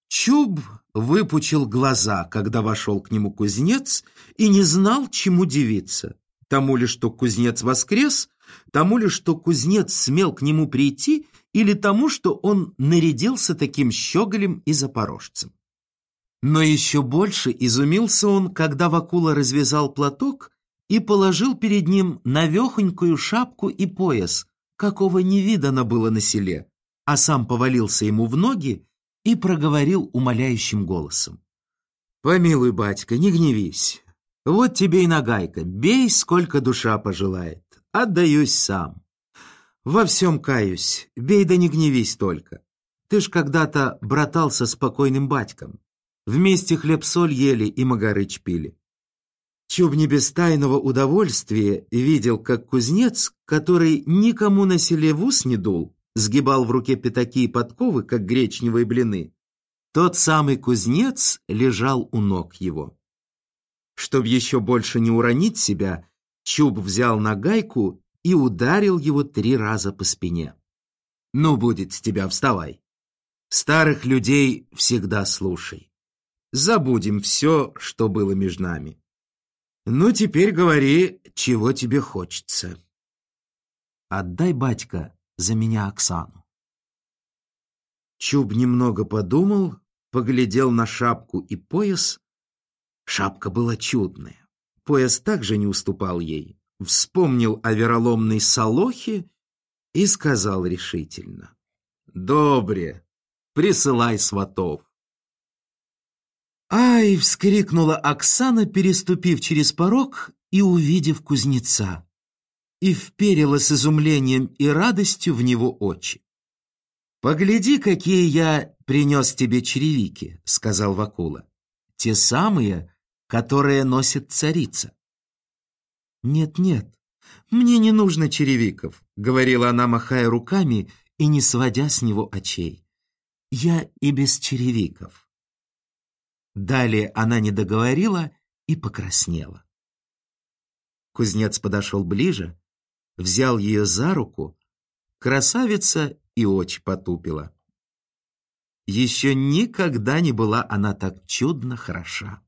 Чуб выпучил глаза, когда вошел к нему кузнец, и не знал, чему дивиться. Тому ли, что кузнец воскрес, тому ли, что кузнец смел к нему прийти, или тому, что он нарядился таким щеголем и запорожцем. Но еще больше изумился он, когда Вакула развязал платок и положил перед ним навехонькую шапку и пояс, какого не видано было на селе, а сам повалился ему в ноги и проговорил умоляющим голосом. «Помилуй, батька, не гневись. Вот тебе и нагайка, бей, сколько душа пожелает. Отдаюсь сам. Во всем каюсь, бей да не гневись только. Ты ж когда-то братался с спокойным батьком. Вместе хлеб-соль ели и магарыч пили. Чуб не без тайного удовольствия видел, как кузнец, который никому на селе в ус не дул, сгибал в руке пятаки и подковы, как гречневые блины. Тот самый кузнец лежал у ног его. Чтоб еще больше не уронить себя, Чуб взял нагайку и ударил его три раза по спине. «Ну, будет с тебя, вставай. Старых людей всегда слушай. Забудем все, что было между нами. Ну, теперь говори, чего тебе хочется. Отдай, батька, за меня Оксану. Чуб немного подумал, поглядел на шапку и пояс. Шапка была чудная. Пояс также не уступал ей. Вспомнил о вероломной Солохе и сказал решительно. «Добре, присылай сватов». «Ай!» — вскрикнула Оксана, переступив через порог и увидев кузнеца. и вперила с изумлением и радостью в него очи. «Погляди, какие я принес тебе черевики», — сказал Вакула. «Те самые, которые носит царица». «Нет-нет, мне не нужно черевиков», — говорила она, махая руками и не сводя с него очей. «Я и без черевиков». Далее она не договорила и покраснела. Кузнец подошел ближе, взял ее за руку, красавица и очи потупила. Еще никогда не была она так чудно хороша.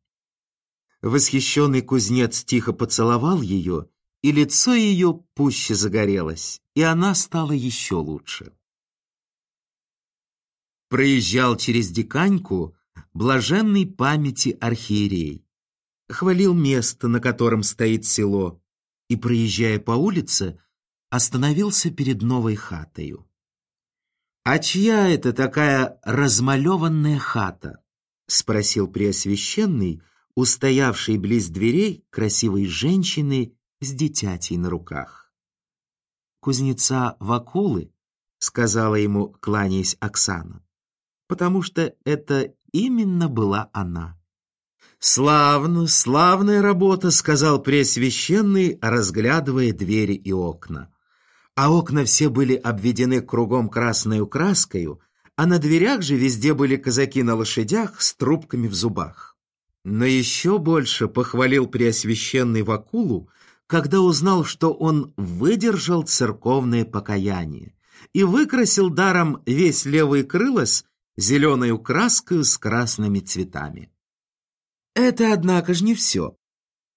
Восхищенный кузнец тихо поцеловал ее, и лицо ее пуще загорелось, и она стала еще лучше. Проезжал через Диканьку блаженной памяти архиерей. Хвалил место, на котором стоит село, и, проезжая по улице, остановился перед новой хатою. «А чья это такая размалеванная хата?» — спросил Преосвященный, устоявший близ дверей красивой женщины с дитятей на руках. «Кузнеца Вакулы», — сказала ему, кланяясь Оксана, потому что это именно была она. «Славно, славная работа», — сказал Пресвященный, разглядывая двери и окна. А окна все были обведены кругом красной краскою, а на дверях же везде были казаки на лошадях с трубками в зубах. Но еще больше похвалил Преосвященный Вакулу, когда узнал, что он выдержал церковное покаяние и выкрасил даром весь левый крылос зеленой краской с красными цветами. Это, однако же, не все.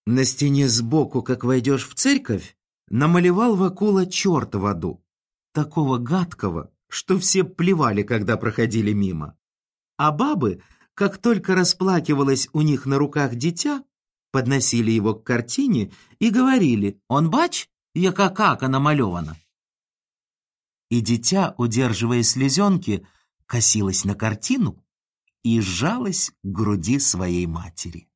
На стене сбоку, как войдешь в церковь, намалевал Вакула черта в аду, такого гадкого, что все плевали, когда проходили мимо. А бабы как только расплакивалось у них на руках дитя, подносили его к картине и говорили «Он бач, яка кака намалевана». И дитя, удерживая слезенки, косилось на картину и сжалось к груди своей матери.